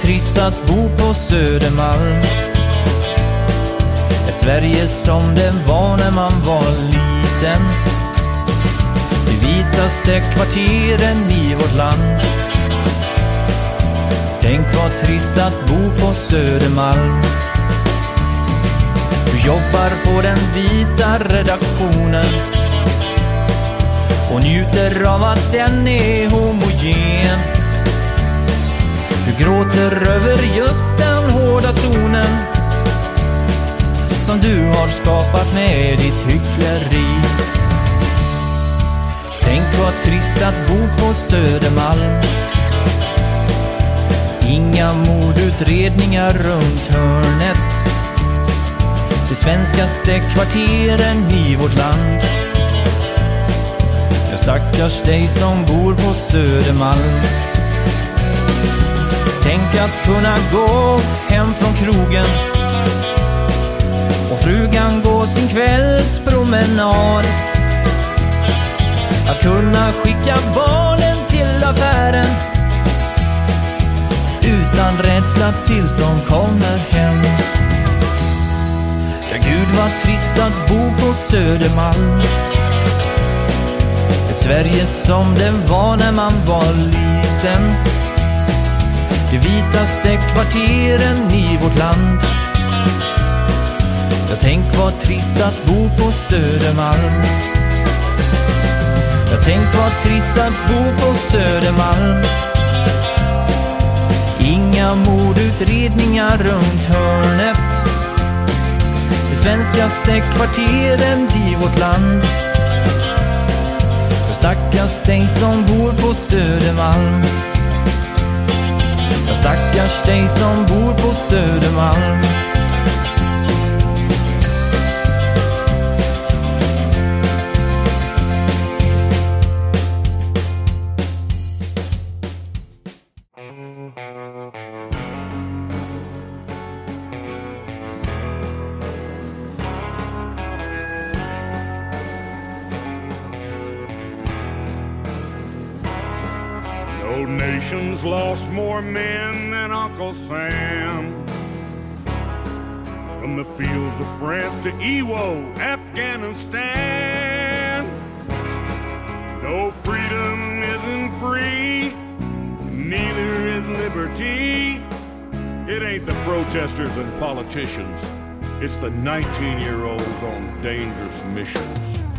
Trist att bo på Södermalm. Är Sverige som det var när man var liten. De vitaste kvarteren i vårt land. Tänk vad trist att bo på Södermalm. Du jobbar på den vita redaktionen och njuter av att den är homogen. Gråter över just den hårda tonen som du har skapat med ditt hyckleri. Tänk vad trist att bo på Södermalm. Inga mordutredningar runt hörnet. De svenskaste kvarteren i vårt land. Jag stackars dig som bor på Södermalm. Tänk att kunna gå hem från krogen och frugan gå sin kvällspromenad. Att kunna skicka barnen till affären utan rädsla tills de kommer hem. Ja, Gud vad trist att bo på Södermalm. Ett Sverige som det var när man var liten. De vitaste kvarteren i vårt land. Jag tänk vad trist att bo på Södermalm. Jag tänk vad trist att bo på Södermalm. Inga mordutredningar runt hörnet. De svenskaste kvarteren i vårt land. Jag stackars dig som bor på Södermalm. Stackars dig som bor på Södermalm. broadcasters and politicians, it's the 19 year olds on dangerous missions.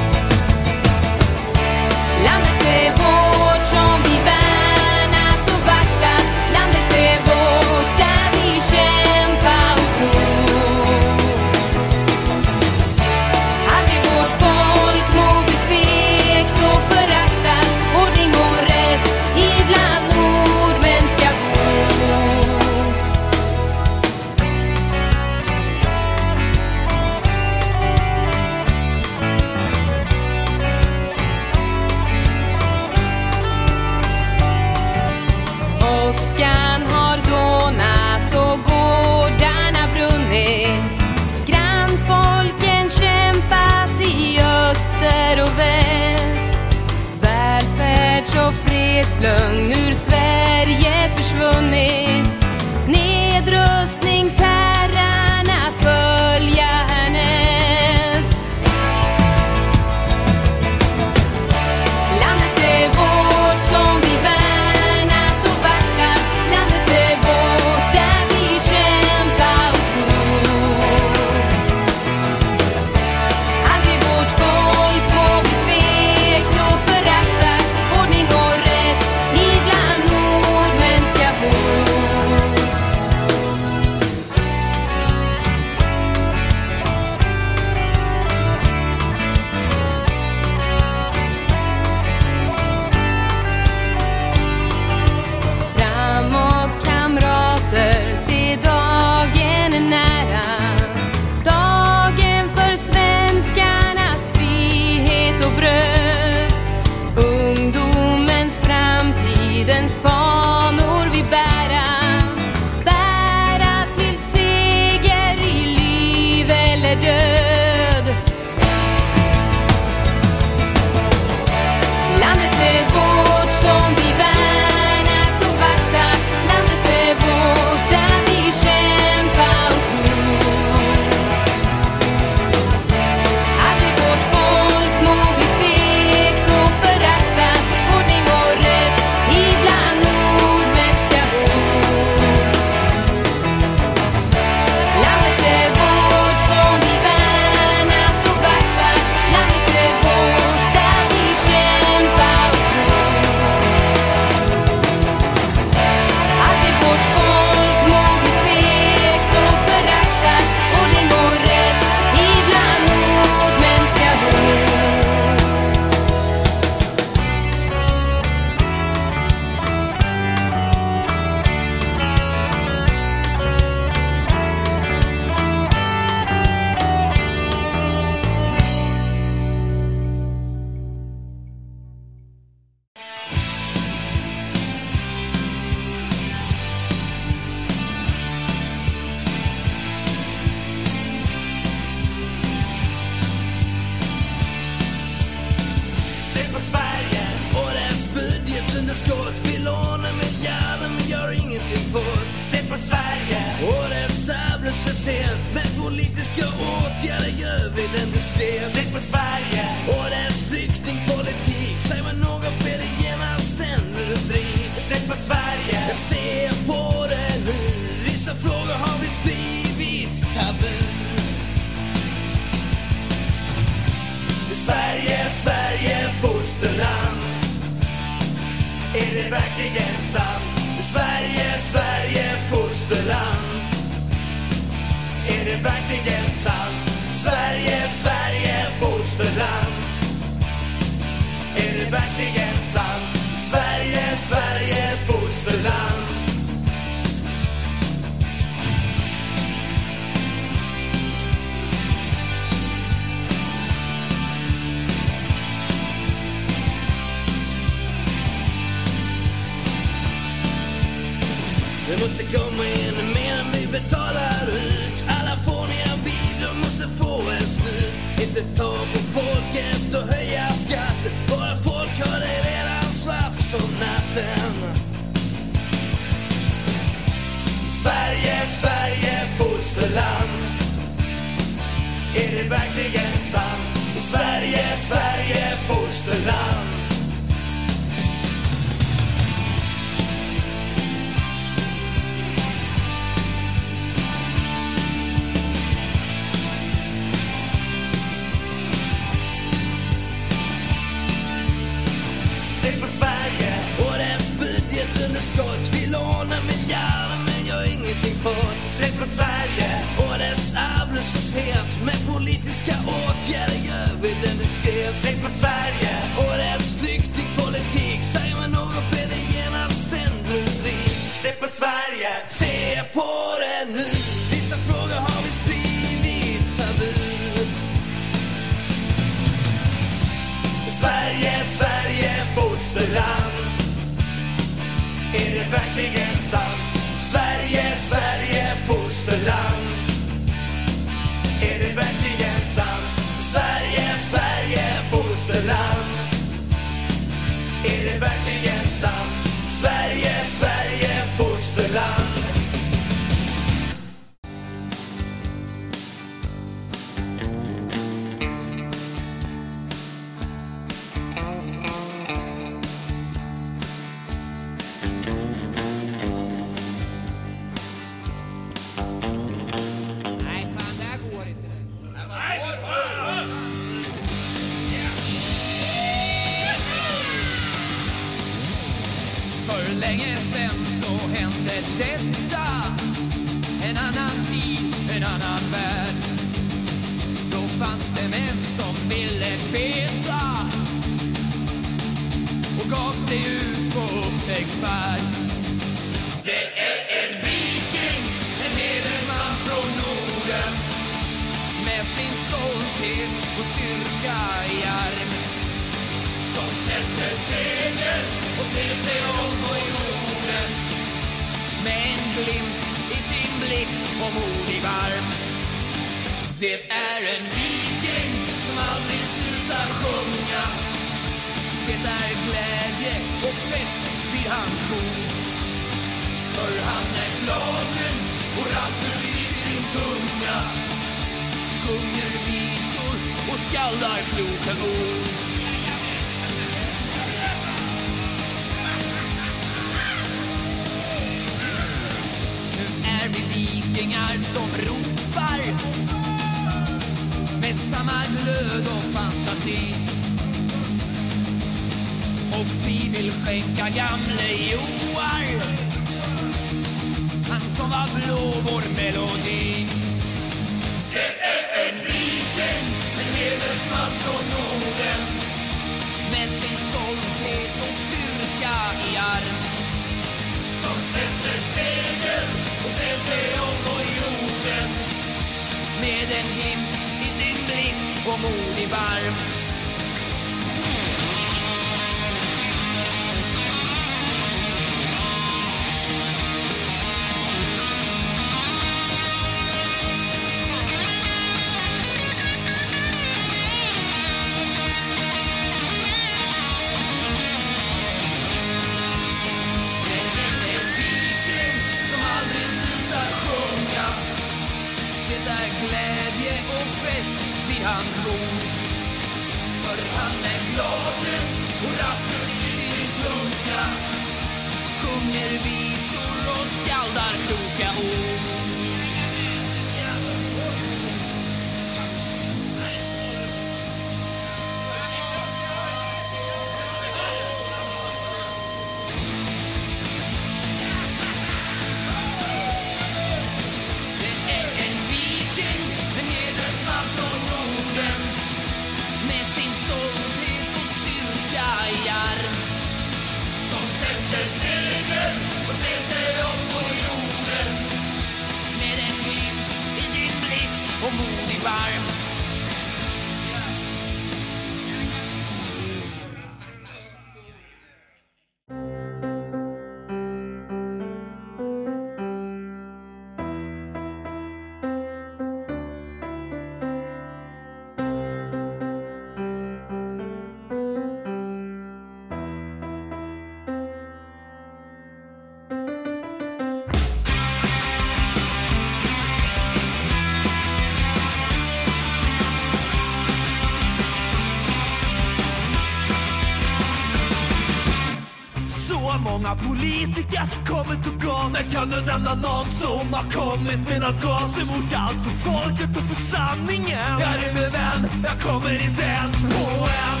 politiker som kommit och gått. När kan du nämna någon som har kommit med nåt gas emot allt för folket och för sanningen? Jag är min vän, jag kommer inte ens på en.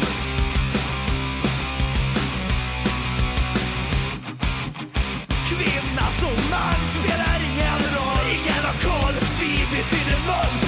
Kvinna som man spelar ingen roll. Ingen har koll, vi betyder noll.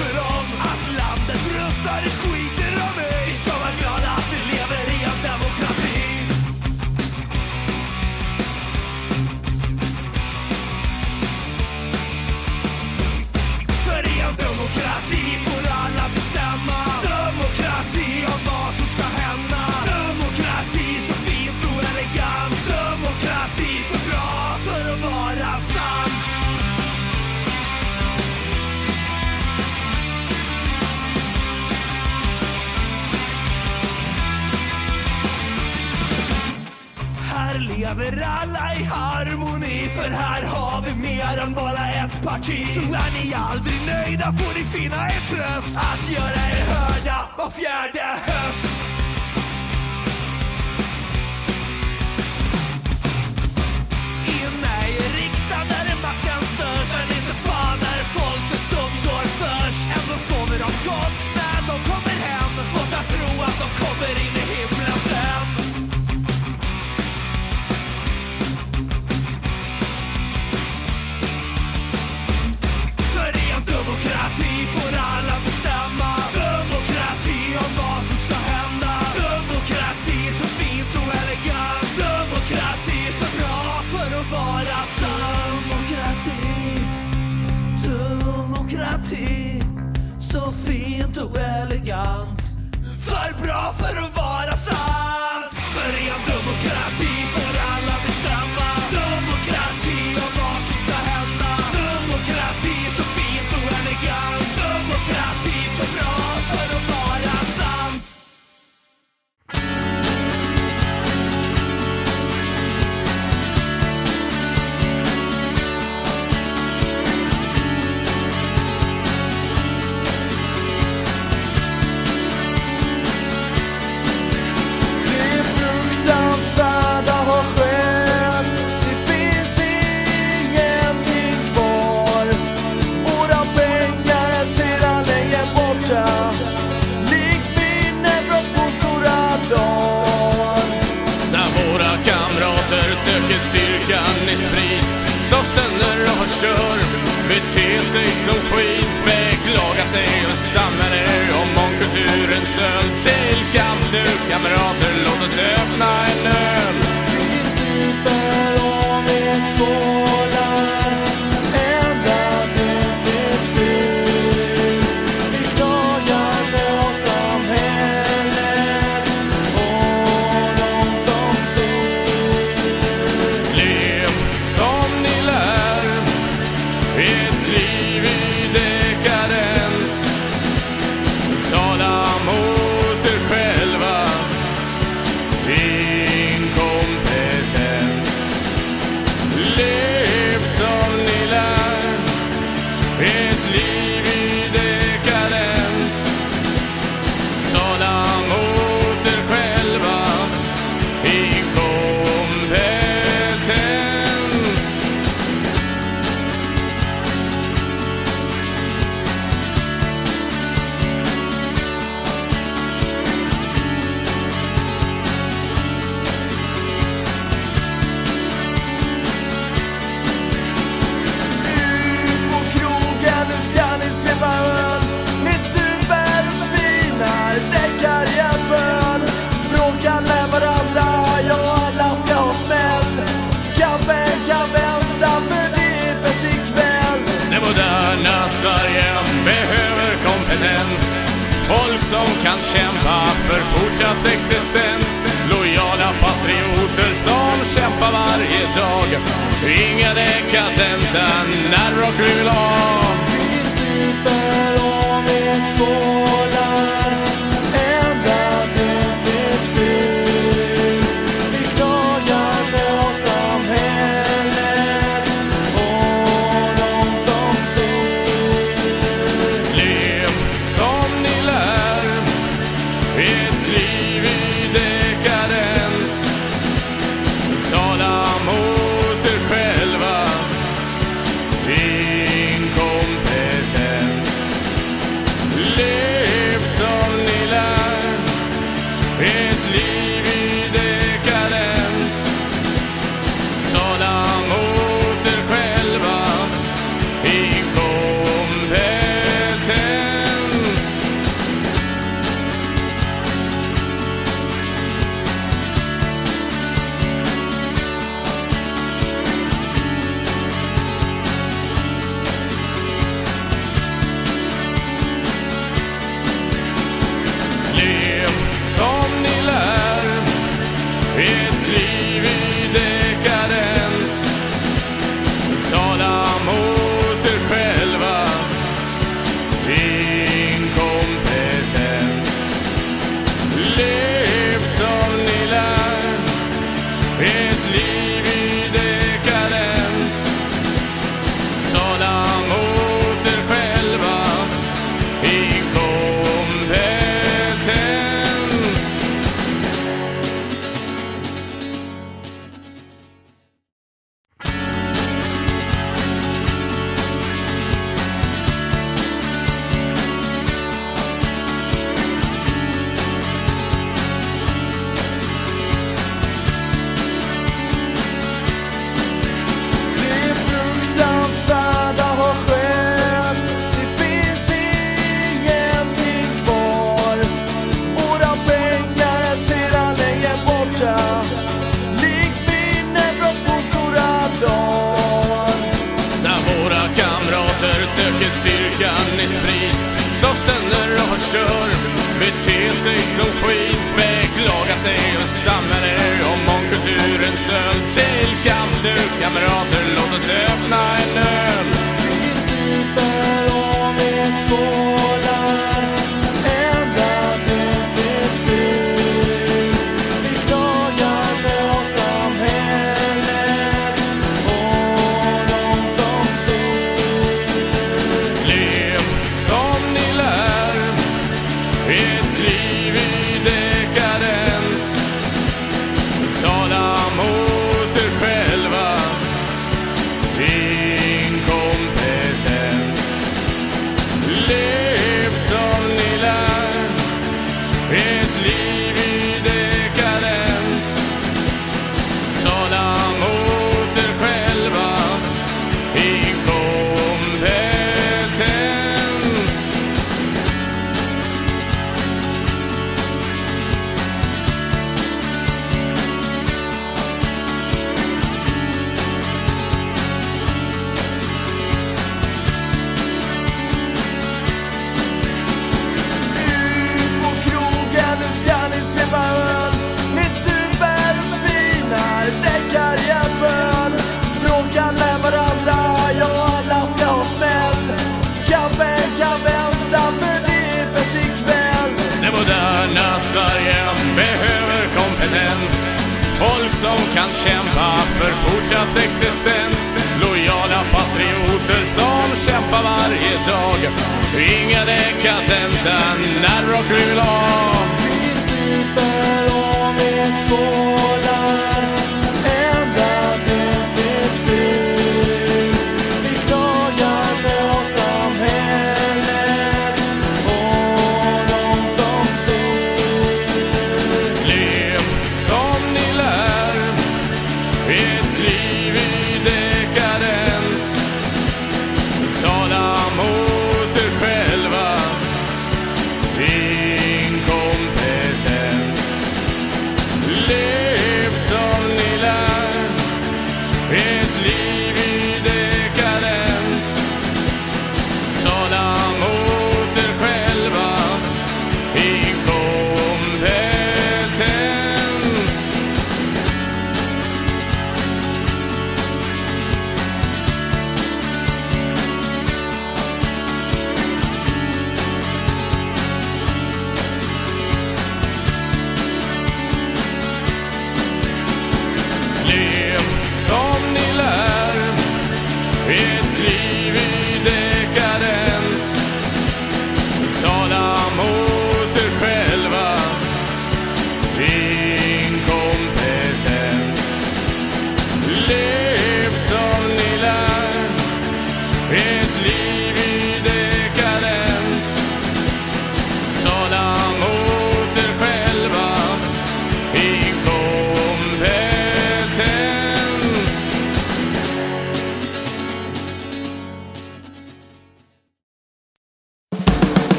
lever alla i harmoni. För här har vi mer än bara ett parti. Så är ni aldrig nöjda får ni finna er tröst. Att göra er hörda var fjärde höst.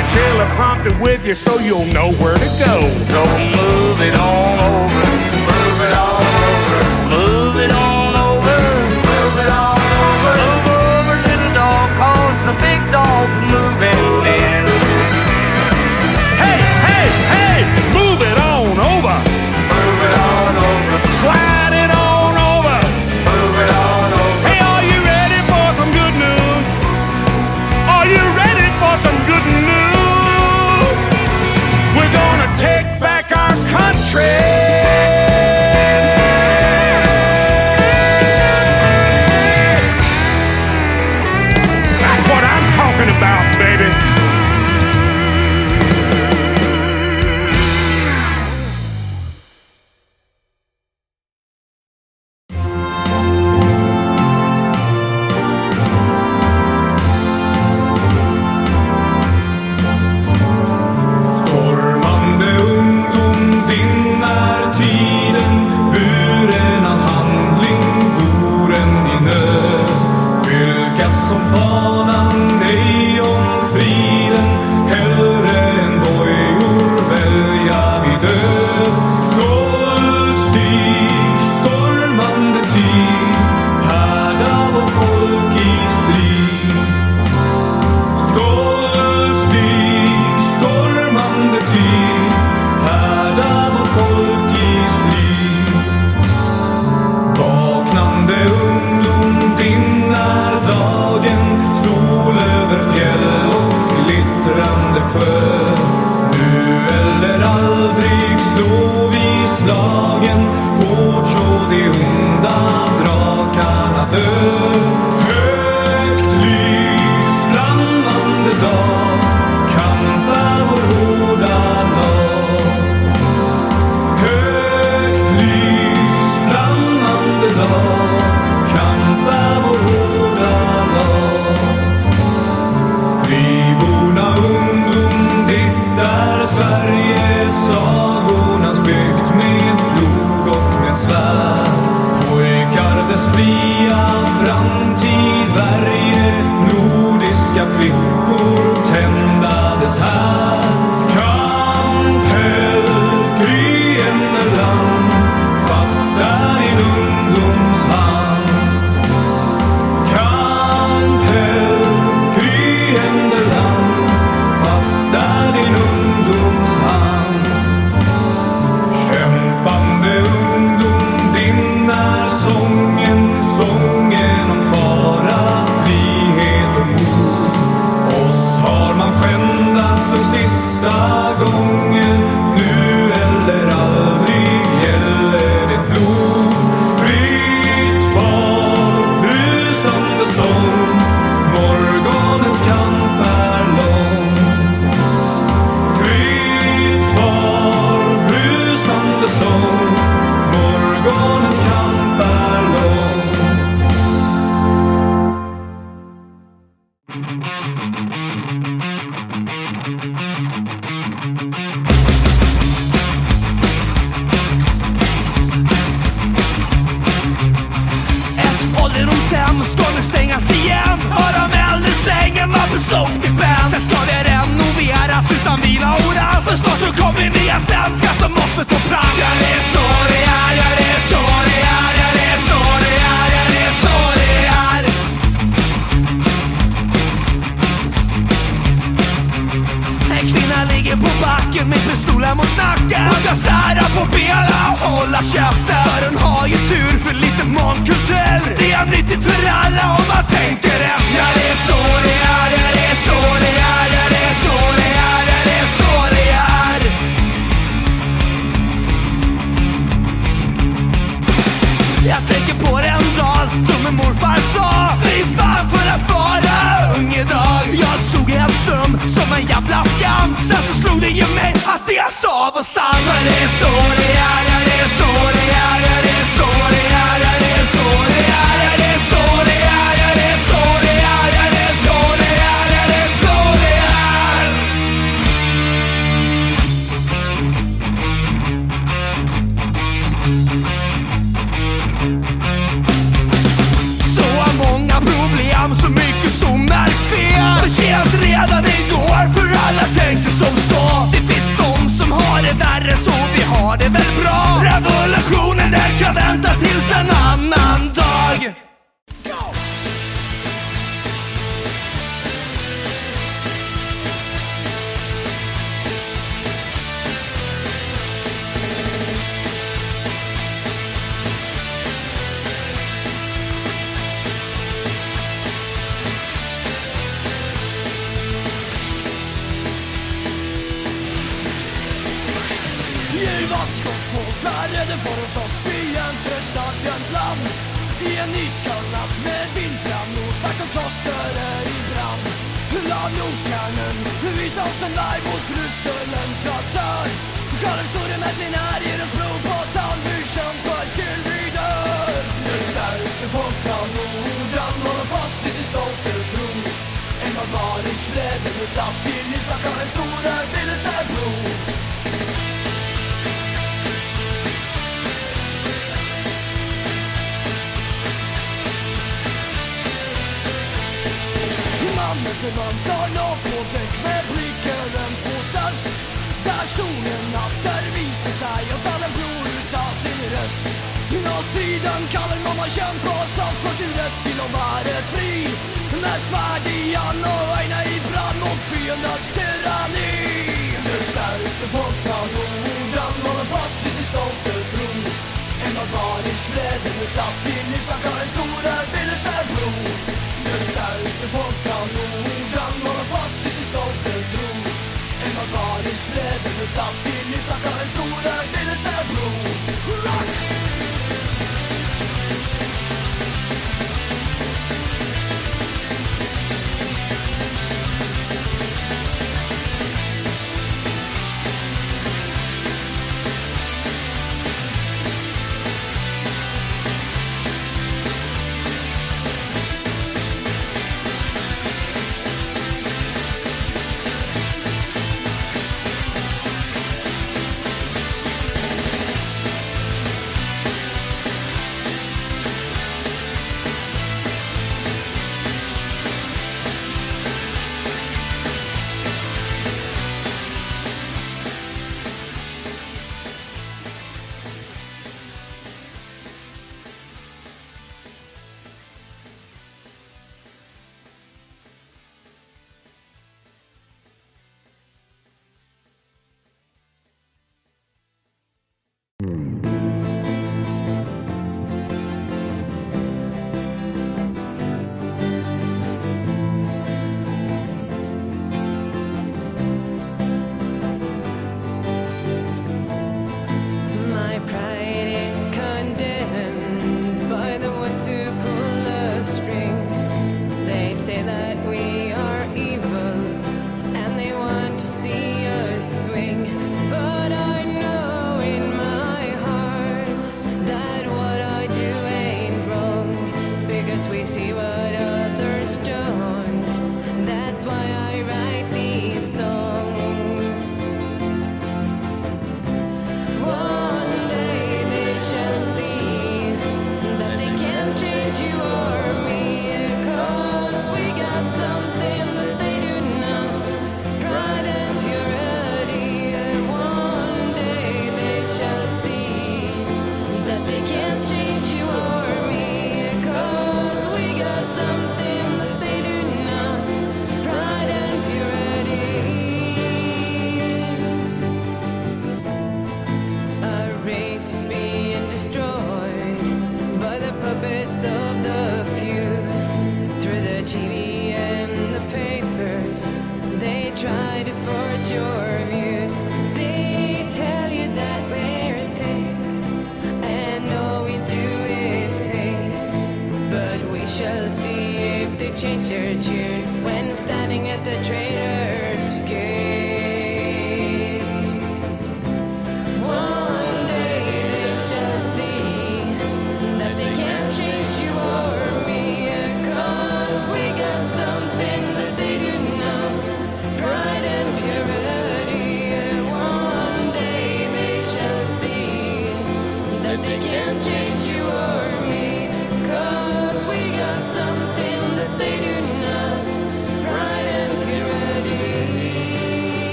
your chiller prompted with you so you'll know where to go. Don't move it on over.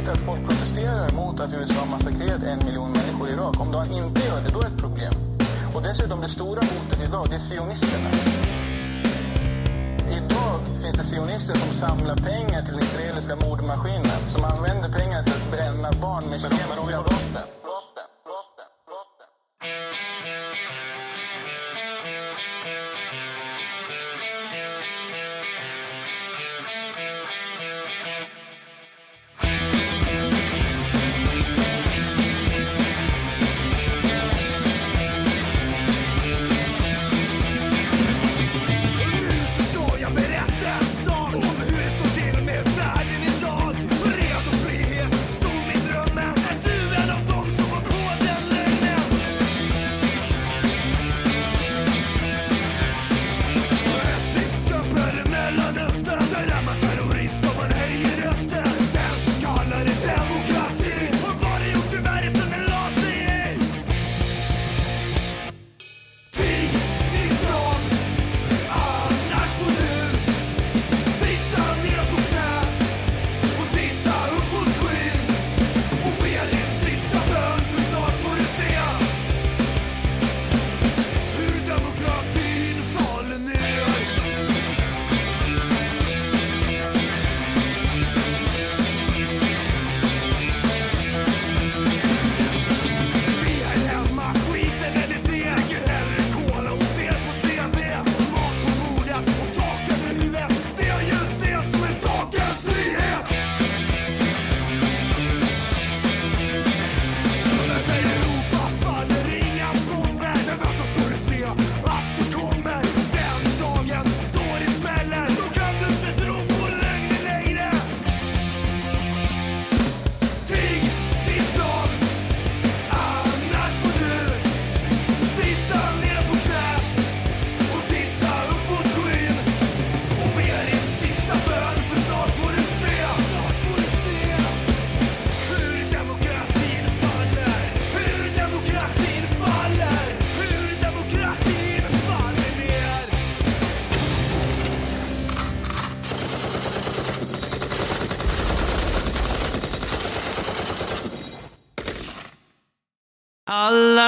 inte att folk protesterar mot att USA har massakrerat en miljon människor i Irak. Om de inte gör det, då är det ett problem. Och dessutom, det stora hotet idag, det är sionisterna. Idag finns det sionister som samlar pengar till den israeliska mordmaskinen som använder pengar till att bränna barn med kemiska vapen.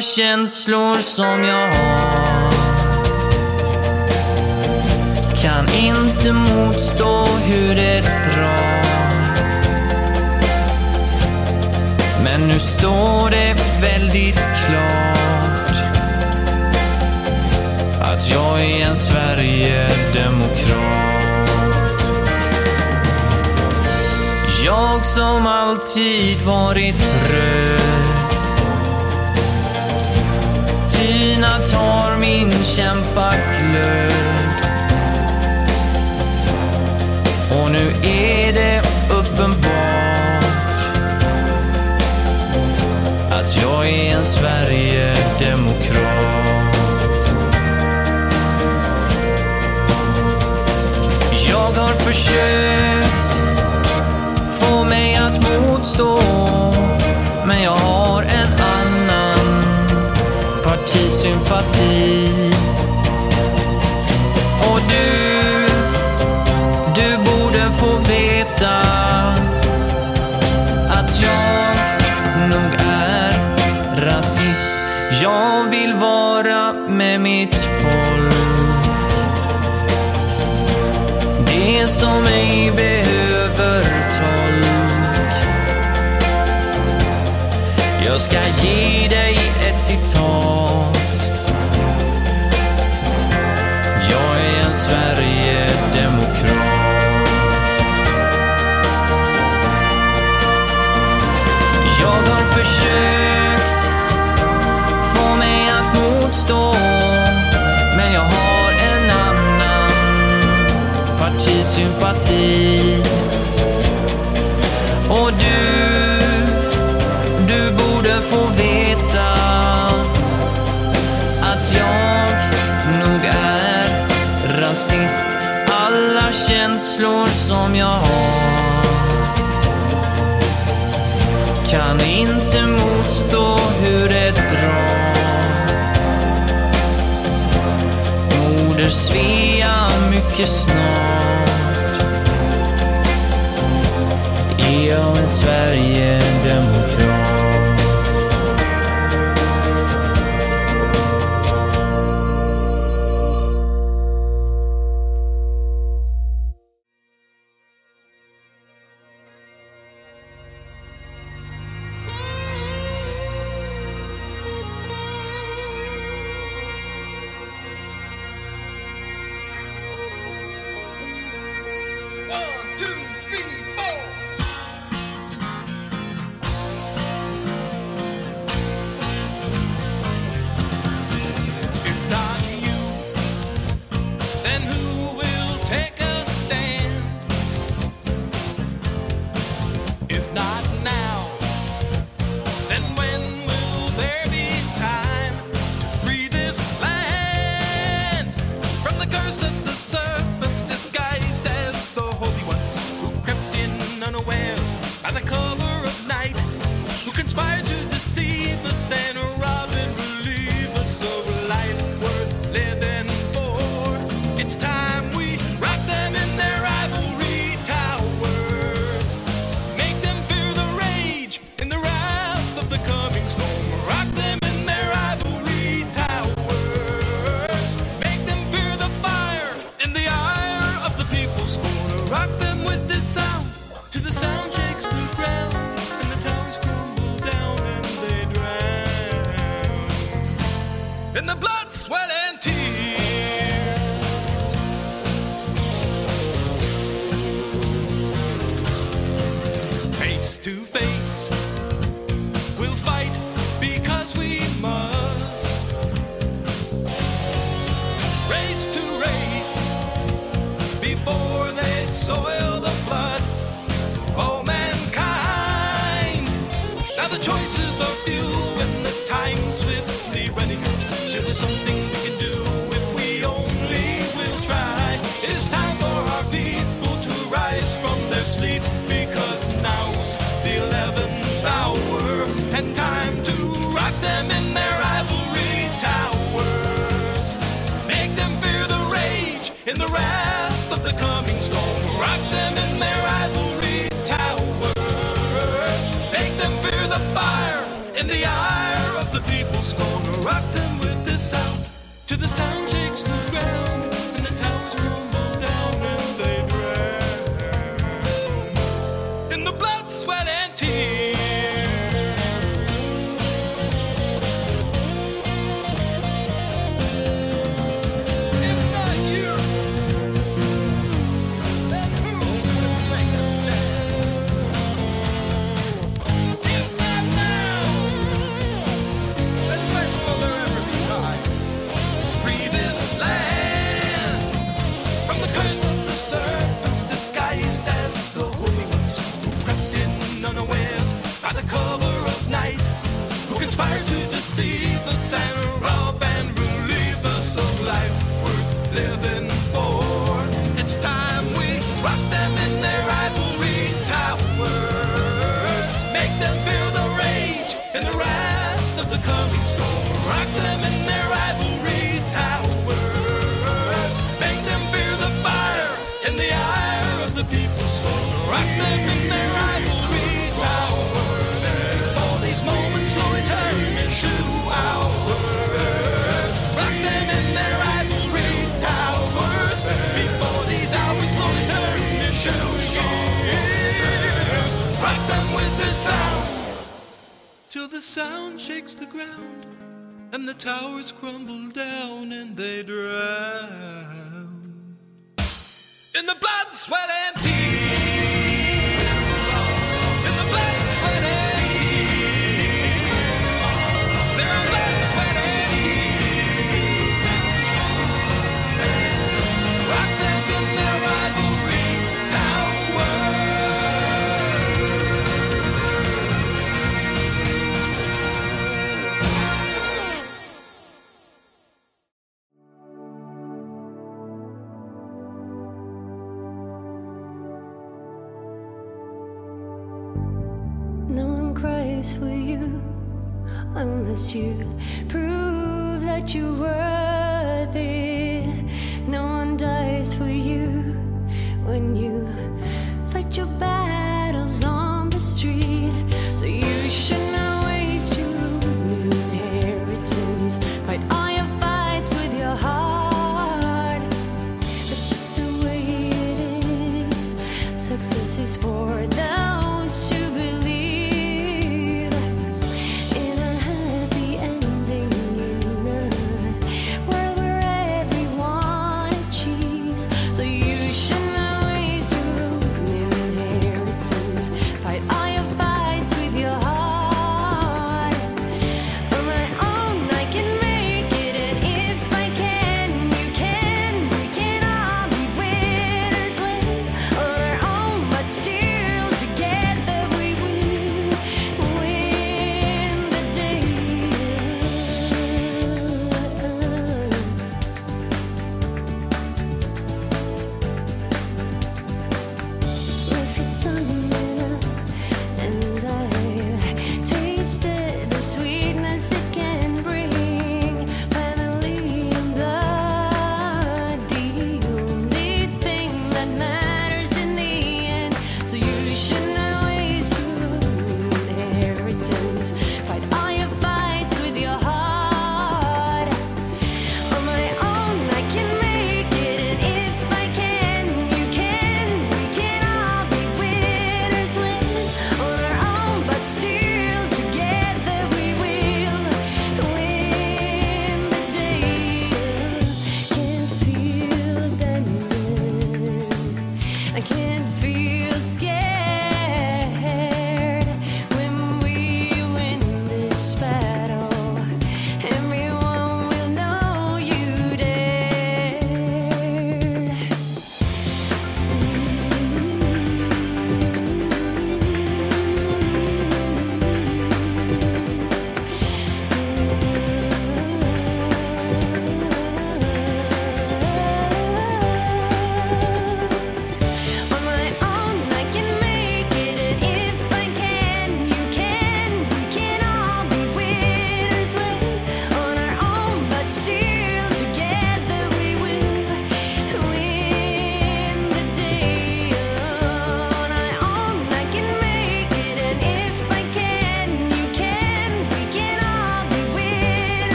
känslor som jag har. Kan inte motstå hur det drar. Men nu står det väldigt klart att jag är en Sverigedemokrat. Jag som alltid varit röd har min kämpaglöd. Och nu är det uppenbart att jag är en Sverigedemokrat. Jag har försökt få mig att motstå, men jag Sympati, sympati you